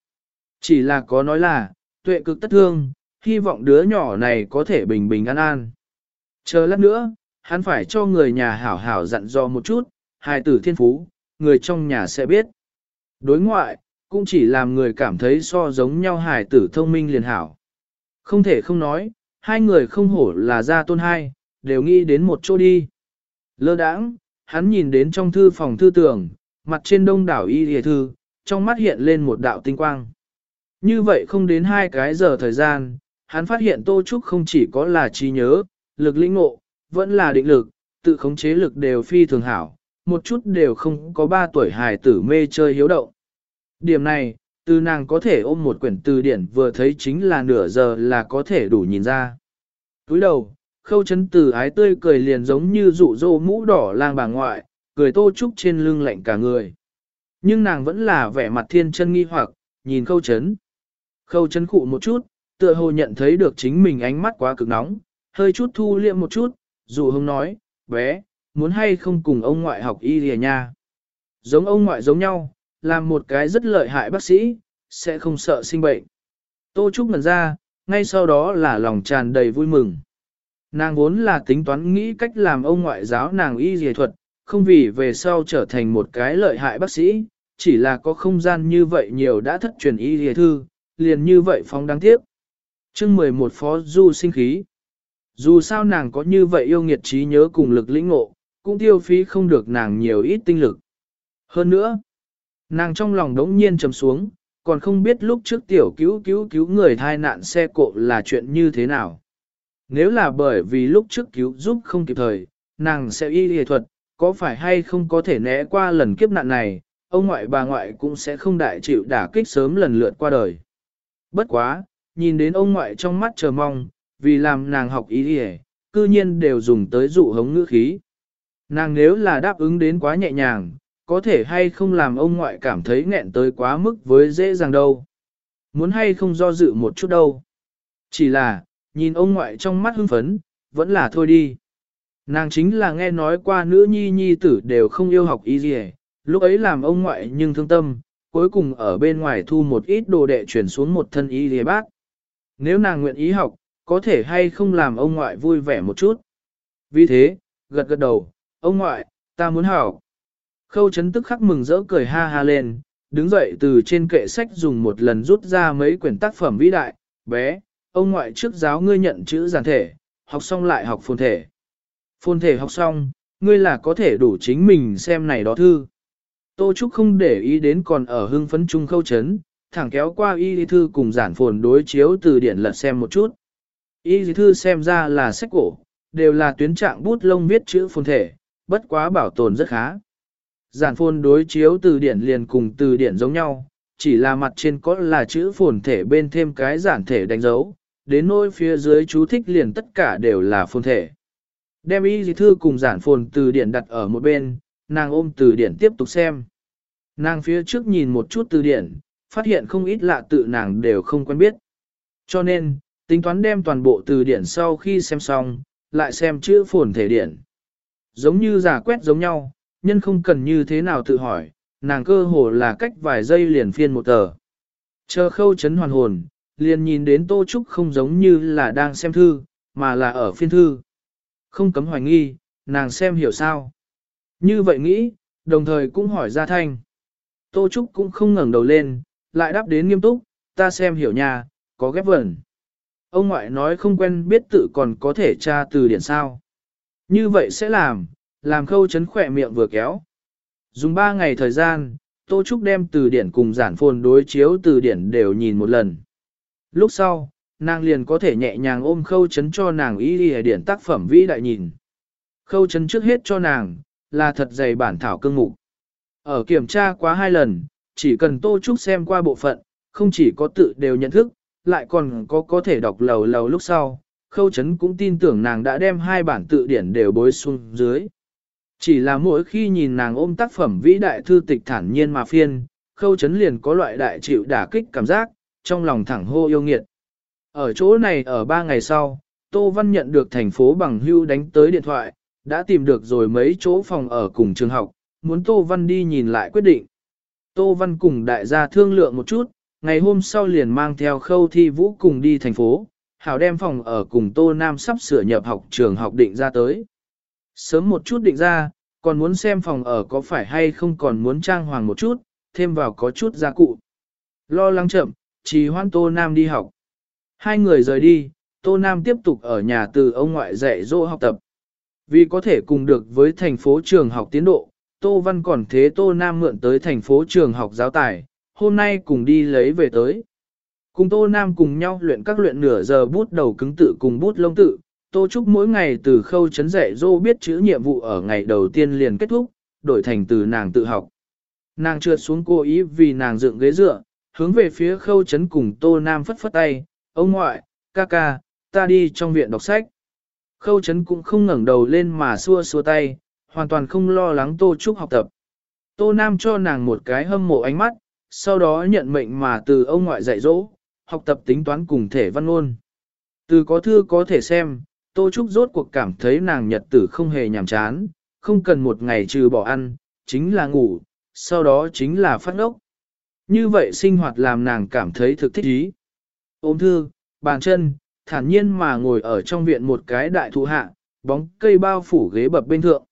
Chỉ là có nói là, tuệ cực tất thương, hy vọng đứa nhỏ này có thể bình bình an an. Chờ lát nữa, hắn phải cho người nhà hảo hảo dặn dò một chút, hài tử thiên phú, người trong nhà sẽ biết. Đối ngoại, cũng chỉ làm người cảm thấy so giống nhau hài tử thông minh liền hảo. Không thể không nói, hai người không hổ là gia tôn hai, đều nghĩ đến một chỗ đi. Lơ đãng, hắn nhìn đến trong thư phòng thư tưởng, mặt trên đông đảo y hề thư, trong mắt hiện lên một đạo tinh quang. Như vậy không đến hai cái giờ thời gian, hắn phát hiện Tô Trúc không chỉ có là trí nhớ, lực lĩnh ngộ, vẫn là định lực, tự khống chế lực đều phi thường hảo, một chút đều không có ba tuổi hài tử mê chơi hiếu động. Điểm này, từ nàng có thể ôm một quyển từ điển vừa thấy chính là nửa giờ là có thể đủ nhìn ra. Túi đầu, khâu chấn từ ái tươi cười liền giống như rụ rỗ mũ đỏ lang bà ngoại, cười tô trúc trên lưng lạnh cả người. Nhưng nàng vẫn là vẻ mặt thiên chân nghi hoặc, nhìn khâu chấn. Khâu chấn khụ một chút, tựa hồ nhận thấy được chính mình ánh mắt quá cực nóng, hơi chút thu liệm một chút, dù hông nói, bé, muốn hay không cùng ông ngoại học y lìa nha. Giống ông ngoại giống nhau, làm một cái rất lợi hại bác sĩ, sẽ không sợ sinh bệnh. Tô Trúc ngần ra, ngay sau đó là lòng tràn đầy vui mừng. Nàng vốn là tính toán nghĩ cách làm ông ngoại giáo nàng y dề thuật, không vì về sau trở thành một cái lợi hại bác sĩ, chỉ là có không gian như vậy nhiều đã thất truyền y dề thư, liền như vậy phóng đáng tiếc. chương 11 phó du sinh khí. Dù sao nàng có như vậy yêu nghiệt trí nhớ cùng lực lĩnh ngộ, cũng tiêu phí không được nàng nhiều ít tinh lực. Hơn nữa, nàng trong lòng đống nhiên trầm xuống, còn không biết lúc trước tiểu cứu cứu cứu người thai nạn xe cộ là chuyện như thế nào. Nếu là bởi vì lúc trước cứu giúp không kịp thời, nàng sẽ y lìa thuật, có phải hay không có thể né qua lần kiếp nạn này, ông ngoại bà ngoại cũng sẽ không đại chịu đả kích sớm lần lượt qua đời. Bất quá, nhìn đến ông ngoại trong mắt chờ mong, vì làm nàng học y lìa, cư nhiên đều dùng tới dụ hống ngữ khí. Nàng nếu là đáp ứng đến quá nhẹ nhàng, có thể hay không làm ông ngoại cảm thấy nghẹn tới quá mức với dễ dàng đâu. Muốn hay không do dự một chút đâu. Chỉ là, nhìn ông ngoại trong mắt hưng phấn, vẫn là thôi đi. Nàng chính là nghe nói qua nữ nhi nhi tử đều không yêu học y gì lúc ấy làm ông ngoại nhưng thương tâm, cuối cùng ở bên ngoài thu một ít đồ đệ chuyển xuống một thân y gì bác. Nếu nàng nguyện ý học, có thể hay không làm ông ngoại vui vẻ một chút. Vì thế, gật gật đầu, ông ngoại, ta muốn học. Khâu chấn tức khắc mừng rỡ cười ha ha lên, đứng dậy từ trên kệ sách dùng một lần rút ra mấy quyển tác phẩm vĩ đại, bé, ông ngoại trước giáo ngươi nhận chữ giản thể, học xong lại học phồn thể. Phồn thể học xong, ngươi là có thể đủ chính mình xem này đó thư. Tô Trúc không để ý đến còn ở hưng phấn trung khâu chấn, thẳng kéo qua y thư cùng giản phồn đối chiếu từ điển lật xem một chút. Y thư xem ra là sách cổ, đều là tuyến trạng bút lông viết chữ phồn thể, bất quá bảo tồn rất khá. Giản phồn đối chiếu từ điển liền cùng từ điển giống nhau, chỉ là mặt trên có là chữ phồn thể bên thêm cái giản thể đánh dấu, đến nỗi phía dưới chú thích liền tất cả đều là phồn thể. Đem y thư cùng giản phồn từ điển đặt ở một bên, nàng ôm từ điển tiếp tục xem. Nàng phía trước nhìn một chút từ điển, phát hiện không ít lạ tự nàng đều không quen biết. Cho nên, tính toán đem toàn bộ từ điển sau khi xem xong, lại xem chữ phồn thể điển. Giống như giả quét giống nhau, nhân không cần như thế nào tự hỏi, nàng cơ hồ là cách vài giây liền phiên một tờ. Chờ khâu chấn hoàn hồn, liền nhìn đến Tô Trúc không giống như là đang xem thư, mà là ở phiên thư. Không cấm hoài nghi, nàng xem hiểu sao. Như vậy nghĩ, đồng thời cũng hỏi ra thanh. Tô Trúc cũng không ngẩng đầu lên, lại đáp đến nghiêm túc, ta xem hiểu nhà, có ghép vẩn. Ông ngoại nói không quen biết tự còn có thể tra từ điển sao. Như vậy sẽ làm, làm khâu chấn khỏe miệng vừa kéo. Dùng 3 ngày thời gian, Tô Trúc đem từ điển cùng giản phồn đối chiếu từ điển đều nhìn một lần. Lúc sau, nàng liền có thể nhẹ nhàng ôm khâu chấn cho nàng ý đi điển tác phẩm vĩ đại nhìn. Khâu chấn trước hết cho nàng, là thật dày bản thảo cương mục. Ở kiểm tra quá hai lần, chỉ cần Tô Trúc xem qua bộ phận, không chỉ có tự đều nhận thức, lại còn có có thể đọc lầu lầu lúc sau. Khâu chấn cũng tin tưởng nàng đã đem hai bản tự điển đều bối xuống dưới. Chỉ là mỗi khi nhìn nàng ôm tác phẩm vĩ đại thư tịch thản nhiên mà phiên, khâu chấn liền có loại đại chịu đả kích cảm giác, trong lòng thẳng hô yêu nghiệt. Ở chỗ này ở ba ngày sau, Tô Văn nhận được thành phố bằng hưu đánh tới điện thoại, đã tìm được rồi mấy chỗ phòng ở cùng trường học, muốn Tô Văn đi nhìn lại quyết định. Tô Văn cùng đại gia thương lượng một chút, ngày hôm sau liền mang theo khâu thi vũ cùng đi thành phố, hảo đem phòng ở cùng Tô Nam sắp sửa nhập học trường học định ra tới. Sớm một chút định ra, còn muốn xem phòng ở có phải hay không còn muốn trang hoàng một chút, thêm vào có chút gia cụ. Lo lắng chậm, trì hoan Tô Nam đi học. Hai người rời đi, Tô Nam tiếp tục ở nhà từ ông ngoại dạy dỗ học tập. Vì có thể cùng được với thành phố trường học tiến độ, Tô Văn còn thế Tô Nam mượn tới thành phố trường học giáo tài, hôm nay cùng đi lấy về tới. Cùng Tô Nam cùng nhau luyện các luyện nửa giờ bút đầu cứng tự cùng bút lông tự, Tô Trúc mỗi ngày từ khâu chấn dạy dô biết chữ nhiệm vụ ở ngày đầu tiên liền kết thúc, đổi thành từ nàng tự học. Nàng trượt xuống cố ý vì nàng dựng ghế dựa, hướng về phía khâu chấn cùng Tô Nam phất phất tay, ông ngoại, ca ca, ta đi trong viện đọc sách. Khâu chấn cũng không ngẩng đầu lên mà xua xua tay, hoàn toàn không lo lắng Tô Trúc học tập. Tô Nam cho nàng một cái hâm mộ ánh mắt, sau đó nhận mệnh mà từ ông ngoại dạy dỗ, học tập tính toán cùng thể văn ngôn. Từ có thư có thể xem, Tô Trúc rốt cuộc cảm thấy nàng nhật tử không hề nhàm chán, không cần một ngày trừ bỏ ăn, chính là ngủ, sau đó chính là phát ngốc. Như vậy sinh hoạt làm nàng cảm thấy thực thích ý. Ôm thư, bàn chân, thản nhiên mà ngồi ở trong viện một cái đại thụ hạ, bóng cây bao phủ ghế bập bên thượng.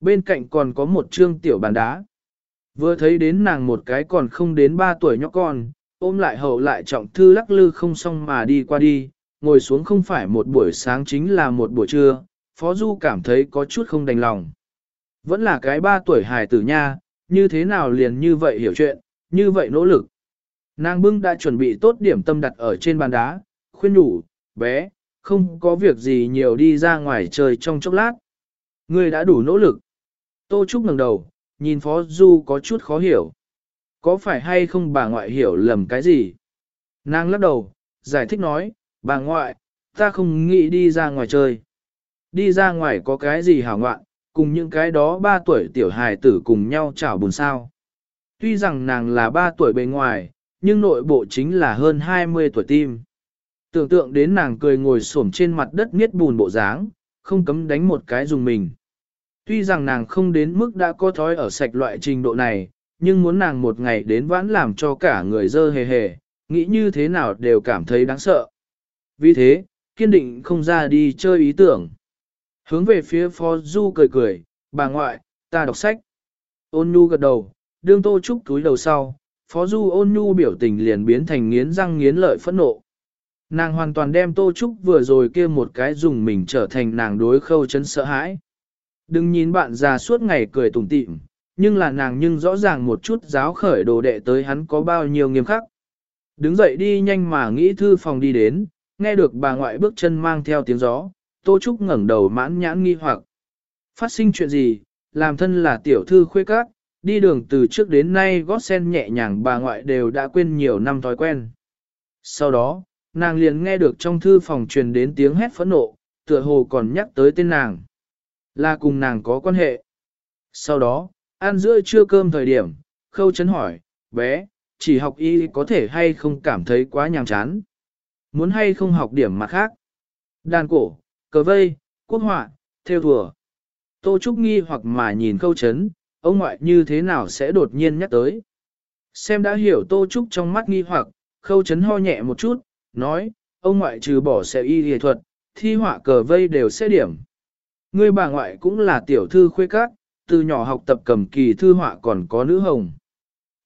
Bên cạnh còn có một trương tiểu bàn đá. Vừa thấy đến nàng một cái còn không đến ba tuổi nhóc con, ôm lại hậu lại trọng thư lắc lư không xong mà đi qua đi, ngồi xuống không phải một buổi sáng chính là một buổi trưa, Phó Du cảm thấy có chút không đành lòng. Vẫn là cái ba tuổi hài tử nha, như thế nào liền như vậy hiểu chuyện, như vậy nỗ lực. Nàng bưng đã chuẩn bị tốt điểm tâm đặt ở trên bàn đá, khuyên nhủ, bé, không có việc gì nhiều đi ra ngoài chơi trong chốc lát. Ngươi đã đủ nỗ lực. Tô Trúc ngẩng đầu, nhìn Phó Du có chút khó hiểu. Có phải hay không bà ngoại hiểu lầm cái gì? Nàng lắc đầu, giải thích nói, bà ngoại, ta không nghĩ đi ra ngoài chơi. Đi ra ngoài có cái gì hảo ngoạn, cùng những cái đó ba tuổi tiểu hài tử cùng nhau chảo buồn sao. Tuy rằng nàng là ba tuổi bề ngoài, nhưng nội bộ chính là hơn 20 tuổi tim. Tưởng tượng đến nàng cười ngồi xổm trên mặt đất miết bùn bộ dáng, không cấm đánh một cái dùng mình. Tuy rằng nàng không đến mức đã có thói ở sạch loại trình độ này, nhưng muốn nàng một ngày đến vãn làm cho cả người dơ hề hề, nghĩ như thế nào đều cảm thấy đáng sợ. Vì thế, kiên định không ra đi chơi ý tưởng. Hướng về phía Phó Du cười cười, bà ngoại, ta đọc sách. Ôn nhu gật đầu, đương tô trúc túi đầu sau, Phó Du ôn nhu biểu tình liền biến thành nghiến răng nghiến lợi phẫn nộ. Nàng hoàn toàn đem tô trúc vừa rồi kia một cái dùng mình trở thành nàng đối khâu chấn sợ hãi. Đừng nhìn bạn già suốt ngày cười tủm tỉm, nhưng là nàng nhưng rõ ràng một chút giáo khởi đồ đệ tới hắn có bao nhiêu nghiêm khắc. Đứng dậy đi nhanh mà nghĩ thư phòng đi đến, nghe được bà ngoại bước chân mang theo tiếng gió, Tô Trúc ngẩng đầu mãn nhãn nghi hoặc. Phát sinh chuyện gì, làm thân là tiểu thư khuê các, đi đường từ trước đến nay gót sen nhẹ nhàng bà ngoại đều đã quên nhiều năm thói quen. Sau đó, nàng liền nghe được trong thư phòng truyền đến tiếng hét phẫn nộ, tựa hồ còn nhắc tới tên nàng. Là cùng nàng có quan hệ. Sau đó, ăn giữa trưa cơm thời điểm, khâu chấn hỏi, bé, chỉ học y có thể hay không cảm thấy quá nhàm chán. Muốn hay không học điểm mặt khác. Đàn cổ, cờ vây, quốc họa, theo thùa. Tô Trúc nghi hoặc mà nhìn khâu chấn, ông ngoại như thế nào sẽ đột nhiên nhắc tới. Xem đã hiểu Tô Trúc trong mắt nghi hoặc, khâu chấn ho nhẹ một chút, nói, ông ngoại trừ bỏ sẽ y y thuật, thi họa cờ vây đều sẽ điểm. Ngươi bà ngoại cũng là tiểu thư khuê cát, từ nhỏ học tập cầm kỳ thư họa còn có nữ hồng.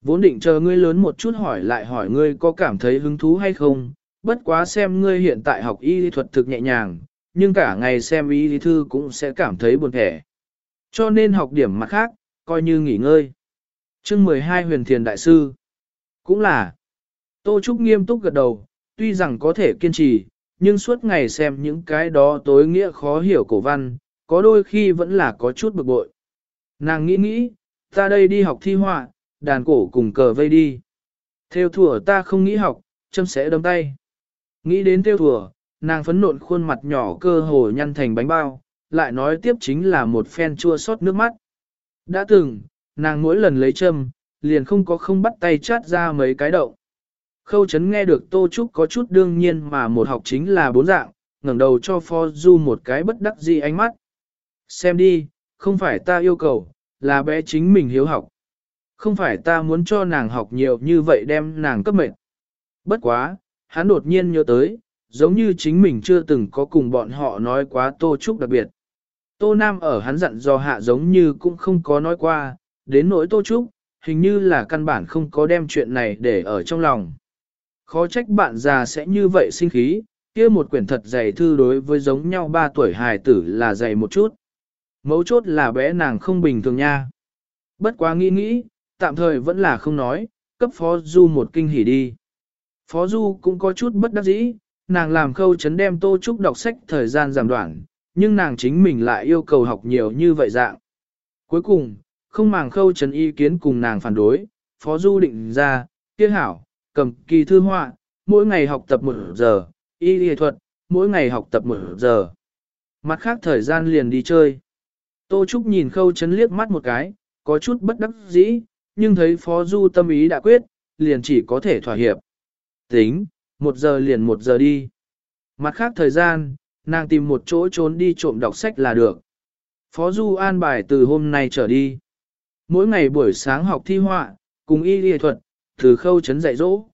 Vốn định chờ ngươi lớn một chút hỏi lại hỏi ngươi có cảm thấy hứng thú hay không, bất quá xem ngươi hiện tại học y thuật thực nhẹ nhàng, nhưng cả ngày xem y lý thư cũng sẽ cảm thấy buồn thẻ. Cho nên học điểm mặt khác, coi như nghỉ ngơi. chương 12 huyền thiền đại sư, cũng là, Tô Trúc nghiêm túc gật đầu, tuy rằng có thể kiên trì, nhưng suốt ngày xem những cái đó tối nghĩa khó hiểu cổ văn, có đôi khi vẫn là có chút bực bội. Nàng nghĩ nghĩ, ta đây đi học thi họa, đàn cổ cùng cờ vây đi. Theo thùa ta không nghĩ học, châm sẽ đâm tay. Nghĩ đến theo thùa, nàng phấn nộn khuôn mặt nhỏ cơ hồ nhăn thành bánh bao, lại nói tiếp chính là một phen chua xót nước mắt. Đã từng, nàng mỗi lần lấy châm, liền không có không bắt tay chát ra mấy cái đậu. Khâu chấn nghe được Tô Trúc có chút đương nhiên mà một học chính là bốn dạng, ngẩng đầu cho Phó Du một cái bất đắc dĩ ánh mắt. Xem đi, không phải ta yêu cầu, là bé chính mình hiếu học. Không phải ta muốn cho nàng học nhiều như vậy đem nàng cấp mệnh. Bất quá, hắn đột nhiên nhớ tới, giống như chính mình chưa từng có cùng bọn họ nói quá Tô Trúc đặc biệt. Tô Nam ở hắn dặn do hạ giống như cũng không có nói qua, đến nỗi Tô Trúc, hình như là căn bản không có đem chuyện này để ở trong lòng. Khó trách bạn già sẽ như vậy sinh khí, kia một quyển thật dày thư đối với giống nhau ba tuổi hài tử là dày một chút. Mấu chốt là bé nàng không bình thường nha. Bất quá nghĩ nghĩ, tạm thời vẫn là không nói, cấp Phó Du một kinh hỉ đi. Phó Du cũng có chút bất đắc dĩ, nàng làm khâu chấn đem Tô Trúc đọc sách thời gian giảm đoạn, nhưng nàng chính mình lại yêu cầu học nhiều như vậy dạng. Cuối cùng, không màng khâu Trần ý kiến cùng nàng phản đối, Phó Du định ra, kia hảo, cầm kỳ thư họa, mỗi ngày học tập một giờ, y lý thuật, mỗi ngày học tập một giờ. Mặt khác thời gian liền đi chơi. Tô Trúc nhìn khâu chấn liếc mắt một cái, có chút bất đắc dĩ, nhưng thấy Phó Du tâm ý đã quyết, liền chỉ có thể thỏa hiệp. Tính, một giờ liền một giờ đi. Mặt khác thời gian, nàng tìm một chỗ trốn đi trộm đọc sách là được. Phó Du an bài từ hôm nay trở đi. Mỗi ngày buổi sáng học thi họa, cùng y lý thuật, từ khâu chấn dạy dỗ.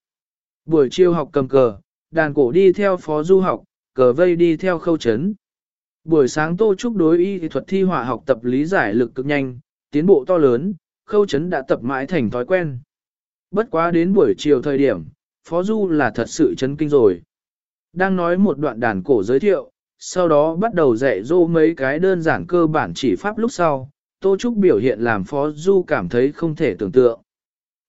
Buổi chiều học cầm cờ, đàn cổ đi theo Phó Du học, cờ vây đi theo khâu chấn. Buổi sáng Tô Trúc đối y thuật thi họa học tập lý giải lực cực nhanh, tiến bộ to lớn, khâu chấn đã tập mãi thành thói quen. Bất quá đến buổi chiều thời điểm, Phó Du là thật sự chấn kinh rồi. Đang nói một đoạn đàn cổ giới thiệu, sau đó bắt đầu dạy dỗ mấy cái đơn giản cơ bản chỉ pháp lúc sau, Tô Trúc biểu hiện làm Phó Du cảm thấy không thể tưởng tượng.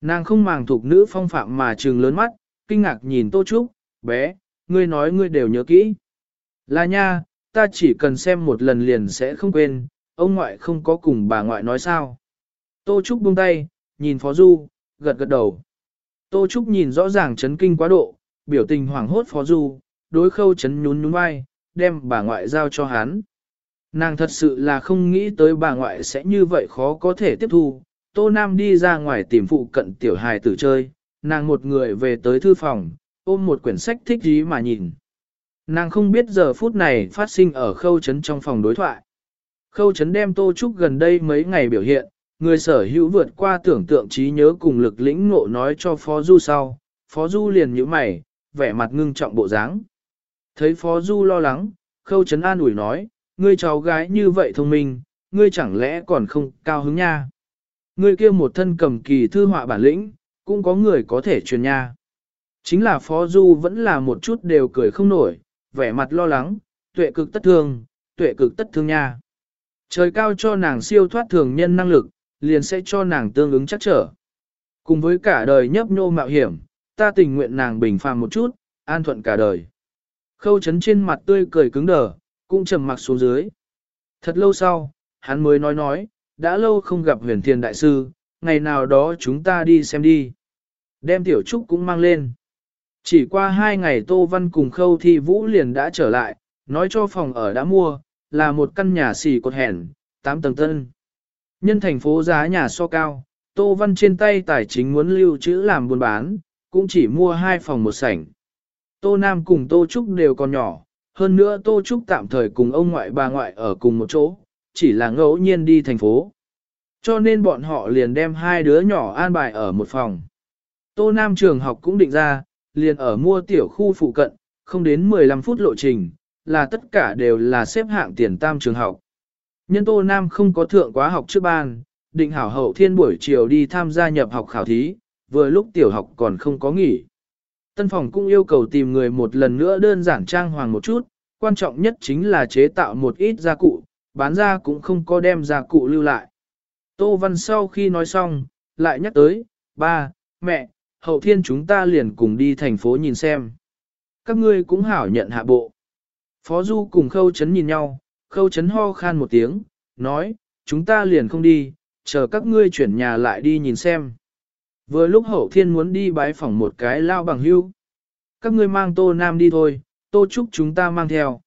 Nàng không màng thuộc nữ phong phạm mà trừng lớn mắt, kinh ngạc nhìn Tô Trúc, bé, ngươi nói ngươi đều nhớ kỹ. Là nha, ta chỉ cần xem một lần liền sẽ không quên, ông ngoại không có cùng bà ngoại nói sao. Tô Trúc buông tay, nhìn Phó Du, gật gật đầu. Tô Trúc nhìn rõ ràng chấn kinh quá độ, biểu tình hoảng hốt Phó Du, đối khâu chấn nhún nhún vai, đem bà ngoại giao cho hắn. Nàng thật sự là không nghĩ tới bà ngoại sẽ như vậy khó có thể tiếp thu. Tô Nam đi ra ngoài tìm phụ cận tiểu hài tử chơi, nàng một người về tới thư phòng, ôm một quyển sách thích ý mà nhìn. Nàng không biết giờ phút này phát sinh ở khâu chấn trong phòng đối thoại. Khâu chấn đem Tô Trúc gần đây mấy ngày biểu hiện, người sở hữu vượt qua tưởng tượng trí nhớ cùng lực lĩnh ngộ nói cho Phó Du sau, Phó Du liền nhíu mày, vẻ mặt ngưng trọng bộ dáng. Thấy Phó Du lo lắng, khâu chấn an ủi nói, ngươi cháu gái như vậy thông minh, ngươi chẳng lẽ còn không cao hứng nha. Ngươi kia một thân cầm kỳ thư họa bản lĩnh, cũng có người có thể truyền nha. Chính là Phó Du vẫn là một chút đều cười không nổi, vẻ mặt lo lắng, tuệ cực tất thương, tuệ cực tất thương nha. Trời cao cho nàng siêu thoát thường nhân năng lực, liền sẽ cho nàng tương ứng chắc trở. Cùng với cả đời nhấp nhô mạo hiểm, ta tình nguyện nàng bình phàm một chút, an thuận cả đời. Khâu chấn trên mặt tươi cười cứng đờ, cũng trầm mặc xuống dưới. Thật lâu sau, hắn mới nói nói, đã lâu không gặp huyền thiên đại sư, ngày nào đó chúng ta đi xem đi. Đem tiểu trúc cũng mang lên. Chỉ qua hai ngày Tô Văn cùng khâu thi vũ liền đã trở lại, nói cho phòng ở đã mua, là một căn nhà xỉ cột hẻn, 8 tầng tân. Nhân thành phố giá nhà so cao, Tô Văn trên tay tài chính muốn lưu trữ làm buôn bán, cũng chỉ mua hai phòng một sảnh. Tô Nam cùng Tô Trúc đều còn nhỏ, hơn nữa Tô Trúc tạm thời cùng ông ngoại bà ngoại ở cùng một chỗ, chỉ là ngẫu nhiên đi thành phố. Cho nên bọn họ liền đem hai đứa nhỏ an bài ở một phòng. Tô Nam trường học cũng định ra, liền ở mua tiểu khu phụ cận, không đến 15 phút lộ trình, là tất cả đều là xếp hạng tiền tam trường học. Nhân Tô Nam không có thượng quá học trước ban, định hảo hậu thiên buổi chiều đi tham gia nhập học khảo thí, vừa lúc tiểu học còn không có nghỉ. Tân phòng cũng yêu cầu tìm người một lần nữa đơn giản trang hoàng một chút, quan trọng nhất chính là chế tạo một ít gia cụ, bán ra cũng không có đem gia cụ lưu lại. Tô Văn sau khi nói xong, lại nhắc tới, ba, mẹ, hậu thiên chúng ta liền cùng đi thành phố nhìn xem. Các ngươi cũng hảo nhận hạ bộ. Phó Du cùng Khâu Chấn nhìn nhau, Khâu Chấn ho khan một tiếng, nói, chúng ta liền không đi, chờ các ngươi chuyển nhà lại đi nhìn xem. Vừa lúc hậu thiên muốn đi bái phỏng một cái lao bằng hưu. Các ngươi mang tô nam đi thôi, tô chúc chúng ta mang theo.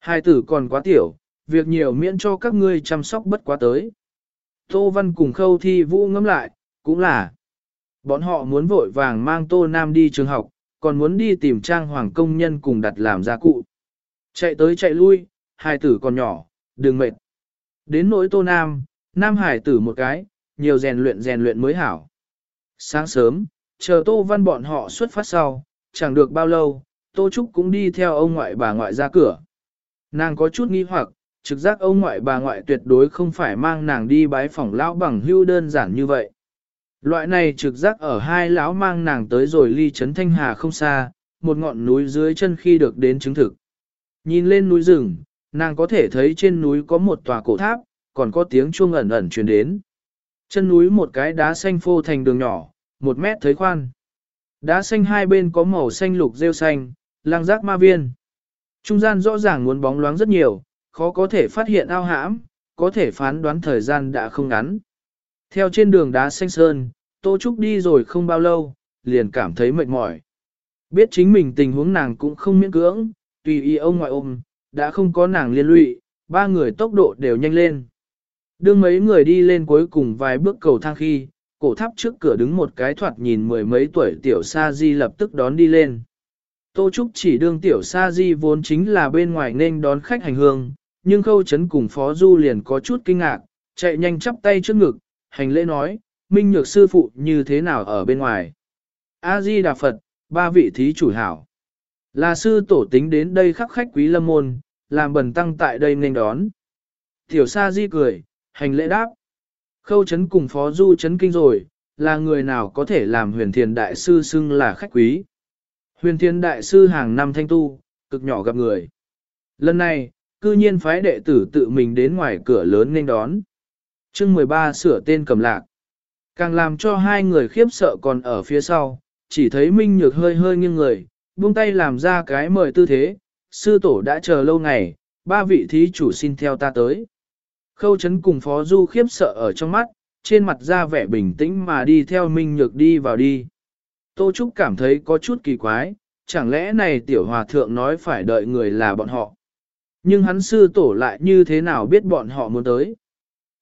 Hai tử còn quá tiểu, việc nhiều miễn cho các ngươi chăm sóc bất quá tới. Tô văn cùng khâu thi vũ ngẫm lại, cũng là. Bọn họ muốn vội vàng mang tô nam đi trường học, còn muốn đi tìm trang hoàng công nhân cùng đặt làm gia cụ. Chạy tới chạy lui, hai tử còn nhỏ, đừng mệt. Đến nỗi tô nam, nam hải tử một cái, nhiều rèn luyện rèn luyện mới hảo. Sáng sớm, chờ Tô Văn bọn họ xuất phát sau, chẳng được bao lâu, Tô Trúc cũng đi theo ông ngoại bà ngoại ra cửa. Nàng có chút nghi hoặc, trực giác ông ngoại bà ngoại tuyệt đối không phải mang nàng đi bái phỏng lão bằng hưu đơn giản như vậy. Loại này trực giác ở hai lão mang nàng tới rồi ly trấn Thanh Hà không xa, một ngọn núi dưới chân khi được đến chứng thực. Nhìn lên núi rừng, nàng có thể thấy trên núi có một tòa cổ tháp, còn có tiếng chuông ẩn ẩn truyền đến. Chân núi một cái đá xanh phô thành đường nhỏ, một mét thấy khoan. Đá xanh hai bên có màu xanh lục rêu xanh, lang giác ma viên. Trung gian rõ ràng muốn bóng loáng rất nhiều, khó có thể phát hiện ao hãm, có thể phán đoán thời gian đã không ngắn. Theo trên đường đá xanh sơn, Tô Trúc đi rồi không bao lâu, liền cảm thấy mệt mỏi. Biết chính mình tình huống nàng cũng không miễn cưỡng, tùy ý ông ngoại ôm, đã không có nàng liên lụy, ba người tốc độ đều nhanh lên. đưa mấy người đi lên cuối cùng vài bước cầu thang khi, cổ tháp trước cửa đứng một cái thoạt nhìn mười mấy tuổi tiểu sa di lập tức đón đi lên. Tô Trúc chỉ đương tiểu sa di vốn chính là bên ngoài nên đón khách hành hương, nhưng khâu chấn cùng phó du liền có chút kinh ngạc, chạy nhanh chắp tay trước ngực, hành lễ nói, minh nhược sư phụ như thế nào ở bên ngoài. A-di Đà Phật, ba vị thí chủ hảo. Là sư tổ tính đến đây khắc khách quý lâm môn, làm bần tăng tại đây nên đón. Tiểu sa di cười, hành lễ đáp. Khâu chấn cùng phó du chấn kinh rồi, là người nào có thể làm huyền thiền đại sư xưng là khách quý. Huyền thiền đại sư hàng năm thanh tu, cực nhỏ gặp người. Lần này, cư nhiên phái đệ tử tự mình đến ngoài cửa lớn nên đón. chương 13 sửa tên cầm lạc. Càng làm cho hai người khiếp sợ còn ở phía sau, chỉ thấy Minh Nhược hơi hơi nghiêng người, buông tay làm ra cái mời tư thế, sư tổ đã chờ lâu ngày, ba vị thí chủ xin theo ta tới. Khâu chấn cùng Phó Du khiếp sợ ở trong mắt, trên mặt ra vẻ bình tĩnh mà đi theo Minh Nhược đi vào đi. Tô Trúc cảm thấy có chút kỳ quái, chẳng lẽ này tiểu hòa thượng nói phải đợi người là bọn họ. Nhưng hắn sư tổ lại như thế nào biết bọn họ muốn tới.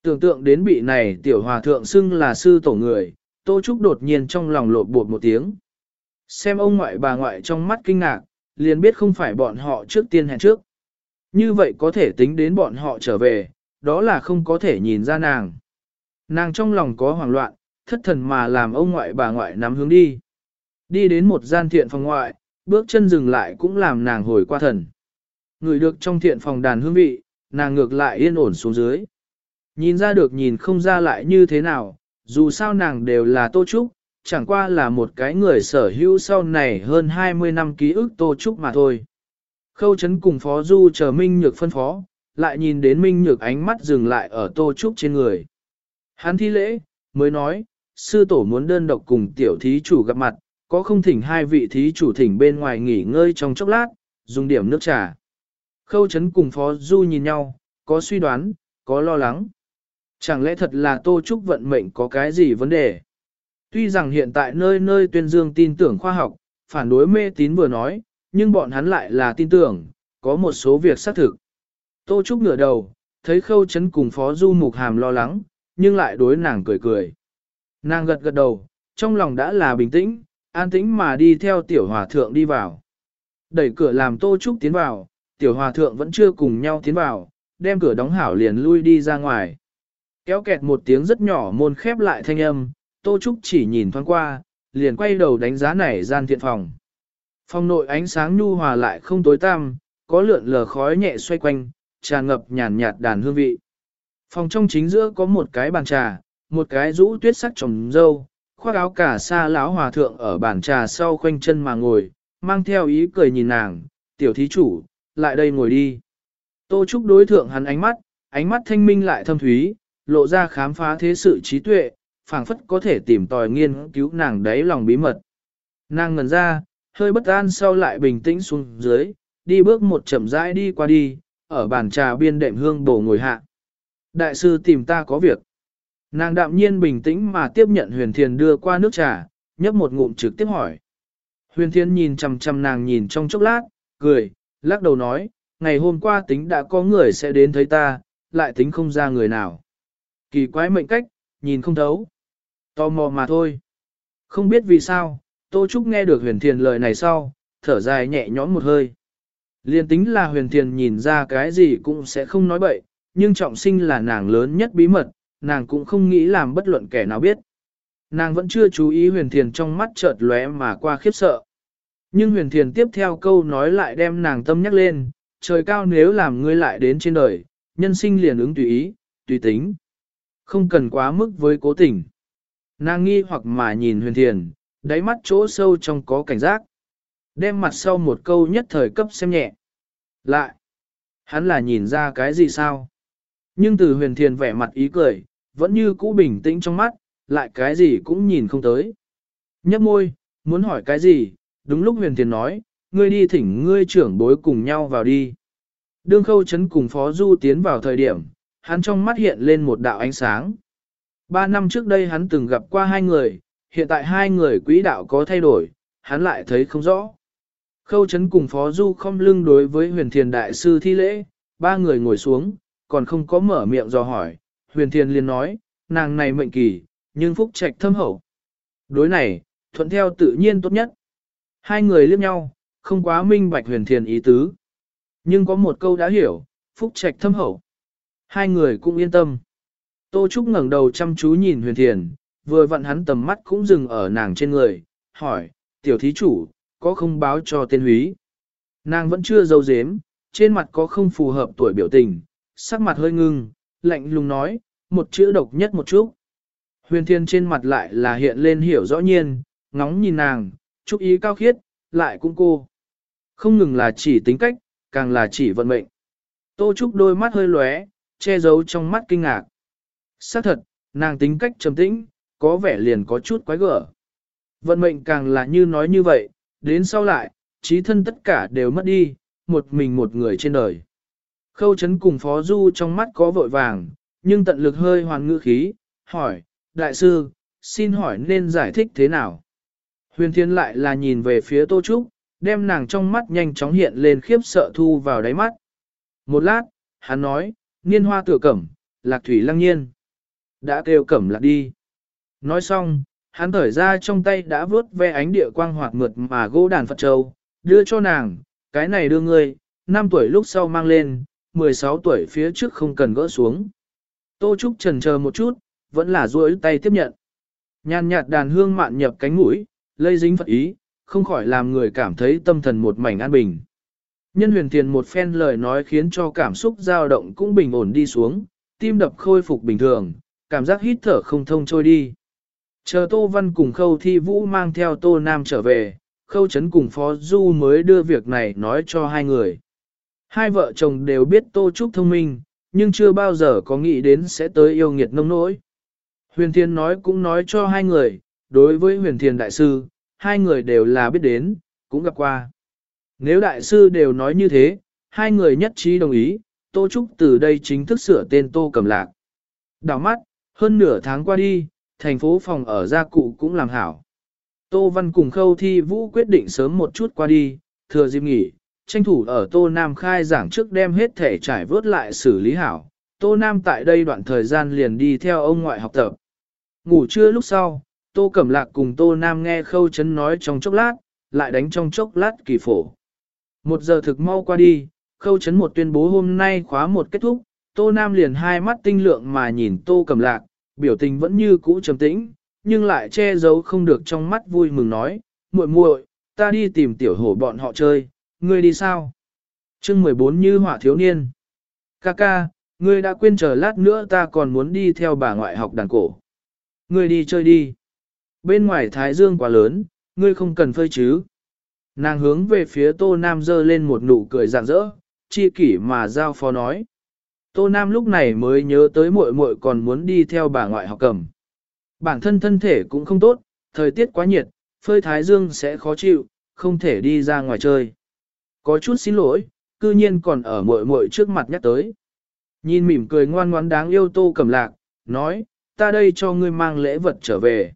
Tưởng tượng đến bị này tiểu hòa thượng xưng là sư tổ người, Tô Trúc đột nhiên trong lòng lột bột một tiếng. Xem ông ngoại bà ngoại trong mắt kinh ngạc, liền biết không phải bọn họ trước tiên hẹn trước. Như vậy có thể tính đến bọn họ trở về, đó là không có thể nhìn ra nàng. Nàng trong lòng có hoảng loạn, thất thần mà làm ông ngoại bà ngoại nắm hướng đi. Đi đến một gian thiện phòng ngoại, bước chân dừng lại cũng làm nàng hồi qua thần. Người được trong thiện phòng đàn hương vị, nàng ngược lại yên ổn xuống dưới. Nhìn ra được nhìn không ra lại như thế nào, dù sao nàng đều là Tô Trúc, chẳng qua là một cái người sở hữu sau này hơn 20 năm ký ức Tô Trúc mà thôi. Khâu chấn cùng Phó Du chờ Minh Nhược phân phó, lại nhìn đến Minh Nhược ánh mắt dừng lại ở Tô Trúc trên người. Hắn thi lễ, mới nói, sư tổ muốn đơn độc cùng tiểu thí chủ gặp mặt, có không thỉnh hai vị thí chủ thỉnh bên ngoài nghỉ ngơi trong chốc lát, dùng điểm nước trà. Khâu chấn cùng Phó Du nhìn nhau, có suy đoán, có lo lắng. Chẳng lẽ thật là Tô Trúc vận mệnh có cái gì vấn đề? Tuy rằng hiện tại nơi nơi tuyên dương tin tưởng khoa học, phản đối mê tín vừa nói, nhưng bọn hắn lại là tin tưởng, có một số việc xác thực. Tô Trúc ngửa đầu, thấy khâu chấn cùng Phó Du Mục Hàm lo lắng, nhưng lại đối nàng cười cười. Nàng gật gật đầu, trong lòng đã là bình tĩnh, an tĩnh mà đi theo tiểu hòa thượng đi vào. Đẩy cửa làm Tô Trúc tiến vào, tiểu hòa thượng vẫn chưa cùng nhau tiến vào, đem cửa đóng hảo liền lui đi ra ngoài. Kéo kẹt một tiếng rất nhỏ môn khép lại thanh âm, Tô Trúc chỉ nhìn thoáng qua, liền quay đầu đánh giá này gian thiện phòng. Phòng nội ánh sáng nhu hòa lại không tối tăm, có lượn lờ khói nhẹ xoay quanh, tràn ngập nhàn nhạt đàn hương vị. Phòng trong chính giữa có một cái bàn trà, một cái rũ tuyết sắc trồng dâu, khoác áo cả xa lão hòa thượng ở bàn trà sau khoanh chân mà ngồi, mang theo ý cười nhìn nàng, tiểu thí chủ, lại đây ngồi đi. Tô Trúc đối thượng hắn ánh mắt, ánh mắt thanh minh lại thâm thúy, lộ ra khám phá thế sự trí tuệ, phảng phất có thể tìm tòi nghiên cứu nàng đấy lòng bí mật. Nàng ngần ra, hơi bất an sau lại bình tĩnh xuống dưới, đi bước một chậm rãi đi qua đi, ở bàn trà biên đệm hương bổ ngồi hạ. Đại sư tìm ta có việc. Nàng đạm nhiên bình tĩnh mà tiếp nhận huyền thiền đưa qua nước trà, nhấp một ngụm trực tiếp hỏi. Huyền thiền nhìn chằm chằm nàng nhìn trong chốc lát, cười, lắc đầu nói, ngày hôm qua tính đã có người sẽ đến thấy ta, lại tính không ra người nào. Kỳ quái mệnh cách, nhìn không thấu. Tò mò mà thôi. Không biết vì sao, Tô Trúc nghe được huyền thiền lời này sau, thở dài nhẹ nhõm một hơi. Liên tính là huyền thiền nhìn ra cái gì cũng sẽ không nói bậy, nhưng trọng sinh là nàng lớn nhất bí mật, nàng cũng không nghĩ làm bất luận kẻ nào biết. Nàng vẫn chưa chú ý huyền thiền trong mắt chợt lóe mà qua khiếp sợ. Nhưng huyền thiền tiếp theo câu nói lại đem nàng tâm nhắc lên, trời cao nếu làm ngươi lại đến trên đời, nhân sinh liền ứng tùy ý, tùy tính. Không cần quá mức với cố tình. Nàng nghi hoặc mà nhìn huyền thiền, đáy mắt chỗ sâu trong có cảnh giác. Đem mặt sau một câu nhất thời cấp xem nhẹ. Lại, hắn là nhìn ra cái gì sao? Nhưng từ huyền thiền vẻ mặt ý cười, vẫn như cũ bình tĩnh trong mắt, lại cái gì cũng nhìn không tới. Nhấp môi, muốn hỏi cái gì, đúng lúc huyền thiền nói, ngươi đi thỉnh ngươi trưởng bối cùng nhau vào đi. Đương khâu chấn cùng phó du tiến vào thời điểm, hắn trong mắt hiện lên một đạo ánh sáng. Ba năm trước đây hắn từng gặp qua hai người, hiện tại hai người quỹ đạo có thay đổi, hắn lại thấy không rõ. Khâu chấn cùng phó du không lưng đối với huyền thiền đại sư thi lễ, ba người ngồi xuống, còn không có mở miệng dò hỏi, huyền thiền liền nói, nàng này mệnh kỳ, nhưng phúc trạch thâm hậu. Đối này, thuận theo tự nhiên tốt nhất. Hai người liếc nhau, không quá minh bạch huyền thiền ý tứ. Nhưng có một câu đã hiểu, phúc trạch thâm hậu. Hai người cũng yên tâm. Tô Trúc ngẩng đầu chăm chú nhìn huyền thiền, vừa vặn hắn tầm mắt cũng dừng ở nàng trên người, hỏi, tiểu thí chủ, có không báo cho tên húy? Nàng vẫn chưa dâu dếm, trên mặt có không phù hợp tuổi biểu tình, sắc mặt hơi ngưng, lạnh lùng nói, một chữ độc nhất một chút. Huyền thiên trên mặt lại là hiện lên hiểu rõ nhiên, ngóng nhìn nàng, chúc ý cao khiết, lại cũng cô. Không ngừng là chỉ tính cách, càng là chỉ vận mệnh. Tô Trúc đôi mắt hơi lóe, che giấu trong mắt kinh ngạc. Xác thật, nàng tính cách trầm tĩnh, có vẻ liền có chút quái gở. Vận mệnh càng là như nói như vậy, đến sau lại, trí thân tất cả đều mất đi, một mình một người trên đời. Khâu chấn cùng Phó Du trong mắt có vội vàng, nhưng tận lực hơi hoàn ngữ khí, hỏi, đại sư, xin hỏi nên giải thích thế nào? Huyền Thiên lại là nhìn về phía Tô Trúc, đem nàng trong mắt nhanh chóng hiện lên khiếp sợ thu vào đáy mắt. Một lát, hắn nói, niên hoa tựa cẩm, lạc thủy lăng nhiên. Đã kêu cẩm lạc đi. Nói xong, hắn thở ra trong tay đã vớt ve ánh địa quang hoạt mượt mà gỗ đàn Phật Châu, đưa cho nàng, cái này đưa ngươi, 5 tuổi lúc sau mang lên, 16 tuổi phía trước không cần gỡ xuống. Tô Trúc trần chờ một chút, vẫn là duỗi tay tiếp nhận. Nhàn nhạt đàn hương mạn nhập cánh mũi, lây dính Phật ý, không khỏi làm người cảm thấy tâm thần một mảnh an bình. Nhân huyền thiền một phen lời nói khiến cho cảm xúc dao động cũng bình ổn đi xuống, tim đập khôi phục bình thường, cảm giác hít thở không thông trôi đi. Chờ Tô Văn cùng Khâu Thi Vũ mang theo Tô Nam trở về, Khâu Trấn cùng Phó Du mới đưa việc này nói cho hai người. Hai vợ chồng đều biết Tô Trúc thông minh, nhưng chưa bao giờ có nghĩ đến sẽ tới yêu nghiệt nông nỗi. Huyền Thiên nói cũng nói cho hai người, đối với Huyền Thiên Đại Sư, hai người đều là biết đến, cũng gặp qua. Nếu Đại Sư đều nói như thế, hai người nhất trí đồng ý, Tô Trúc từ đây chính thức sửa tên Tô Cẩm Lạc. Đảo mắt, hơn nửa tháng qua đi, thành phố phòng ở gia cụ cũng làm hảo. Tô Văn cùng Khâu Thi Vũ quyết định sớm một chút qua đi, thừa dịp nghỉ, tranh thủ ở Tô Nam khai giảng trước đem hết thể trải vớt lại xử lý hảo. Tô Nam tại đây đoạn thời gian liền đi theo ông ngoại học tập. Ngủ trưa lúc sau, Tô Cẩm Lạc cùng Tô Nam nghe Khâu Trấn nói trong chốc lát, lại đánh trong chốc lát kỳ phổ. Một giờ thực mau qua đi, Khâu Trấn một tuyên bố hôm nay khóa một kết thúc, Tô Nam liền hai mắt tinh lượng mà nhìn Tô Cẩm Lạc, biểu tình vẫn như cũ trầm tĩnh, nhưng lại che giấu không được trong mắt vui mừng nói, muội muội, ta đi tìm tiểu hổ bọn họ chơi, ngươi đi sao? chương 14 như hỏa thiếu niên. Kaka, ngươi đã quên chờ lát nữa ta còn muốn đi theo bà ngoại học đàn cổ. Ngươi đi chơi đi. Bên ngoài thái dương quá lớn, ngươi không cần phơi chứ. Nàng hướng về phía tô nam dơ lên một nụ cười rạng rỡ, chi kỷ mà giao phó nói. Tô Nam lúc này mới nhớ tới muội muội còn muốn đi theo bà ngoại học cầm. Bản thân thân thể cũng không tốt, thời tiết quá nhiệt, phơi thái dương sẽ khó chịu, không thể đi ra ngoài chơi. Có chút xin lỗi, cư nhiên còn ở muội muội trước mặt nhắc tới. Nhìn mỉm cười ngoan ngoãn đáng yêu Tô Cẩm Lạc, nói, ta đây cho ngươi mang lễ vật trở về.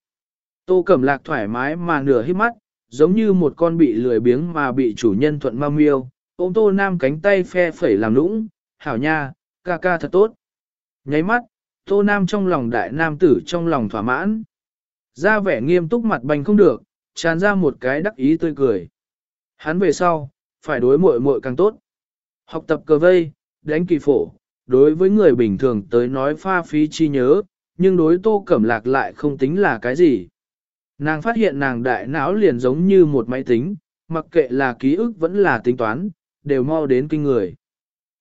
Tô Cẩm Lạc thoải mái mà nửa hít mắt, giống như một con bị lười biếng mà bị chủ nhân thuận mau miêu, ôm Tô Nam cánh tay phe phẩy làm lũng, hảo nha, ca ca thật tốt. Nháy mắt, Tô Nam trong lòng đại nam tử trong lòng thỏa mãn. Ra vẻ nghiêm túc mặt bành không được, tràn ra một cái đắc ý tươi cười. Hắn về sau, phải đối muội muội càng tốt. Học tập cờ vây, đánh kỳ phổ, đối với người bình thường tới nói pha phí chi nhớ, nhưng đối tô cẩm lạc lại không tính là cái gì. Nàng phát hiện nàng đại não liền giống như một máy tính, mặc kệ là ký ức vẫn là tính toán, đều mau đến kinh người.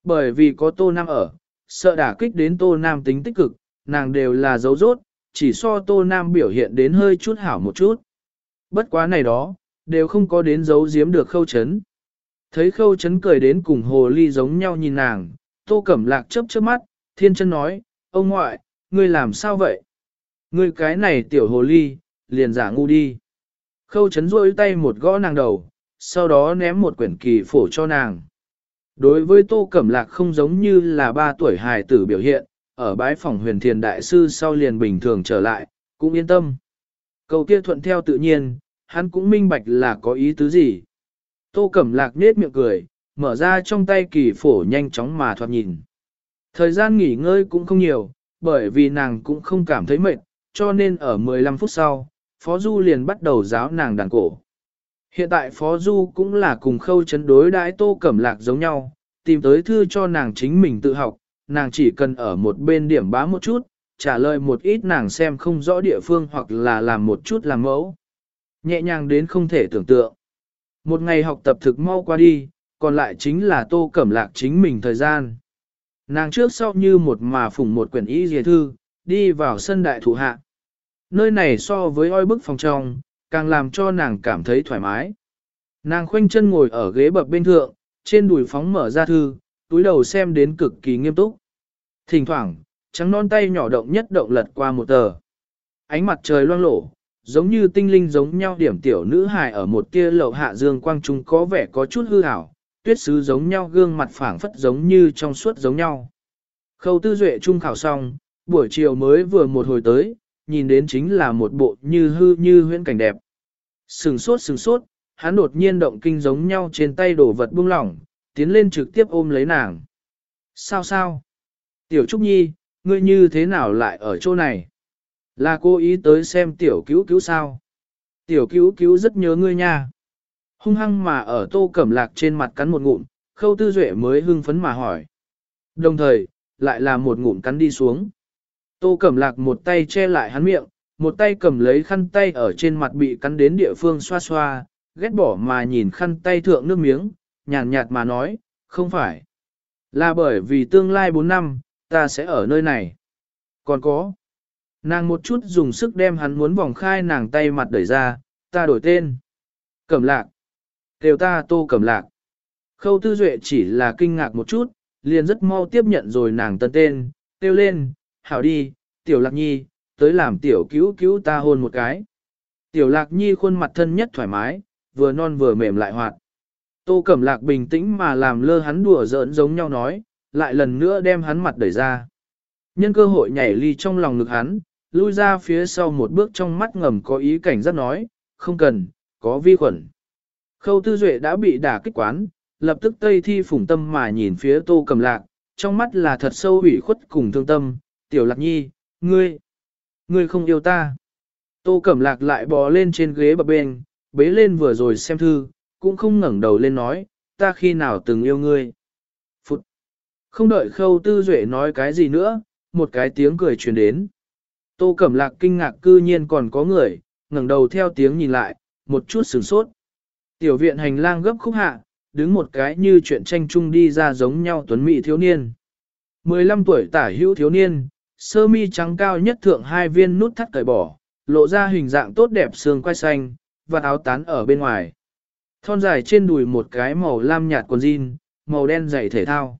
Bởi vì có Tô Nam ở, sợ đả kích đến Tô Nam tính tích cực, nàng đều là dấu rốt, chỉ so Tô Nam biểu hiện đến hơi chút hảo một chút. Bất quá này đó, đều không có đến dấu giếm được khâu chấn. Thấy khâu chấn cười đến cùng hồ ly giống nhau nhìn nàng, Tô Cẩm Lạc chớp chớp mắt, thiên chân nói, ông ngoại, ngươi làm sao vậy? Ngươi cái này tiểu hồ ly, liền giả ngu đi. Khâu chấn rôi tay một gõ nàng đầu, sau đó ném một quyển kỳ phổ cho nàng. Đối với Tô Cẩm Lạc không giống như là ba tuổi hài tử biểu hiện, ở bái phòng huyền thiền đại sư sau liền bình thường trở lại, cũng yên tâm. Câu kia thuận theo tự nhiên, hắn cũng minh bạch là có ý tứ gì. Tô Cẩm Lạc nết miệng cười, mở ra trong tay kỳ phổ nhanh chóng mà thoạt nhìn. Thời gian nghỉ ngơi cũng không nhiều, bởi vì nàng cũng không cảm thấy mệt, cho nên ở 15 phút sau, Phó Du liền bắt đầu giáo nàng đàn cổ. Hiện tại Phó Du cũng là cùng khâu chấn đối đãi tô cẩm lạc giống nhau, tìm tới thư cho nàng chính mình tự học, nàng chỉ cần ở một bên điểm bá một chút, trả lời một ít nàng xem không rõ địa phương hoặc là làm một chút làm mẫu. Nhẹ nhàng đến không thể tưởng tượng. Một ngày học tập thực mau qua đi, còn lại chính là tô cẩm lạc chính mình thời gian. Nàng trước sau như một mà phủng một quyển y dìa thư, đi vào sân đại thủ hạ. Nơi này so với oi bức phòng trong, càng làm cho nàng cảm thấy thoải mái. Nàng khoanh chân ngồi ở ghế bập bên thượng, trên đùi phóng mở ra thư, túi đầu xem đến cực kỳ nghiêm túc. Thỉnh thoảng, trắng non tay nhỏ động nhất động lật qua một tờ. Ánh mặt trời loang lổ, giống như tinh linh giống nhau điểm tiểu nữ hài ở một kia lậu hạ dương quang trung có vẻ có chút hư ảo, tuyết sứ giống nhau gương mặt phảng phất giống như trong suốt giống nhau. Khâu tư duệ trung khảo xong, buổi chiều mới vừa một hồi tới, nhìn đến chính là một bộ như hư như huyễn cảnh đẹp. Sừng sốt sừng sốt, hắn đột nhiên động kinh giống nhau trên tay đổ vật buông lỏng, tiến lên trực tiếp ôm lấy nàng. Sao sao? Tiểu Trúc Nhi, ngươi như thế nào lại ở chỗ này? Là cô ý tới xem tiểu cứu cứu sao? Tiểu cứu cứu rất nhớ ngươi nha. Hung hăng mà ở tô cẩm lạc trên mặt cắn một ngụm, khâu tư duệ mới hưng phấn mà hỏi. Đồng thời, lại là một ngụm cắn đi xuống. Tô cẩm lạc một tay che lại hắn miệng, một tay cầm lấy khăn tay ở trên mặt bị cắn đến địa phương xoa xoa, ghét bỏ mà nhìn khăn tay thượng nước miếng, nhàn nhạt mà nói, không phải. Là bởi vì tương lai 4 năm, ta sẽ ở nơi này. Còn có, nàng một chút dùng sức đem hắn muốn vòng khai nàng tay mặt đẩy ra, ta đổi tên. Cẩm lạc. đều ta tô cẩm lạc. Khâu tư duệ chỉ là kinh ngạc một chút, liền rất mau tiếp nhận rồi nàng tân tên, kêu lên, hảo đi, tiểu lạc nhi, tới làm tiểu cứu cứu ta hôn một cái. Tiểu lạc nhi khuôn mặt thân nhất thoải mái, vừa non vừa mềm lại hoạt. Tô Cẩm Lạc bình tĩnh mà làm lơ hắn đùa giỡn giống nhau nói, lại lần nữa đem hắn mặt đẩy ra. Nhân cơ hội nhảy ly trong lòng ngực hắn, lui ra phía sau một bước trong mắt ngầm có ý cảnh rất nói, không cần, có vi khuẩn. Khâu Tư Duệ đã bị đả kích quán, lập tức tây thi phủng tâm mà nhìn phía Tô Cẩm Lạc, trong mắt là thật sâu ủy khuất cùng thương tâm, tiểu lạc nhi, ngươi, ngươi không yêu ta. Tô Cẩm Lạc lại bò lên trên ghế bập bên, bế lên vừa rồi xem thư, cũng không ngẩng đầu lên nói, ta khi nào từng yêu ngươi. Phụt! Không đợi khâu tư duệ nói cái gì nữa, một cái tiếng cười truyền đến. Tô Cẩm Lạc kinh ngạc cư nhiên còn có người, ngẩng đầu theo tiếng nhìn lại, một chút sửng sốt. Tiểu viện hành lang gấp khúc hạ, đứng một cái như chuyện tranh chung đi ra giống nhau tuấn mỹ thiếu niên. 15 tuổi tả hữu thiếu niên, sơ mi trắng cao nhất thượng hai viên nút thắt cởi bỏ, lộ ra hình dạng tốt đẹp xương quai xanh, và áo tán ở bên ngoài. Thon dài trên đùi một cái màu lam nhạt quần jean, màu đen dày thể thao.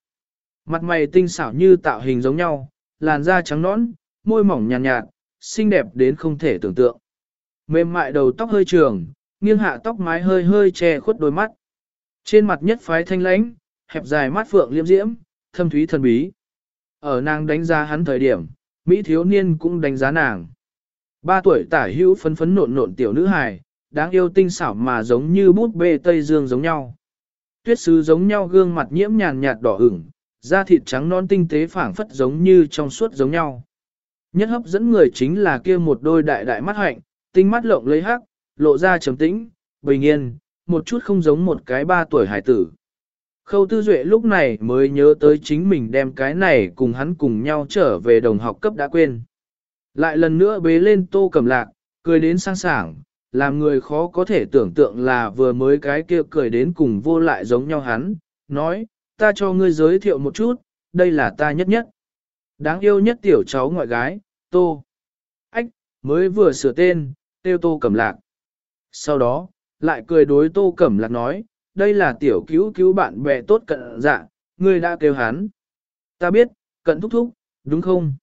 Mặt mày tinh xảo như tạo hình giống nhau, làn da trắng nõn, môi mỏng nhàn nhạt, nhạt, xinh đẹp đến không thể tưởng tượng. Mềm mại đầu tóc hơi trường, nghiêng hạ tóc mái hơi hơi che khuất đôi mắt. Trên mặt nhất phái thanh lãnh, hẹp dài mắt phượng liêm diễm, thâm thúy thần bí. Ở nàng đánh giá hắn thời điểm, Mỹ thiếu niên cũng đánh giá nàng. Ba tuổi tả hữu phấn phấn nộn nộn tiểu nữ hài, đáng yêu tinh xảo mà giống như bút bê Tây Dương giống nhau. Tuyết sứ giống nhau gương mặt nhiễm nhàn nhạt đỏ ửng, da thịt trắng non tinh tế phảng phất giống như trong suốt giống nhau. Nhất hấp dẫn người chính là kia một đôi đại đại mắt hạnh, tinh mắt lộng lấy hắc, lộ ra trầm tĩnh, bình yên, một chút không giống một cái ba tuổi hải tử. Khâu Tư Duệ lúc này mới nhớ tới chính mình đem cái này cùng hắn cùng nhau trở về đồng học cấp đã quên. Lại lần nữa bế lên tô cầm lạc, cười đến sang sảng, làm người khó có thể tưởng tượng là vừa mới cái kia cười đến cùng vô lại giống nhau hắn, nói, ta cho ngươi giới thiệu một chút, đây là ta nhất nhất. Đáng yêu nhất tiểu cháu ngoại gái, Tô. Ách, mới vừa sửa tên, tiêu Tô Cẩm Lạc. Sau đó, lại cười đối Tô Cẩm Lạc nói, đây là tiểu cứu cứu bạn bè tốt cận dạ, ngươi đã kêu hắn. Ta biết, cận thúc thúc, đúng không?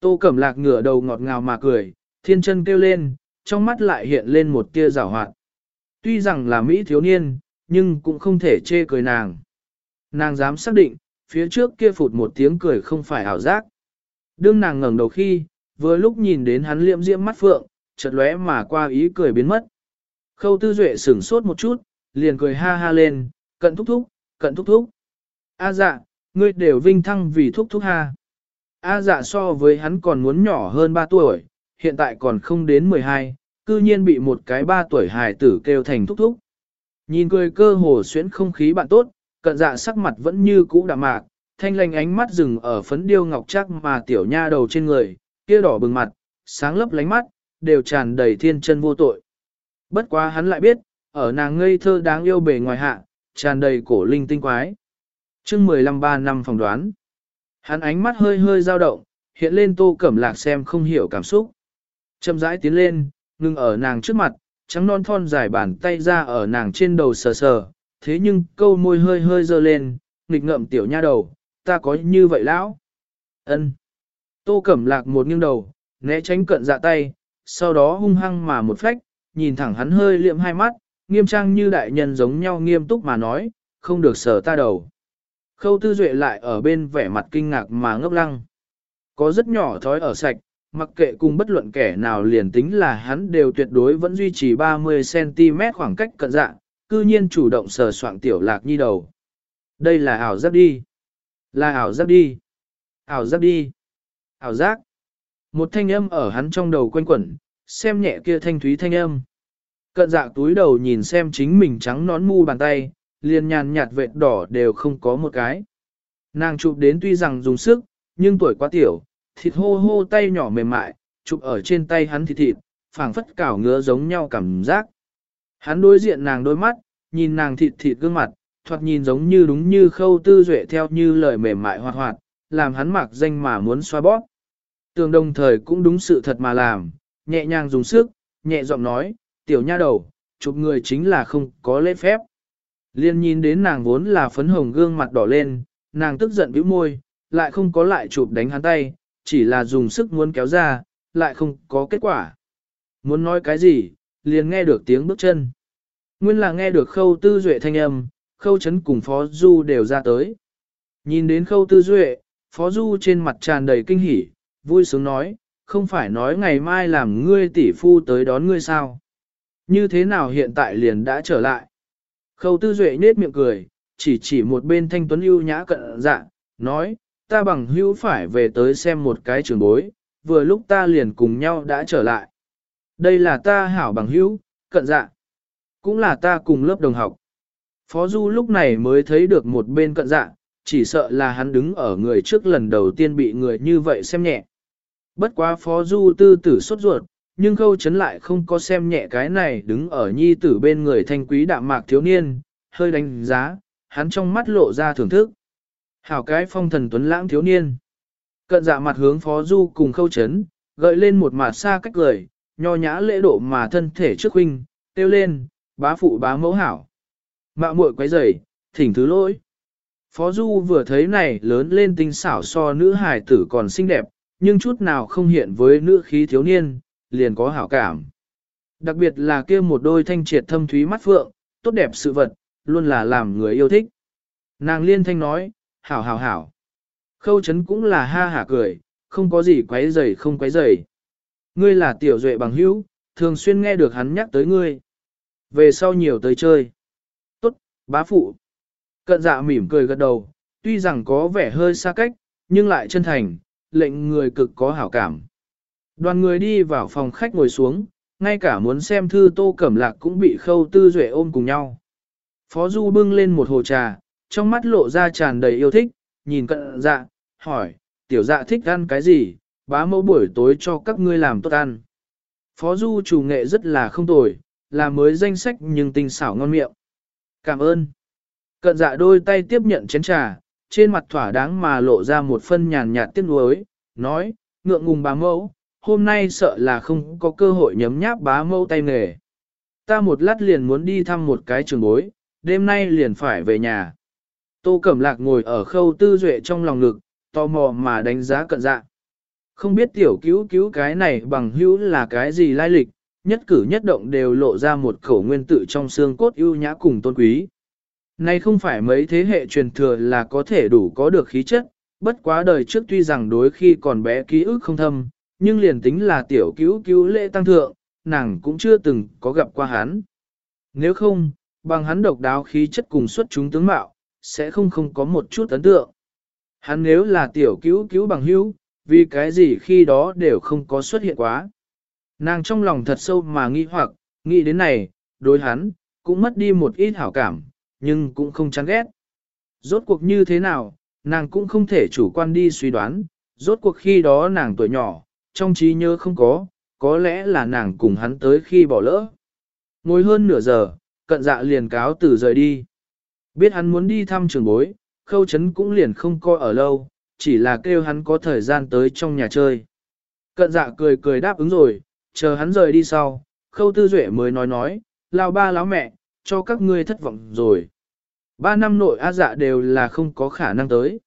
Tô Cẩm Lạc ngửa đầu ngọt ngào mà cười, thiên chân kêu lên, trong mắt lại hiện lên một tia rào hoạt. Tuy rằng là Mỹ thiếu niên, nhưng cũng không thể chê cười nàng. Nàng dám xác định, phía trước kia phụt một tiếng cười không phải ảo giác. Đương nàng ngẩng đầu khi, vừa lúc nhìn đến hắn liệm diễm mắt phượng, chợt lóe mà qua ý cười biến mất. Khâu tư duệ sửng sốt một chút, liền cười ha ha lên, cận thúc thúc, cận thúc thúc. A dạ, ngươi đều vinh thăng vì thúc thúc ha. A dạ so với hắn còn muốn nhỏ hơn 3 tuổi, hiện tại còn không đến 12, cư nhiên bị một cái 3 tuổi hài tử kêu thành thúc thúc. Nhìn cười cơ hồ xuyến không khí bạn tốt, cận dạ sắc mặt vẫn như cũ đạm mạc, thanh lành ánh mắt dừng ở phấn điêu ngọc chắc mà tiểu nha đầu trên người, kia đỏ bừng mặt, sáng lấp lánh mắt, đều tràn đầy thiên chân vô tội. Bất quá hắn lại biết, ở nàng ngây thơ đáng yêu bề ngoài hạ, tràn đầy cổ linh tinh quái. chương 15 ba năm phòng đoán. Hắn ánh mắt hơi hơi dao động, hiện lên tô cẩm lạc xem không hiểu cảm xúc. Châm rãi tiến lên, ngừng ở nàng trước mặt, trắng non thon dài bàn tay ra ở nàng trên đầu sờ sờ, thế nhưng câu môi hơi hơi dơ lên, nghịch ngậm tiểu nha đầu, ta có như vậy lão? ân Tô Cẩm Lạc một nghiêng đầu, né tránh cận dạ tay, sau đó hung hăng mà một phách, nhìn thẳng hắn hơi liệm hai mắt, nghiêm trang như đại nhân giống nhau nghiêm túc mà nói, không được sờ ta đầu. Khâu tư duệ lại ở bên vẻ mặt kinh ngạc mà ngốc lăng. Có rất nhỏ thói ở sạch, mặc kệ cùng bất luận kẻ nào liền tính là hắn đều tuyệt đối vẫn duy trì 30cm khoảng cách cận dạng, cư nhiên chủ động sờ soạn tiểu lạc nhi đầu. Đây là ảo giác đi. Là ảo giác đi. Ảo giác đi. Ảo giác. Một thanh âm ở hắn trong đầu quanh quẩn, xem nhẹ kia thanh thúy thanh âm. Cận dạ túi đầu nhìn xem chính mình trắng nón mu bàn tay, liền nhàn nhạt vệt đỏ đều không có một cái. Nàng chụp đến tuy rằng dùng sức, nhưng tuổi quá tiểu, thịt hô hô tay nhỏ mềm mại, chụp ở trên tay hắn thịt thịt, phảng phất cảo ngứa giống nhau cảm giác. Hắn đối diện nàng đôi mắt, nhìn nàng thịt thịt gương mặt, thoạt nhìn giống như đúng như khâu tư duệ theo như lời mềm mại hoạt hoạt, làm hắn mặc danh mà muốn xoa bóp. Tường đồng thời cũng đúng sự thật mà làm, nhẹ nhàng dùng sức, nhẹ giọng nói, tiểu nha đầu, chụp người chính là không có lễ phép. Liên nhìn đến nàng vốn là phấn hồng gương mặt đỏ lên, nàng tức giận bĩu môi, lại không có lại chụp đánh hắn tay, chỉ là dùng sức muốn kéo ra, lại không có kết quả. Muốn nói cái gì, liền nghe được tiếng bước chân. Nguyên là nghe được khâu tư duệ thanh âm, khâu chấn cùng phó du đều ra tới. Nhìn đến khâu tư duệ, phó du trên mặt tràn đầy kinh hỉ, vui sướng nói, không phải nói ngày mai làm ngươi tỷ phu tới đón ngươi sao. Như thế nào hiện tại liền đã trở lại. Khâu tư duệ nết miệng cười, chỉ chỉ một bên thanh tuấn ưu nhã cận dạ, nói, ta bằng hữu phải về tới xem một cái trường bối, vừa lúc ta liền cùng nhau đã trở lại. Đây là ta hảo bằng hữu, cận dạ. Cũng là ta cùng lớp đồng học. Phó Du lúc này mới thấy được một bên cận dạ, chỉ sợ là hắn đứng ở người trước lần đầu tiên bị người như vậy xem nhẹ. Bất quá Phó Du tư tử sốt ruột, nhưng khâu chấn lại không có xem nhẹ cái này đứng ở nhi tử bên người thanh quý đạm mạc thiếu niên, hơi đánh giá, hắn trong mắt lộ ra thưởng thức. Hảo cái phong thần tuấn lãng thiếu niên. Cận dạ mặt hướng Phó Du cùng khâu chấn, gợi lên một mặt xa cách lời, nho nhã lễ độ mà thân thể trước huynh, tiêu lên, bá phụ bá mẫu hảo. Mạo muội quấy rầy, thỉnh thứ lỗi. Phó Du vừa thấy này lớn lên tinh xảo so nữ hài tử còn xinh đẹp, nhưng chút nào không hiện với nữ khí thiếu niên, liền có hảo cảm. Đặc biệt là kia một đôi thanh triệt thâm thúy mắt phượng, tốt đẹp sự vật, luôn là làm người yêu thích. Nàng liên thanh nói, hảo hảo hảo. Khâu chấn cũng là ha hả cười, không có gì quấy rầy không quấy rầy. Ngươi là tiểu duệ bằng hữu, thường xuyên nghe được hắn nhắc tới ngươi. Về sau nhiều tới chơi. Tốt, bá phụ. Cận dạ mỉm cười gật đầu, tuy rằng có vẻ hơi xa cách, nhưng lại chân thành, lệnh người cực có hảo cảm. Đoàn người đi vào phòng khách ngồi xuống, ngay cả muốn xem thư tô cẩm lạc cũng bị khâu tư duệ ôm cùng nhau. Phó Du bưng lên một hồ trà, trong mắt lộ ra tràn đầy yêu thích, nhìn cận dạ, hỏi, tiểu dạ thích ăn cái gì, bá mẫu buổi tối cho các ngươi làm tốt ăn. Phó Du chủ nghệ rất là không tồi, là mới danh sách nhưng tinh xảo ngon miệng. Cảm ơn. Cận dạ đôi tay tiếp nhận chén trà, trên mặt thỏa đáng mà lộ ra một phân nhàn nhạt tiếc nuối, nói, ngượng ngùng bá mẫu, hôm nay sợ là không có cơ hội nhấm nháp bá mâu tay nghề. Ta một lát liền muốn đi thăm một cái trường bối, đêm nay liền phải về nhà. Tô Cẩm Lạc ngồi ở khâu tư duệ trong lòng ngực, tò mò mà đánh giá cận dạ. Không biết tiểu cứu cứu cái này bằng hữu là cái gì lai lịch, nhất cử nhất động đều lộ ra một khẩu nguyên tự trong xương cốt ưu nhã cùng tôn quý. Này không phải mấy thế hệ truyền thừa là có thể đủ có được khí chất, bất quá đời trước tuy rằng đối khi còn bé ký ức không thâm, nhưng liền tính là tiểu cứu cứu lễ tăng thượng, nàng cũng chưa từng có gặp qua hắn. Nếu không, bằng hắn độc đáo khí chất cùng xuất chúng tướng mạo, sẽ không không có một chút ấn tượng. Hắn nếu là tiểu cứu cứu bằng hữu, vì cái gì khi đó đều không có xuất hiện quá. Nàng trong lòng thật sâu mà nghi hoặc, nghĩ đến này, đối hắn, cũng mất đi một ít hảo cảm, nhưng cũng không chán ghét. Rốt cuộc như thế nào, nàng cũng không thể chủ quan đi suy đoán, rốt cuộc khi đó nàng tuổi nhỏ, trong trí nhớ không có, có lẽ là nàng cùng hắn tới khi bỏ lỡ. Ngồi hơn nửa giờ, cận dạ liền cáo từ rời đi. Biết hắn muốn đi thăm trường bối, khâu chấn cũng liền không coi ở lâu, chỉ là kêu hắn có thời gian tới trong nhà chơi. Cận dạ cười cười đáp ứng rồi, chờ hắn rời đi sau, khâu tư duệ mới nói nói, lao ba láo mẹ, cho các ngươi thất vọng rồi. Ba năm nội á dạ đều là không có khả năng tới.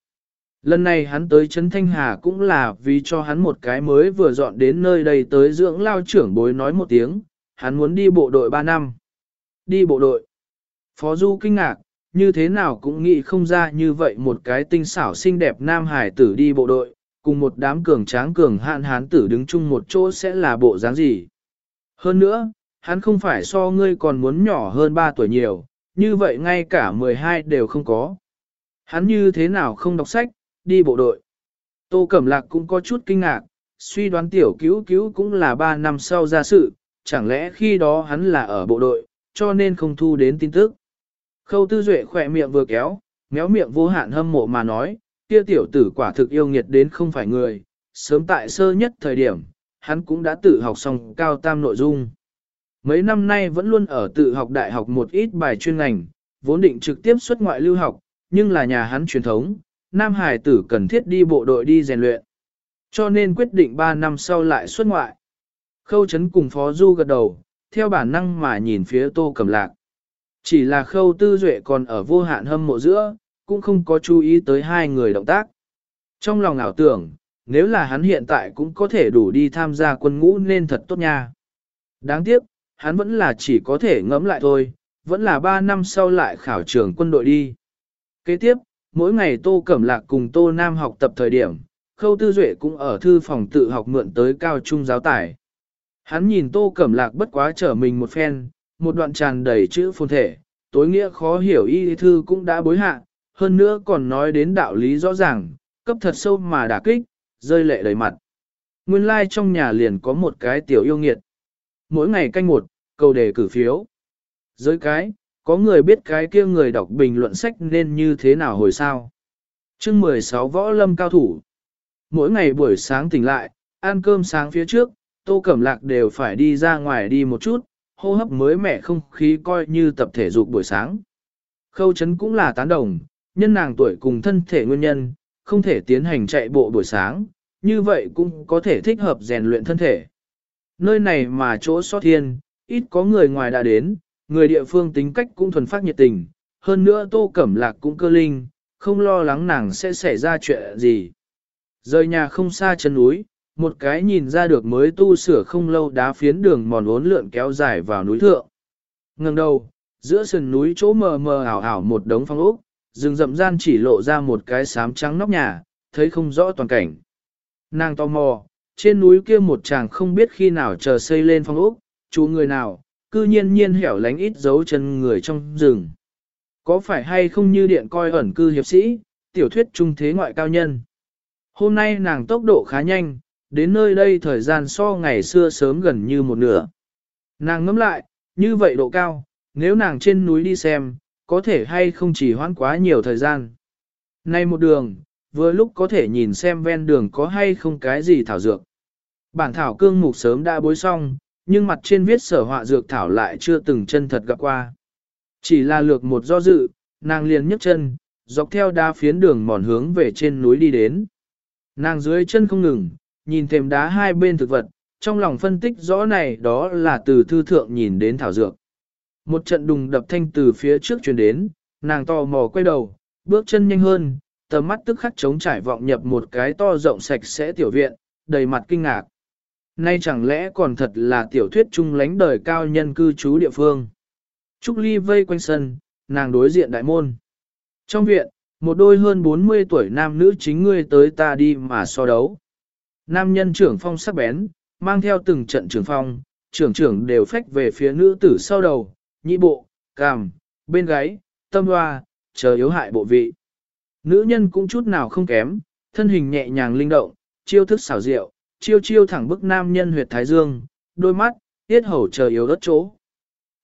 Lần này hắn tới Trấn Thanh Hà cũng là vì cho hắn một cái mới vừa dọn đến nơi đây tới dưỡng lao trưởng bối nói một tiếng, hắn muốn đi bộ đội 3 năm. Đi bộ đội. Phó Du kinh ngạc, như thế nào cũng nghĩ không ra như vậy một cái tinh xảo xinh đẹp nam hải tử đi bộ đội, cùng một đám cường tráng cường hạn hán tử đứng chung một chỗ sẽ là bộ dáng gì. Hơn nữa, hắn không phải so ngươi còn muốn nhỏ hơn 3 tuổi nhiều, như vậy ngay cả 12 đều không có. Hắn như thế nào không đọc sách, đi bộ đội. Tô Cẩm Lạc cũng có chút kinh ngạc, suy đoán tiểu cứu cứu cũng là 3 năm sau ra sự, chẳng lẽ khi đó hắn là ở bộ đội, cho nên không thu đến tin tức. Khâu tư duệ khỏe miệng vừa kéo, méo miệng vô hạn hâm mộ mà nói, kia tiểu tử quả thực yêu nghiệt đến không phải người, sớm tại sơ nhất thời điểm, hắn cũng đã tự học xong cao tam nội dung. Mấy năm nay vẫn luôn ở tự học đại học một ít bài chuyên ngành, vốn định trực tiếp xuất ngoại lưu học, nhưng là nhà hắn truyền thống, Nam Hải tử cần thiết đi bộ đội đi rèn luyện. Cho nên quyết định 3 năm sau lại xuất ngoại. Khâu chấn cùng Phó Du gật đầu, theo bản năng mà nhìn phía Tô Cẩm Lạc. Chỉ là khâu tư duệ còn ở vô hạn hâm mộ giữa, cũng không có chú ý tới hai người động tác. Trong lòng ảo tưởng, nếu là hắn hiện tại cũng có thể đủ đi tham gia quân ngũ nên thật tốt nha. Đáng tiếc, hắn vẫn là chỉ có thể ngẫm lại thôi, vẫn là 3 năm sau lại khảo trường quân đội đi. Kế tiếp, mỗi ngày Tô Cẩm Lạc cùng Tô Nam học tập thời điểm, Khâu Tư Duệ cũng ở thư phòng tự học mượn tới cao trung giáo tải. Hắn nhìn Tô Cẩm Lạc bất quá trở mình một phen, một đoạn tràn đầy chữ phồn thể, tối nghĩa khó hiểu y thư cũng đã bối hạ, hơn nữa còn nói đến đạo lý rõ ràng, cấp thật sâu mà đả kích, rơi lệ đầy mặt. Nguyên lai like trong nhà liền có một cái tiểu yêu nghiệt. Mỗi ngày canh một, cầu đề cử phiếu. Giới cái, có người biết cái kia người đọc bình luận sách nên như thế nào hồi sao. chương 16 võ lâm cao thủ. Mỗi ngày buổi sáng tỉnh lại, ăn cơm sáng phía trước, tô cẩm lạc đều phải đi ra ngoài đi một chút, hô hấp mới mẻ không khí coi như tập thể dục buổi sáng. Khâu chấn cũng là tán đồng, nhân nàng tuổi cùng thân thể nguyên nhân, không thể tiến hành chạy bộ buổi sáng, như vậy cũng có thể thích hợp rèn luyện thân thể. Nơi này mà chỗ so thiên, ít có người ngoài đã đến, người địa phương tính cách cũng thuần phát nhiệt tình, hơn nữa tô cẩm lạc cũng cơ linh, không lo lắng nàng sẽ xảy ra chuyện gì. Rời nhà không xa chân núi, một cái nhìn ra được mới tu sửa không lâu đá phiến đường mòn uốn lượn kéo dài vào núi thượng. Ngừng đầu, giữa sườn núi chỗ mờ mờ ảo ảo một đống phong ốc, rừng rậm gian chỉ lộ ra một cái sám trắng nóc nhà, thấy không rõ toàn cảnh. Nàng tò mò, trên núi kia một chàng không biết khi nào chờ xây lên phong ốc, chú người nào, cư nhiên nhiên hẻo lánh ít dấu chân người trong rừng. Có phải hay không như điện coi ẩn cư hiệp sĩ, tiểu thuyết trung thế ngoại cao nhân. Hôm nay nàng tốc độ khá nhanh, đến nơi đây thời gian so ngày xưa sớm gần như một nửa. Nàng ngẫm lại, như vậy độ cao, nếu nàng trên núi đi xem, có thể hay không chỉ hoãn quá nhiều thời gian. Nay một đường, vừa lúc có thể nhìn xem ven đường có hay không cái gì thảo dược. Bản thảo cương mục sớm đã bối xong, nhưng mặt trên viết sở họa dược thảo lại chưa từng chân thật gặp qua. Chỉ là lược một do dự, nàng liền nhấc chân, dọc theo đá phiến đường mòn hướng về trên núi đi đến. Nàng dưới chân không ngừng, nhìn thềm đá hai bên thực vật, trong lòng phân tích rõ này đó là từ thư thượng nhìn đến thảo dược. Một trận đùng đập thanh từ phía trước truyền đến, nàng to mò quay đầu, bước chân nhanh hơn, tầm mắt tức khắc chống trải vọng nhập một cái to rộng sạch sẽ tiểu viện, đầy mặt kinh ngạc. Nay chẳng lẽ còn thật là tiểu thuyết trung lánh đời cao nhân cư trú địa phương. Trúc Ly vây quanh sân, nàng đối diện đại môn. Trong viện, một đôi hơn 40 tuổi nam nữ chính ngươi tới ta đi mà so đấu. Nam nhân trưởng phong sắc bén, mang theo từng trận trưởng phong, trưởng trưởng đều phách về phía nữ tử sau đầu, nhị bộ, cằm, bên gáy, tâm hoa, chờ yếu hại bộ vị. Nữ nhân cũng chút nào không kém, thân hình nhẹ nhàng linh động, chiêu thức xảo diệu, chiêu chiêu thẳng bức nam nhân huyệt thái dương, đôi mắt, tiết hầu chờ yếu đất chỗ.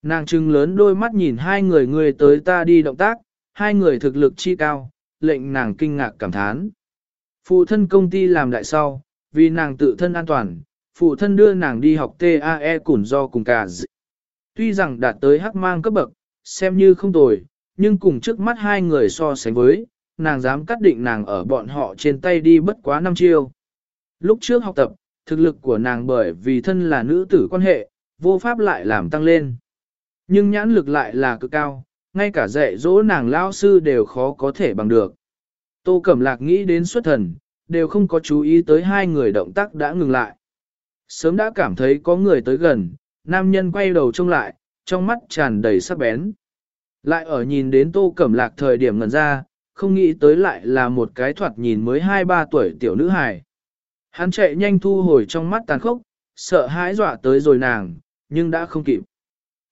Nàng trưng lớn đôi mắt nhìn hai người người tới ta đi động tác, hai người thực lực chi cao, lệnh nàng kinh ngạc cảm thán. Phụ thân công ty làm đại sau, vì nàng tự thân an toàn, phụ thân đưa nàng đi học TAE củn do cùng cả dị. Tuy rằng đạt tới hắc mang cấp bậc, xem như không tồi, nhưng cùng trước mắt hai người so sánh với, nàng dám cắt định nàng ở bọn họ trên tay đi bất quá năm chiêu. Lúc trước học tập, thực lực của nàng bởi vì thân là nữ tử quan hệ, vô pháp lại làm tăng lên. Nhưng nhãn lực lại là cực cao, ngay cả dạy dỗ nàng lao sư đều khó có thể bằng được. Tô Cẩm Lạc nghĩ đến xuất thần, đều không có chú ý tới hai người động tác đã ngừng lại. Sớm đã cảm thấy có người tới gần, nam nhân quay đầu trông lại, trong mắt tràn đầy sắc bén. Lại ở nhìn đến Tô Cẩm Lạc thời điểm ngần ra, không nghĩ tới lại là một cái thoạt nhìn mới 2-3 tuổi tiểu nữ hài. Hắn chạy nhanh thu hồi trong mắt tàn khốc, sợ hãi dọa tới rồi nàng, nhưng đã không kịp.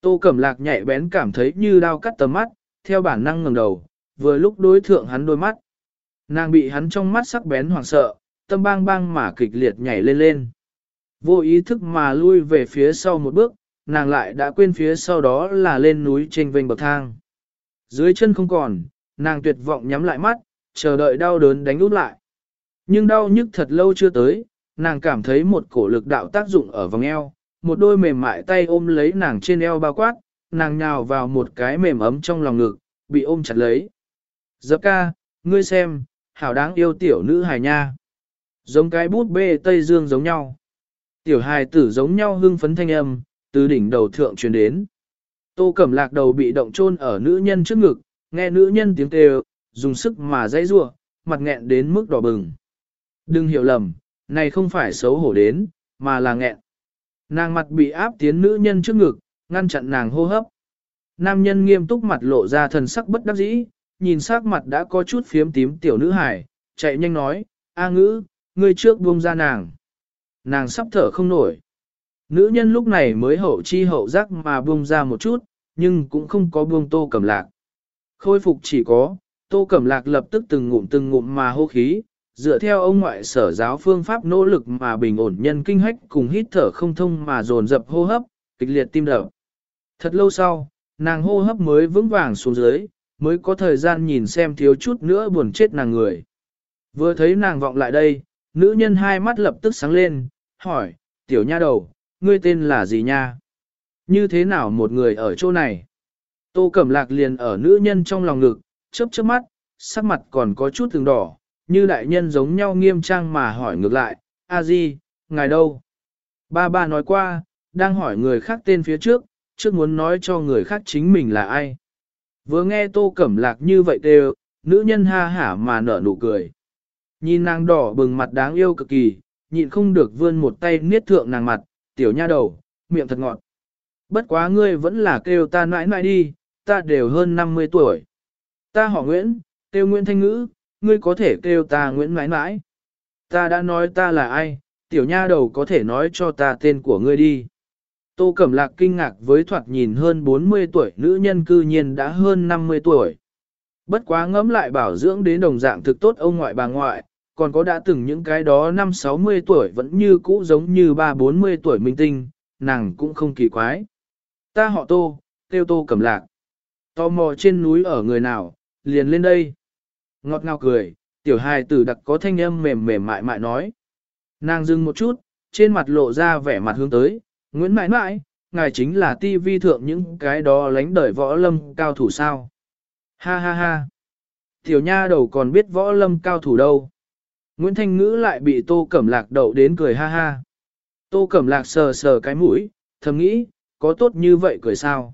Tô Cẩm Lạc nhạy bén cảm thấy như đau cắt tầm mắt, theo bản năng ngẩng đầu, vừa lúc đối thượng hắn đôi mắt. Nàng bị hắn trong mắt sắc bén hoảng sợ, tâm bang bang mà kịch liệt nhảy lên lên. Vô ý thức mà lui về phía sau một bước, nàng lại đã quên phía sau đó là lên núi trên vênh bậc thang. Dưới chân không còn, nàng tuyệt vọng nhắm lại mắt, chờ đợi đau đớn đánh út lại. Nhưng đau nhức thật lâu chưa tới, nàng cảm thấy một cổ lực đạo tác dụng ở vòng eo, một đôi mềm mại tay ôm lấy nàng trên eo bao quát, nàng nhào vào một cái mềm ấm trong lòng ngực, bị ôm chặt lấy. Dập ca, ngươi xem, hảo đáng yêu tiểu nữ hài nha. Giống cái bút bê Tây Dương giống nhau. Tiểu hài tử giống nhau hưng phấn thanh âm, từ đỉnh đầu thượng truyền đến. Tô Cẩm Lạc đầu bị động chôn ở nữ nhân trước ngực, nghe nữ nhân tiếng kêu, dùng sức mà dãy rủa, mặt nghẹn đến mức đỏ bừng. Đừng hiểu lầm, này không phải xấu hổ đến, mà là nghẹn. Nàng mặt bị áp tiến nữ nhân trước ngực, ngăn chặn nàng hô hấp. Nam nhân nghiêm túc mặt lộ ra thần sắc bất đắc dĩ, nhìn sắc mặt đã có chút phiếm tím tiểu nữ hải, chạy nhanh nói, A ngữ, ngươi trước buông ra nàng. Nàng sắp thở không nổi. Nữ nhân lúc này mới hậu chi hậu giác mà buông ra một chút, nhưng cũng không có buông tô cẩm lạc. Khôi phục chỉ có, tô cẩm lạc lập tức từng ngụm từng ngụm mà hô khí, dựa theo ông ngoại sở giáo phương pháp nỗ lực mà bình ổn nhân kinh hách cùng hít thở không thông mà dồn dập hô hấp, kịch liệt tim đập. Thật lâu sau, nàng hô hấp mới vững vàng xuống dưới, mới có thời gian nhìn xem thiếu chút nữa buồn chết nàng người. Vừa thấy nàng vọng lại đây, nữ nhân hai mắt lập tức sáng lên, hỏi, tiểu nha đầu, ngươi tên là gì nha? Như thế nào một người ở chỗ này? Tô Cẩm Lạc liền ở nữ nhân trong lòng ngực, chớp chớp mắt, sắc mặt còn có chút thường đỏ, như đại nhân giống nhau nghiêm trang mà hỏi ngược lại, a di, ngài đâu? Ba ba nói qua, đang hỏi người khác tên phía trước, trước muốn nói cho người khác chính mình là ai. Vừa nghe tô cẩm lạc như vậy đều, nữ nhân ha hả mà nở nụ cười. Nhìn nàng đỏ bừng mặt đáng yêu cực kỳ, nhịn không được vươn một tay niết thượng nàng mặt, tiểu nha đầu, miệng thật ngọt. Bất quá ngươi vẫn là kêu ta nãi nãi đi, ta đều hơn 50 tuổi. Ta họ Nguyễn, kêu Nguyễn Thanh Ngữ, ngươi có thể kêu ta Nguyễn Mãi Mãi. Ta đã nói ta là ai, tiểu nha đầu có thể nói cho ta tên của ngươi đi. Tô Cẩm Lạc kinh ngạc với thoạt nhìn hơn 40 tuổi nữ nhân cư nhiên đã hơn 50 tuổi. Bất quá ngẫm lại bảo dưỡng đến đồng dạng thực tốt ông ngoại bà ngoại, còn có đã từng những cái đó năm 60 tuổi vẫn như cũ giống như ba 40 tuổi minh tinh, nàng cũng không kỳ quái. Ta họ Tô, kêu Tô Cẩm Lạc. Tò mò trên núi ở người nào, liền lên đây. Ngọt ngào cười, tiểu hài tử đặc có thanh âm mềm mềm mại mại nói. Nàng dừng một chút, trên mặt lộ ra vẻ mặt hướng tới, Nguyễn mãi mãi, ngài chính là ti vi thượng những cái đó lánh đời võ lâm cao thủ sao. Ha ha ha. Tiểu nha đầu còn biết võ lâm cao thủ đâu. Nguyễn Thanh Ngữ lại bị Tô Cẩm Lạc đậu đến cười ha ha. Tô Cẩm Lạc sờ sờ cái mũi, thầm nghĩ, có tốt như vậy cười sao.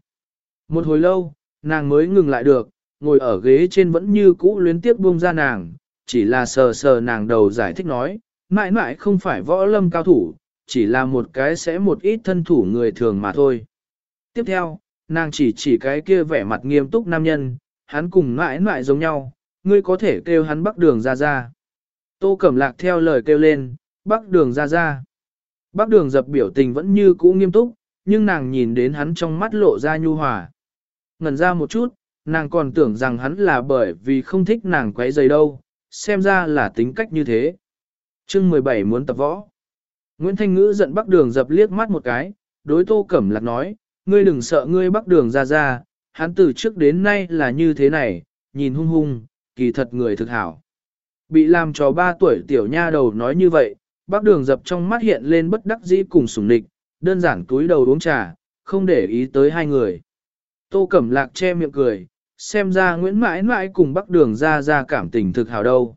Một hồi lâu, nàng mới ngừng lại được, ngồi ở ghế trên vẫn như cũ luyến tiếc buông ra nàng, chỉ là sờ sờ nàng đầu giải thích nói, mãi mãi không phải võ lâm cao thủ, chỉ là một cái sẽ một ít thân thủ người thường mà thôi. Tiếp theo, nàng chỉ chỉ cái kia vẻ mặt nghiêm túc nam nhân, hắn cùng mãi mãi giống nhau, ngươi có thể kêu hắn bắc đường ra ra. Tô Cẩm Lạc theo lời kêu lên, bắc đường ra ra. Bắc đường dập biểu tình vẫn như cũ nghiêm túc, nhưng nàng nhìn đến hắn trong mắt lộ ra nhu hòa. Ngần ra một chút, nàng còn tưởng rằng hắn là bởi vì không thích nàng quấy giày đâu, xem ra là tính cách như thế. chương 17 muốn tập võ. Nguyễn Thanh Ngữ giận bắc đường dập liếc mắt một cái, đối tô cẩm lạc nói, ngươi đừng sợ ngươi bắc đường ra ra, hắn từ trước đến nay là như thế này, nhìn hung hung, kỳ thật người thực hảo. Bị làm cho ba tuổi tiểu nha đầu nói như vậy, bác đường dập trong mắt hiện lên bất đắc dĩ cùng sủng nịch, đơn giản túi đầu uống trà, không để ý tới hai người. Tô Cẩm Lạc che miệng cười, xem ra Nguyễn mãi mãi cùng bác đường ra ra cảm tình thực hảo đâu.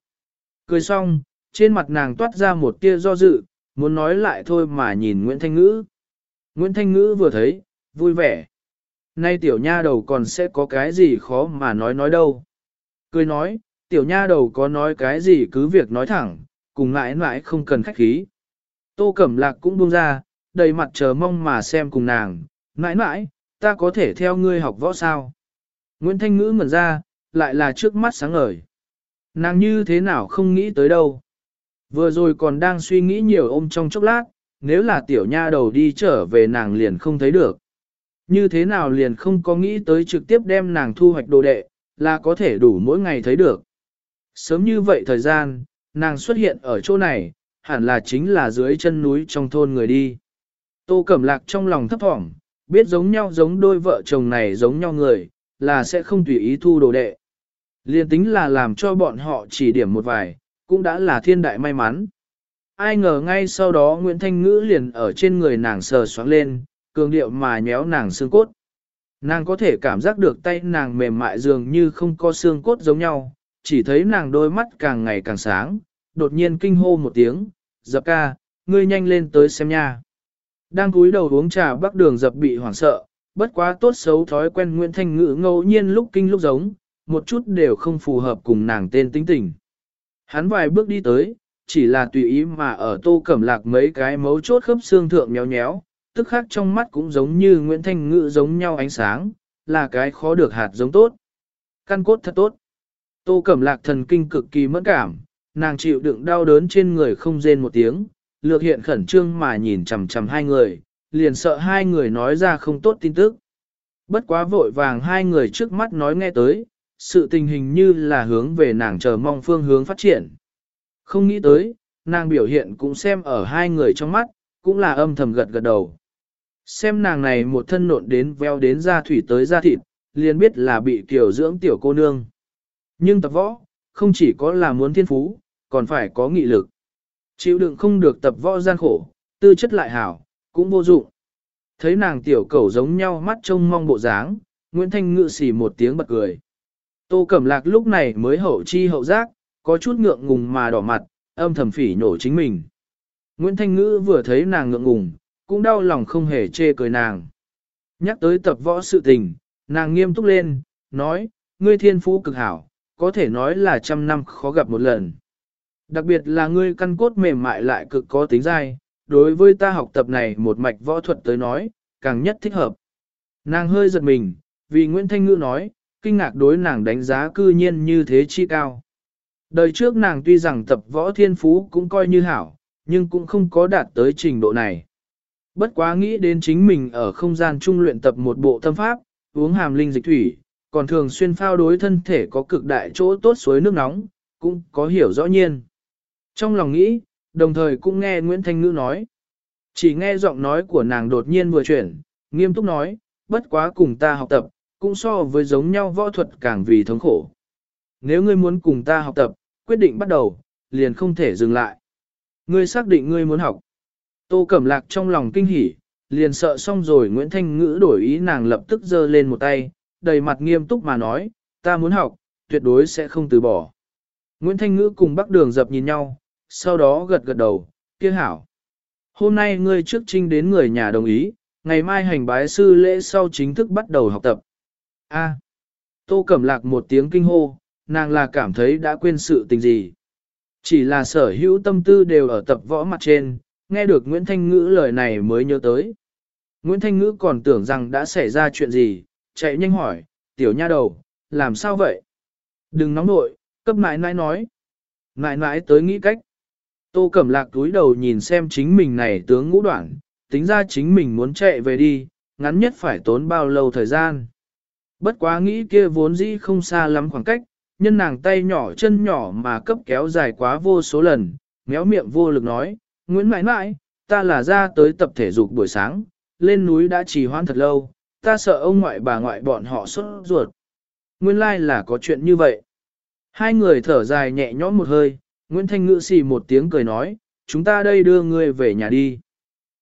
Cười xong, trên mặt nàng toát ra một tia do dự, muốn nói lại thôi mà nhìn Nguyễn Thanh Ngữ. Nguyễn Thanh Ngữ vừa thấy, vui vẻ. Nay tiểu nha đầu còn sẽ có cái gì khó mà nói nói đâu. Cười nói, tiểu nha đầu có nói cái gì cứ việc nói thẳng, cùng mãi mãi không cần khách khí. Tô Cẩm Lạc cũng buông ra, đầy mặt chờ mong mà xem cùng nàng, mãi mãi, ta có thể theo ngươi học võ sao. Nguyễn Thanh Ngữ ngẩn ra, lại là trước mắt sáng ngời. Nàng như thế nào không nghĩ tới đâu. Vừa rồi còn đang suy nghĩ nhiều ôm trong chốc lát, nếu là tiểu nha đầu đi trở về nàng liền không thấy được. Như thế nào liền không có nghĩ tới trực tiếp đem nàng thu hoạch đồ đệ, là có thể đủ mỗi ngày thấy được. Sớm như vậy thời gian, nàng xuất hiện ở chỗ này, hẳn là chính là dưới chân núi trong thôn người đi. Tô Cẩm Lạc trong lòng thấp thỏm, biết giống nhau giống đôi vợ chồng này giống nhau người, là sẽ không tùy ý thu đồ đệ. Liên tính là làm cho bọn họ chỉ điểm một vài, cũng đã là thiên đại may mắn. Ai ngờ ngay sau đó Nguyễn Thanh Ngữ liền ở trên người nàng sờ xoắn lên, cường điệu mà nhéo nàng xương cốt. Nàng có thể cảm giác được tay nàng mềm mại dường như không có xương cốt giống nhau, chỉ thấy nàng đôi mắt càng ngày càng sáng, đột nhiên kinh hô một tiếng, dập ca, ngươi nhanh lên tới xem nha. Đang cúi đầu uống trà bắc đường dập bị hoảng sợ, bất quá tốt xấu thói quen Nguyễn Thanh Ngữ ngẫu nhiên lúc kinh lúc giống, một chút đều không phù hợp cùng nàng tên tính tình. Hắn vài bước đi tới, chỉ là tùy ý mà ở tô cẩm lạc mấy cái mấu chốt khớp xương thượng nhéo nhéo, tức khác trong mắt cũng giống như Nguyễn Thanh Ngữ giống nhau ánh sáng, là cái khó được hạt giống tốt. Căn cốt thật tốt. Tô cẩm lạc thần kinh cực kỳ mẫn cảm, nàng chịu đựng đau đớn trên người không rên một tiếng, lược hiện khẩn trương mà nhìn chằm chằm hai người, liền sợ hai người nói ra không tốt tin tức. Bất quá vội vàng hai người trước mắt nói nghe tới, sự tình hình như là hướng về nàng chờ mong phương hướng phát triển. Không nghĩ tới, nàng biểu hiện cũng xem ở hai người trong mắt, cũng là âm thầm gật gật đầu. Xem nàng này một thân nộn đến veo đến da thủy tới da thịt, liền biết là bị tiểu dưỡng tiểu cô nương. Nhưng tập võ, không chỉ có là muốn thiên phú, còn phải có nghị lực. Chịu đựng không được tập võ gian khổ, tư chất lại hảo, cũng vô dụng. Thấy nàng tiểu cẩu giống nhau mắt trông mong bộ dáng, Nguyễn Thanh ngự xỉ một tiếng bật cười. Tô Cẩm Lạc lúc này mới hậu chi hậu giác, có chút ngượng ngùng mà đỏ mặt, âm thầm phỉ nổ chính mình. Nguyễn Thanh Ngữ vừa thấy nàng ngượng ngùng, cũng đau lòng không hề chê cười nàng. Nhắc tới tập võ sự tình, nàng nghiêm túc lên, nói, ngươi thiên phú cực hảo, có thể nói là trăm năm khó gặp một lần. Đặc biệt là ngươi căn cốt mềm mại lại cực có tính dai, đối với ta học tập này một mạch võ thuật tới nói, càng nhất thích hợp. Nàng hơi giật mình, vì Nguyễn Thanh Ngữ nói, kinh ngạc đối nàng đánh giá cư nhiên như thế chi cao. Đời trước nàng tuy rằng tập võ thiên phú cũng coi như hảo, nhưng cũng không có đạt tới trình độ này. Bất quá nghĩ đến chính mình ở không gian trung luyện tập một bộ tâm pháp, uống hàm linh dịch thủy, còn thường xuyên phao đối thân thể có cực đại chỗ tốt suối nước nóng, cũng có hiểu rõ nhiên. Trong lòng nghĩ, đồng thời cũng nghe Nguyễn Thanh Ngữ nói. Chỉ nghe giọng nói của nàng đột nhiên vừa chuyển, nghiêm túc nói, bất quá cùng ta học tập, cũng so với giống nhau võ thuật càng vì thống khổ. Nếu ngươi muốn cùng ta học tập, quyết định bắt đầu, liền không thể dừng lại. Ngươi xác định ngươi muốn học. Tô Cẩm Lạc trong lòng kinh hỉ, liền sợ xong rồi Nguyễn Thanh Ngữ đổi ý nàng lập tức giơ lên một tay, đầy mặt nghiêm túc mà nói, ta muốn học, tuyệt đối sẽ không từ bỏ. Nguyễn Thanh Ngữ cùng Bắc Đường dập nhìn nhau, sau đó gật gật đầu, kia hảo. Hôm nay ngươi trước trinh đến người nhà đồng ý, ngày mai hành bái sư lễ sau chính thức bắt đầu học tập. A. Tô Cẩm Lạc một tiếng kinh hô, nàng là cảm thấy đã quên sự tình gì. Chỉ là sở hữu tâm tư đều ở tập võ mặt trên, nghe được Nguyễn Thanh Ngữ lời này mới nhớ tới. Nguyễn Thanh Ngữ còn tưởng rằng đã xảy ra chuyện gì, chạy nhanh hỏi, tiểu nha đầu, làm sao vậy? Đừng nóng nội, cấp nãi nãi nói. Nãi nãi tới nghĩ cách. Tô Cẩm Lạc túi đầu nhìn xem chính mình này tướng ngũ đoạn, tính ra chính mình muốn chạy về đi, ngắn nhất phải tốn bao lâu thời gian. Bất quá nghĩ kia vốn dĩ không xa lắm khoảng cách, nhân nàng tay nhỏ chân nhỏ mà cấp kéo dài quá vô số lần, méo miệng vô lực nói, Nguyễn mãi mãi, ta là ra tới tập thể dục buổi sáng, lên núi đã trì hoãn thật lâu, ta sợ ông ngoại bà ngoại bọn họ sốt ruột. Nguyên lai like là có chuyện như vậy. Hai người thở dài nhẹ nhõm một hơi, Nguyễn Thanh Ngữ xì một tiếng cười nói, chúng ta đây đưa ngươi về nhà đi.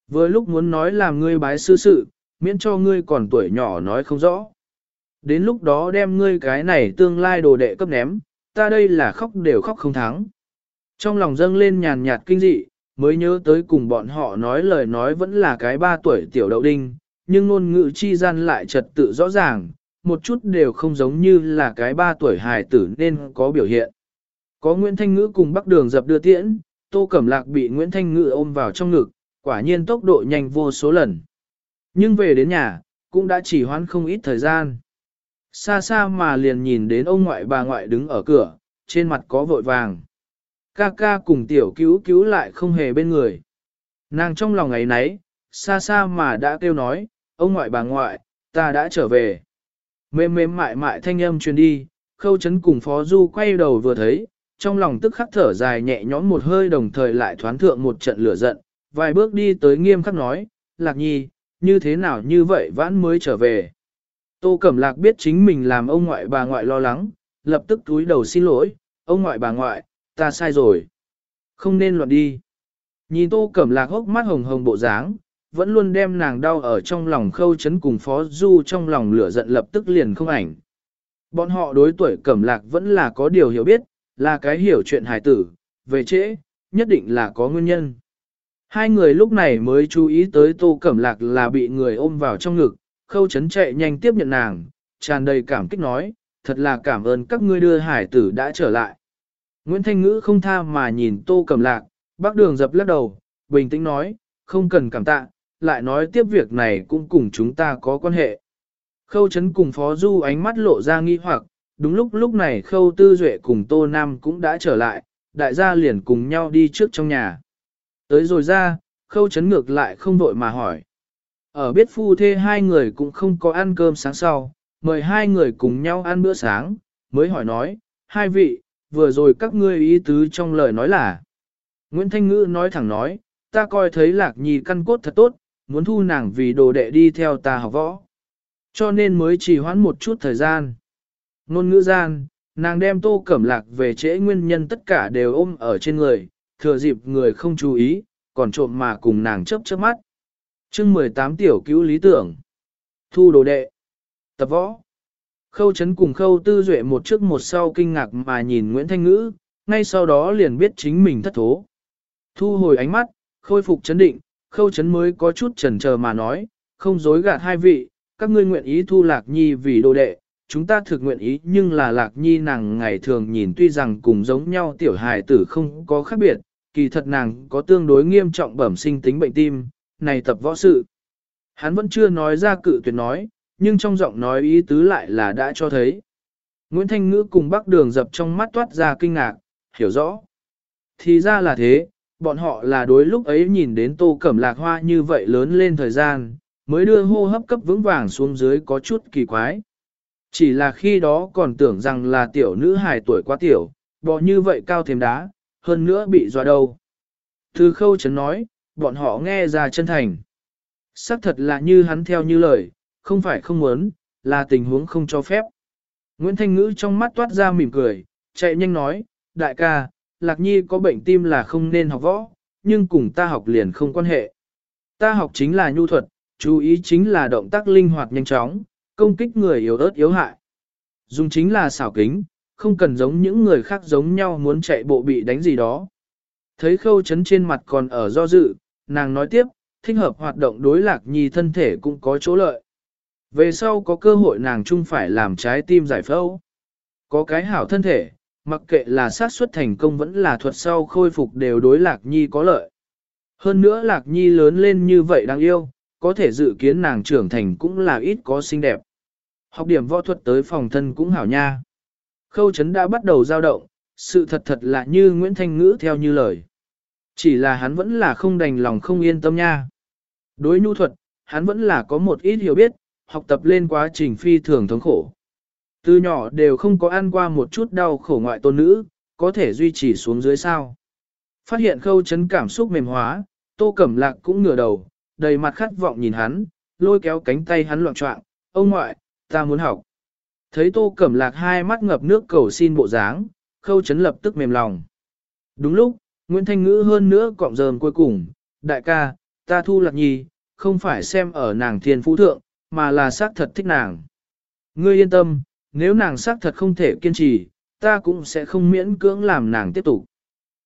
Vừa lúc muốn nói làm ngươi bái sư sự, miễn cho ngươi còn tuổi nhỏ nói không rõ. Đến lúc đó đem ngươi cái này tương lai đồ đệ cấp ném, ta đây là khóc đều khóc không thắng. Trong lòng dâng lên nhàn nhạt kinh dị, mới nhớ tới cùng bọn họ nói lời nói vẫn là cái ba tuổi tiểu đậu đinh, nhưng ngôn ngữ chi gian lại trật tự rõ ràng, một chút đều không giống như là cái ba tuổi hài tử nên có biểu hiện. Có Nguyễn Thanh Ngữ cùng Bắc Đường dập đưa tiễn, Tô Cẩm Lạc bị Nguyễn Thanh Ngữ ôm vào trong ngực, quả nhiên tốc độ nhanh vô số lần. Nhưng về đến nhà, cũng đã chỉ hoãn không ít thời gian. Xa xa mà liền nhìn đến ông ngoại bà ngoại đứng ở cửa, trên mặt có vội vàng. Ca ca cùng tiểu cứu cứu lại không hề bên người. Nàng trong lòng ấy nấy, xa xa mà đã kêu nói, ông ngoại bà ngoại, ta đã trở về. Mềm mềm mại mại thanh âm truyền đi, khâu chấn cùng phó du quay đầu vừa thấy, trong lòng tức khắc thở dài nhẹ nhõm một hơi đồng thời lại thoán thượng một trận lửa giận, vài bước đi tới nghiêm khắc nói, lạc nhi, như thế nào như vậy vãn mới trở về. Tô Cẩm Lạc biết chính mình làm ông ngoại bà ngoại lo lắng, lập tức túi đầu xin lỗi, ông ngoại bà ngoại, ta sai rồi. Không nên loạn đi. Nhìn Tô Cẩm Lạc hốc mắt hồng hồng bộ dáng, vẫn luôn đem nàng đau ở trong lòng khâu chấn cùng Phó Du trong lòng lửa giận lập tức liền không ảnh. Bọn họ đối tuổi Cẩm Lạc vẫn là có điều hiểu biết, là cái hiểu chuyện hài tử, về trễ, nhất định là có nguyên nhân. Hai người lúc này mới chú ý tới Tô Cẩm Lạc là bị người ôm vào trong ngực, khâu chấn chạy nhanh tiếp nhận nàng, tràn đầy cảm kích nói, thật là cảm ơn các ngươi đưa hải tử đã trở lại. Nguyễn Thanh Ngữ không tha mà nhìn Tô Cẩm Lạc, bác đường dập lắc đầu, bình tĩnh nói, không cần cảm tạ, lại nói tiếp việc này cũng cùng chúng ta có quan hệ. Khâu chấn cùng Phó Du ánh mắt lộ ra nghi hoặc, đúng lúc lúc này Khâu Tư Duệ cùng Tô Nam cũng đã trở lại, đại gia liền cùng nhau đi trước trong nhà. Tới rồi ra, Khâu chấn ngược lại không vội mà hỏi. Ở biết phu thê hai người cũng không có ăn cơm sáng sau, mời hai người cùng nhau ăn bữa sáng, mới hỏi nói, hai vị, vừa rồi các ngươi ý tứ trong lời nói là. Nguyễn Thanh Ngữ nói thẳng nói, ta coi thấy lạc nhi căn cốt thật tốt, muốn thu nàng vì đồ đệ đi theo ta học võ. Cho nên mới chỉ hoãn một chút thời gian. Nôn ngữ gian, nàng đem tô cẩm lạc về trễ nguyên nhân tất cả đều ôm ở trên người, thừa dịp người không chú ý, còn trộm mà cùng nàng chớp chớp mắt chương 18 tiểu cứu lý tưởng. Thu đồ đệ. Tập võ. Khâu chấn cùng khâu tư duệ một trước một sau kinh ngạc mà nhìn Nguyễn Thanh Ngữ, ngay sau đó liền biết chính mình thất thố. Thu hồi ánh mắt, khôi phục chấn định, khâu chấn mới có chút chần chờ mà nói, không dối gạt hai vị, các ngươi nguyện ý thu lạc nhi vì đồ đệ, chúng ta thực nguyện ý nhưng là lạc nhi nàng ngày thường nhìn tuy rằng cùng giống nhau tiểu hài tử không có khác biệt, kỳ thật nàng có tương đối nghiêm trọng bẩm sinh tính bệnh tim, này tập võ sự. Hắn vẫn chưa nói ra cự tuyệt nói, nhưng trong giọng nói ý tứ lại là đã cho thấy. Nguyễn Thanh Ngữ cùng bác đường dập trong mắt toát ra kinh ngạc, hiểu rõ. Thì ra là thế, bọn họ là đối lúc ấy nhìn đến tô cẩm lạc hoa như vậy lớn lên thời gian, mới đưa hô hấp cấp vững vàng xuống dưới có chút kỳ quái. Chỉ là khi đó còn tưởng rằng là tiểu nữ hài tuổi quá tiểu, bò như vậy cao thêm đá, hơn nữa bị dọa đâu. Thư khâu chấn nói, bọn họ nghe ra chân thành. Sắc thật là như hắn theo như lời, không phải không muốn, là tình huống không cho phép. Nguyễn Thanh Ngữ trong mắt toát ra mỉm cười, chạy nhanh nói, đại ca, Lạc Nhi có bệnh tim là không nên học võ, nhưng cùng ta học liền không quan hệ. Ta học chính là nhu thuật, chú ý chính là động tác linh hoạt nhanh chóng, công kích người yếu ớt yếu hại. Dùng chính là xảo kính, không cần giống những người khác giống nhau muốn chạy bộ bị đánh gì đó. Thấy khâu chấn trên mặt còn ở do dự, nàng nói tiếp, thích hợp hoạt động đối lạc nhi thân thể cũng có chỗ lợi. Về sau có cơ hội nàng chung phải làm trái tim giải phẫu. Có cái hảo thân thể, mặc kệ là sát suất thành công vẫn là thuật sau khôi phục đều đối lạc nhi có lợi. Hơn nữa lạc nhi lớn lên như vậy đáng yêu, có thể dự kiến nàng trưởng thành cũng là ít có xinh đẹp. Học điểm võ thuật tới phòng thân cũng hảo nha. Khâu chấn đã bắt đầu dao động, sự thật thật là như Nguyễn Thanh Ngữ theo như lời. Chỉ là hắn vẫn là không đành lòng không yên tâm nha. Đối nhu thuật, hắn vẫn là có một ít hiểu biết, học tập lên quá trình phi thường thống khổ. Từ nhỏ đều không có ăn qua một chút đau khổ ngoại tôn nữ, có thể duy trì xuống dưới sao. Phát hiện khâu chấn cảm xúc mềm hóa, tô cẩm lạc cũng ngửa đầu, đầy mặt khát vọng nhìn hắn, lôi kéo cánh tay hắn loạn trọng, ông ngoại, ta muốn học. Thấy tô cẩm lạc hai mắt ngập nước cầu xin bộ dáng, khâu chấn lập tức mềm lòng. Đúng lúc, Nguyễn Thanh Ngữ hơn nữa cọng rờm cuối cùng, đại ca, ta thu lạc nhi, không phải xem ở nàng thiên phú thượng, mà là xác thật thích nàng. Ngươi yên tâm, nếu nàng xác thật không thể kiên trì, ta cũng sẽ không miễn cưỡng làm nàng tiếp tục.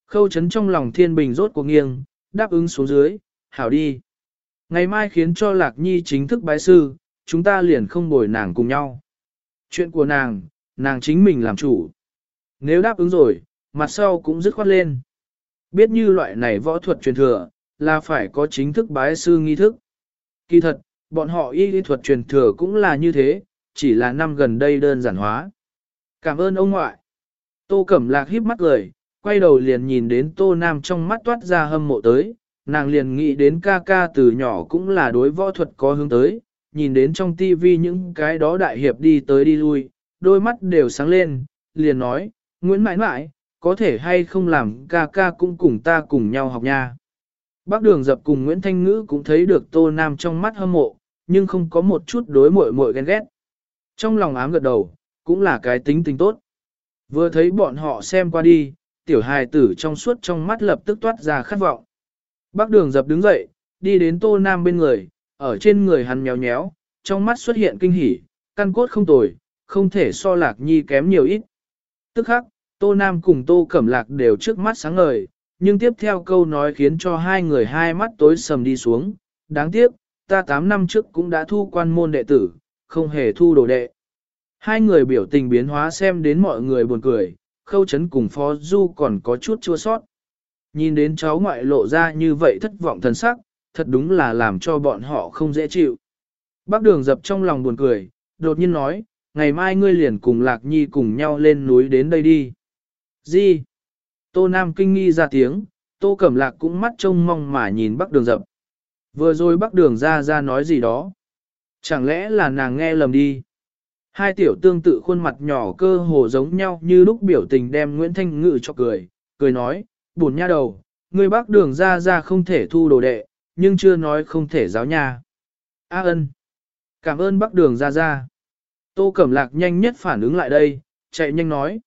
Khâu chấn trong lòng thiên bình rốt cuộc nghiêng, đáp ứng xuống dưới, hảo đi. Ngày mai khiến cho Lạc Nhi chính thức bái sư, chúng ta liền không bồi nàng cùng nhau. Chuyện của nàng, nàng chính mình làm chủ. Nếu đáp ứng rồi, mặt sau cũng dứt khoát lên. Biết như loại này võ thuật truyền thừa, là phải có chính thức bái sư nghi thức. Kỳ thật, bọn họ y lý thuật truyền thừa cũng là như thế, chỉ là năm gần đây đơn giản hóa. Cảm ơn ông ngoại. Tô Cẩm Lạc híp mắt cười, quay đầu liền nhìn đến Tô Nam trong mắt toát ra hâm mộ tới, nàng liền nghĩ đến ca ca từ nhỏ cũng là đối võ thuật có hướng tới, nhìn đến trong tivi những cái đó đại hiệp đi tới đi lui, đôi mắt đều sáng lên, liền nói, Nguyễn mãi mãi, có thể hay không làm ca ca cũng cùng ta cùng nhau học nha. Bác đường dập cùng Nguyễn Thanh Ngữ cũng thấy được Tô Nam trong mắt hâm mộ, nhưng không có một chút đối mội mội ghen ghét. Trong lòng ám gật đầu, cũng là cái tính tình tốt. Vừa thấy bọn họ xem qua đi, tiểu hài tử trong suốt trong mắt lập tức toát ra khát vọng. Bác đường dập đứng dậy, đi đến Tô Nam bên người, ở trên người hắn nhéo nhéo, trong mắt xuất hiện kinh hỉ, căn cốt không tồi, không thể so lạc nhi kém nhiều ít. Tức khắc, Tô Nam cùng Tô Cẩm Lạc đều trước mắt sáng ngời, nhưng tiếp theo câu nói khiến cho hai người hai mắt tối sầm đi xuống. Đáng tiếc, ta 8 năm trước cũng đã thu quan môn đệ tử, không hề thu đồ đệ. Hai người biểu tình biến hóa xem đến mọi người buồn cười, khâu chấn cùng phó du còn có chút chua sót. Nhìn đến cháu ngoại lộ ra như vậy thất vọng thần sắc, thật đúng là làm cho bọn họ không dễ chịu. Bác đường dập trong lòng buồn cười, đột nhiên nói, ngày mai ngươi liền cùng Lạc Nhi cùng nhau lên núi đến đây đi. Gì? Tô Nam kinh nghi ra tiếng, Tô Cẩm Lạc cũng mắt trông mong mà nhìn bác đường dập. Vừa rồi bác đường ra ra nói gì đó. Chẳng lẽ là nàng nghe lầm đi? Hai tiểu tương tự khuôn mặt nhỏ cơ hồ giống nhau như lúc biểu tình đem Nguyễn Thanh Ngự cho cười, cười nói, buồn nha đầu, người bác đường ra ra không thể thu đồ đệ, nhưng chưa nói không thể giáo nha. A ân. Cảm ơn bác đường ra ra. Tô Cẩm Lạc nhanh nhất phản ứng lại đây, chạy nhanh nói.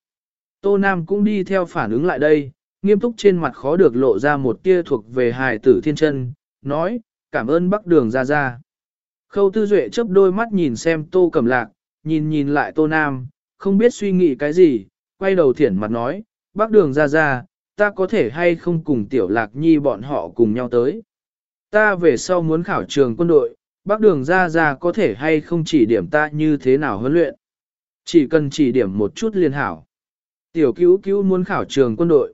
Tô Nam cũng đi theo phản ứng lại đây, nghiêm túc trên mặt khó được lộ ra một tia thuộc về hài tử thiên chân, nói, cảm ơn bác đường ra ra. Khâu tư duệ chớp đôi mắt nhìn xem Tô Cẩm Lạc, nhìn nhìn lại Tô Nam, không biết suy nghĩ cái gì, quay đầu thiển mặt nói, bác đường ra ra, ta có thể hay không cùng tiểu lạc nhi bọn họ cùng nhau tới. Ta về sau muốn khảo trường quân đội, bác đường ra ra có thể hay không chỉ điểm ta như thế nào huấn luyện. Chỉ cần chỉ điểm một chút liên hảo. Tiểu cứu cứu muốn khảo trường quân đội.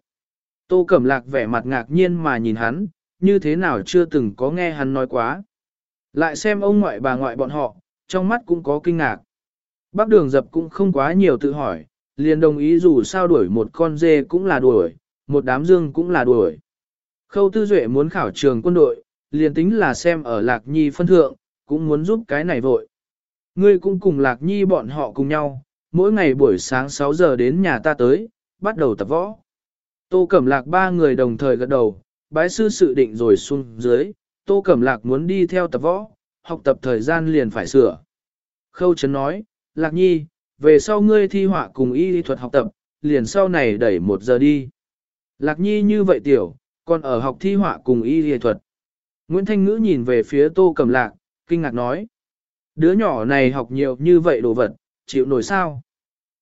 Tô Cẩm Lạc vẻ mặt ngạc nhiên mà nhìn hắn, như thế nào chưa từng có nghe hắn nói quá. Lại xem ông ngoại bà ngoại bọn họ, trong mắt cũng có kinh ngạc. Bác đường dập cũng không quá nhiều tự hỏi, liền đồng ý dù sao đuổi một con dê cũng là đuổi, một đám dương cũng là đuổi. Khâu Tư Duệ muốn khảo trường quân đội, liền tính là xem ở Lạc Nhi phân thượng, cũng muốn giúp cái này vội. Ngươi cũng cùng Lạc Nhi bọn họ cùng nhau, mỗi ngày buổi sáng 6 giờ đến nhà ta tới, bắt đầu tập võ. Tô Cẩm Lạc ba người đồng thời gật đầu, bái sư sự định rồi xuống dưới, Tô Cẩm Lạc muốn đi theo tập võ, học tập thời gian liền phải sửa. Khâu Trấn nói, Lạc Nhi, về sau ngươi thi họa cùng y lý thuật học tập, liền sau này đẩy một giờ đi. Lạc Nhi như vậy tiểu, còn ở học thi họa cùng y lý thuật. Nguyễn Thanh Ngữ nhìn về phía Tô Cẩm Lạc, kinh ngạc nói. Đứa nhỏ này học nhiều như vậy đồ vật, chịu nổi sao?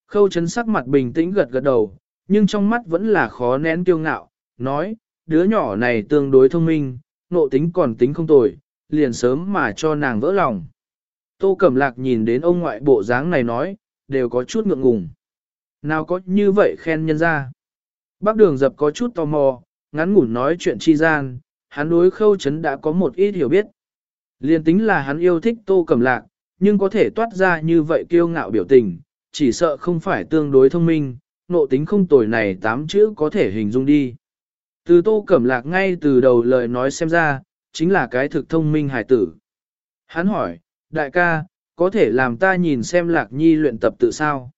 Khâu chấn sắc mặt bình tĩnh gật gật đầu, nhưng trong mắt vẫn là khó nén kiêu ngạo, nói, đứa nhỏ này tương đối thông minh, nộ tính còn tính không tồi, liền sớm mà cho nàng vỡ lòng. Tô Cẩm Lạc nhìn đến ông ngoại bộ dáng này nói, đều có chút ngượng ngùng. Nào có như vậy khen nhân ra. Bác đường dập có chút tò mò, ngắn ngủn nói chuyện chi gian, hắn đối khâu chấn đã có một ít hiểu biết. Liên tính là hắn yêu thích Tô Cẩm Lạc, nhưng có thể toát ra như vậy kiêu ngạo biểu tình, chỉ sợ không phải tương đối thông minh, nộ tính không tồi này tám chữ có thể hình dung đi. Từ Tô Cẩm Lạc ngay từ đầu lời nói xem ra, chính là cái thực thông minh hải tử. Hắn hỏi, đại ca, có thể làm ta nhìn xem Lạc Nhi luyện tập tự sao?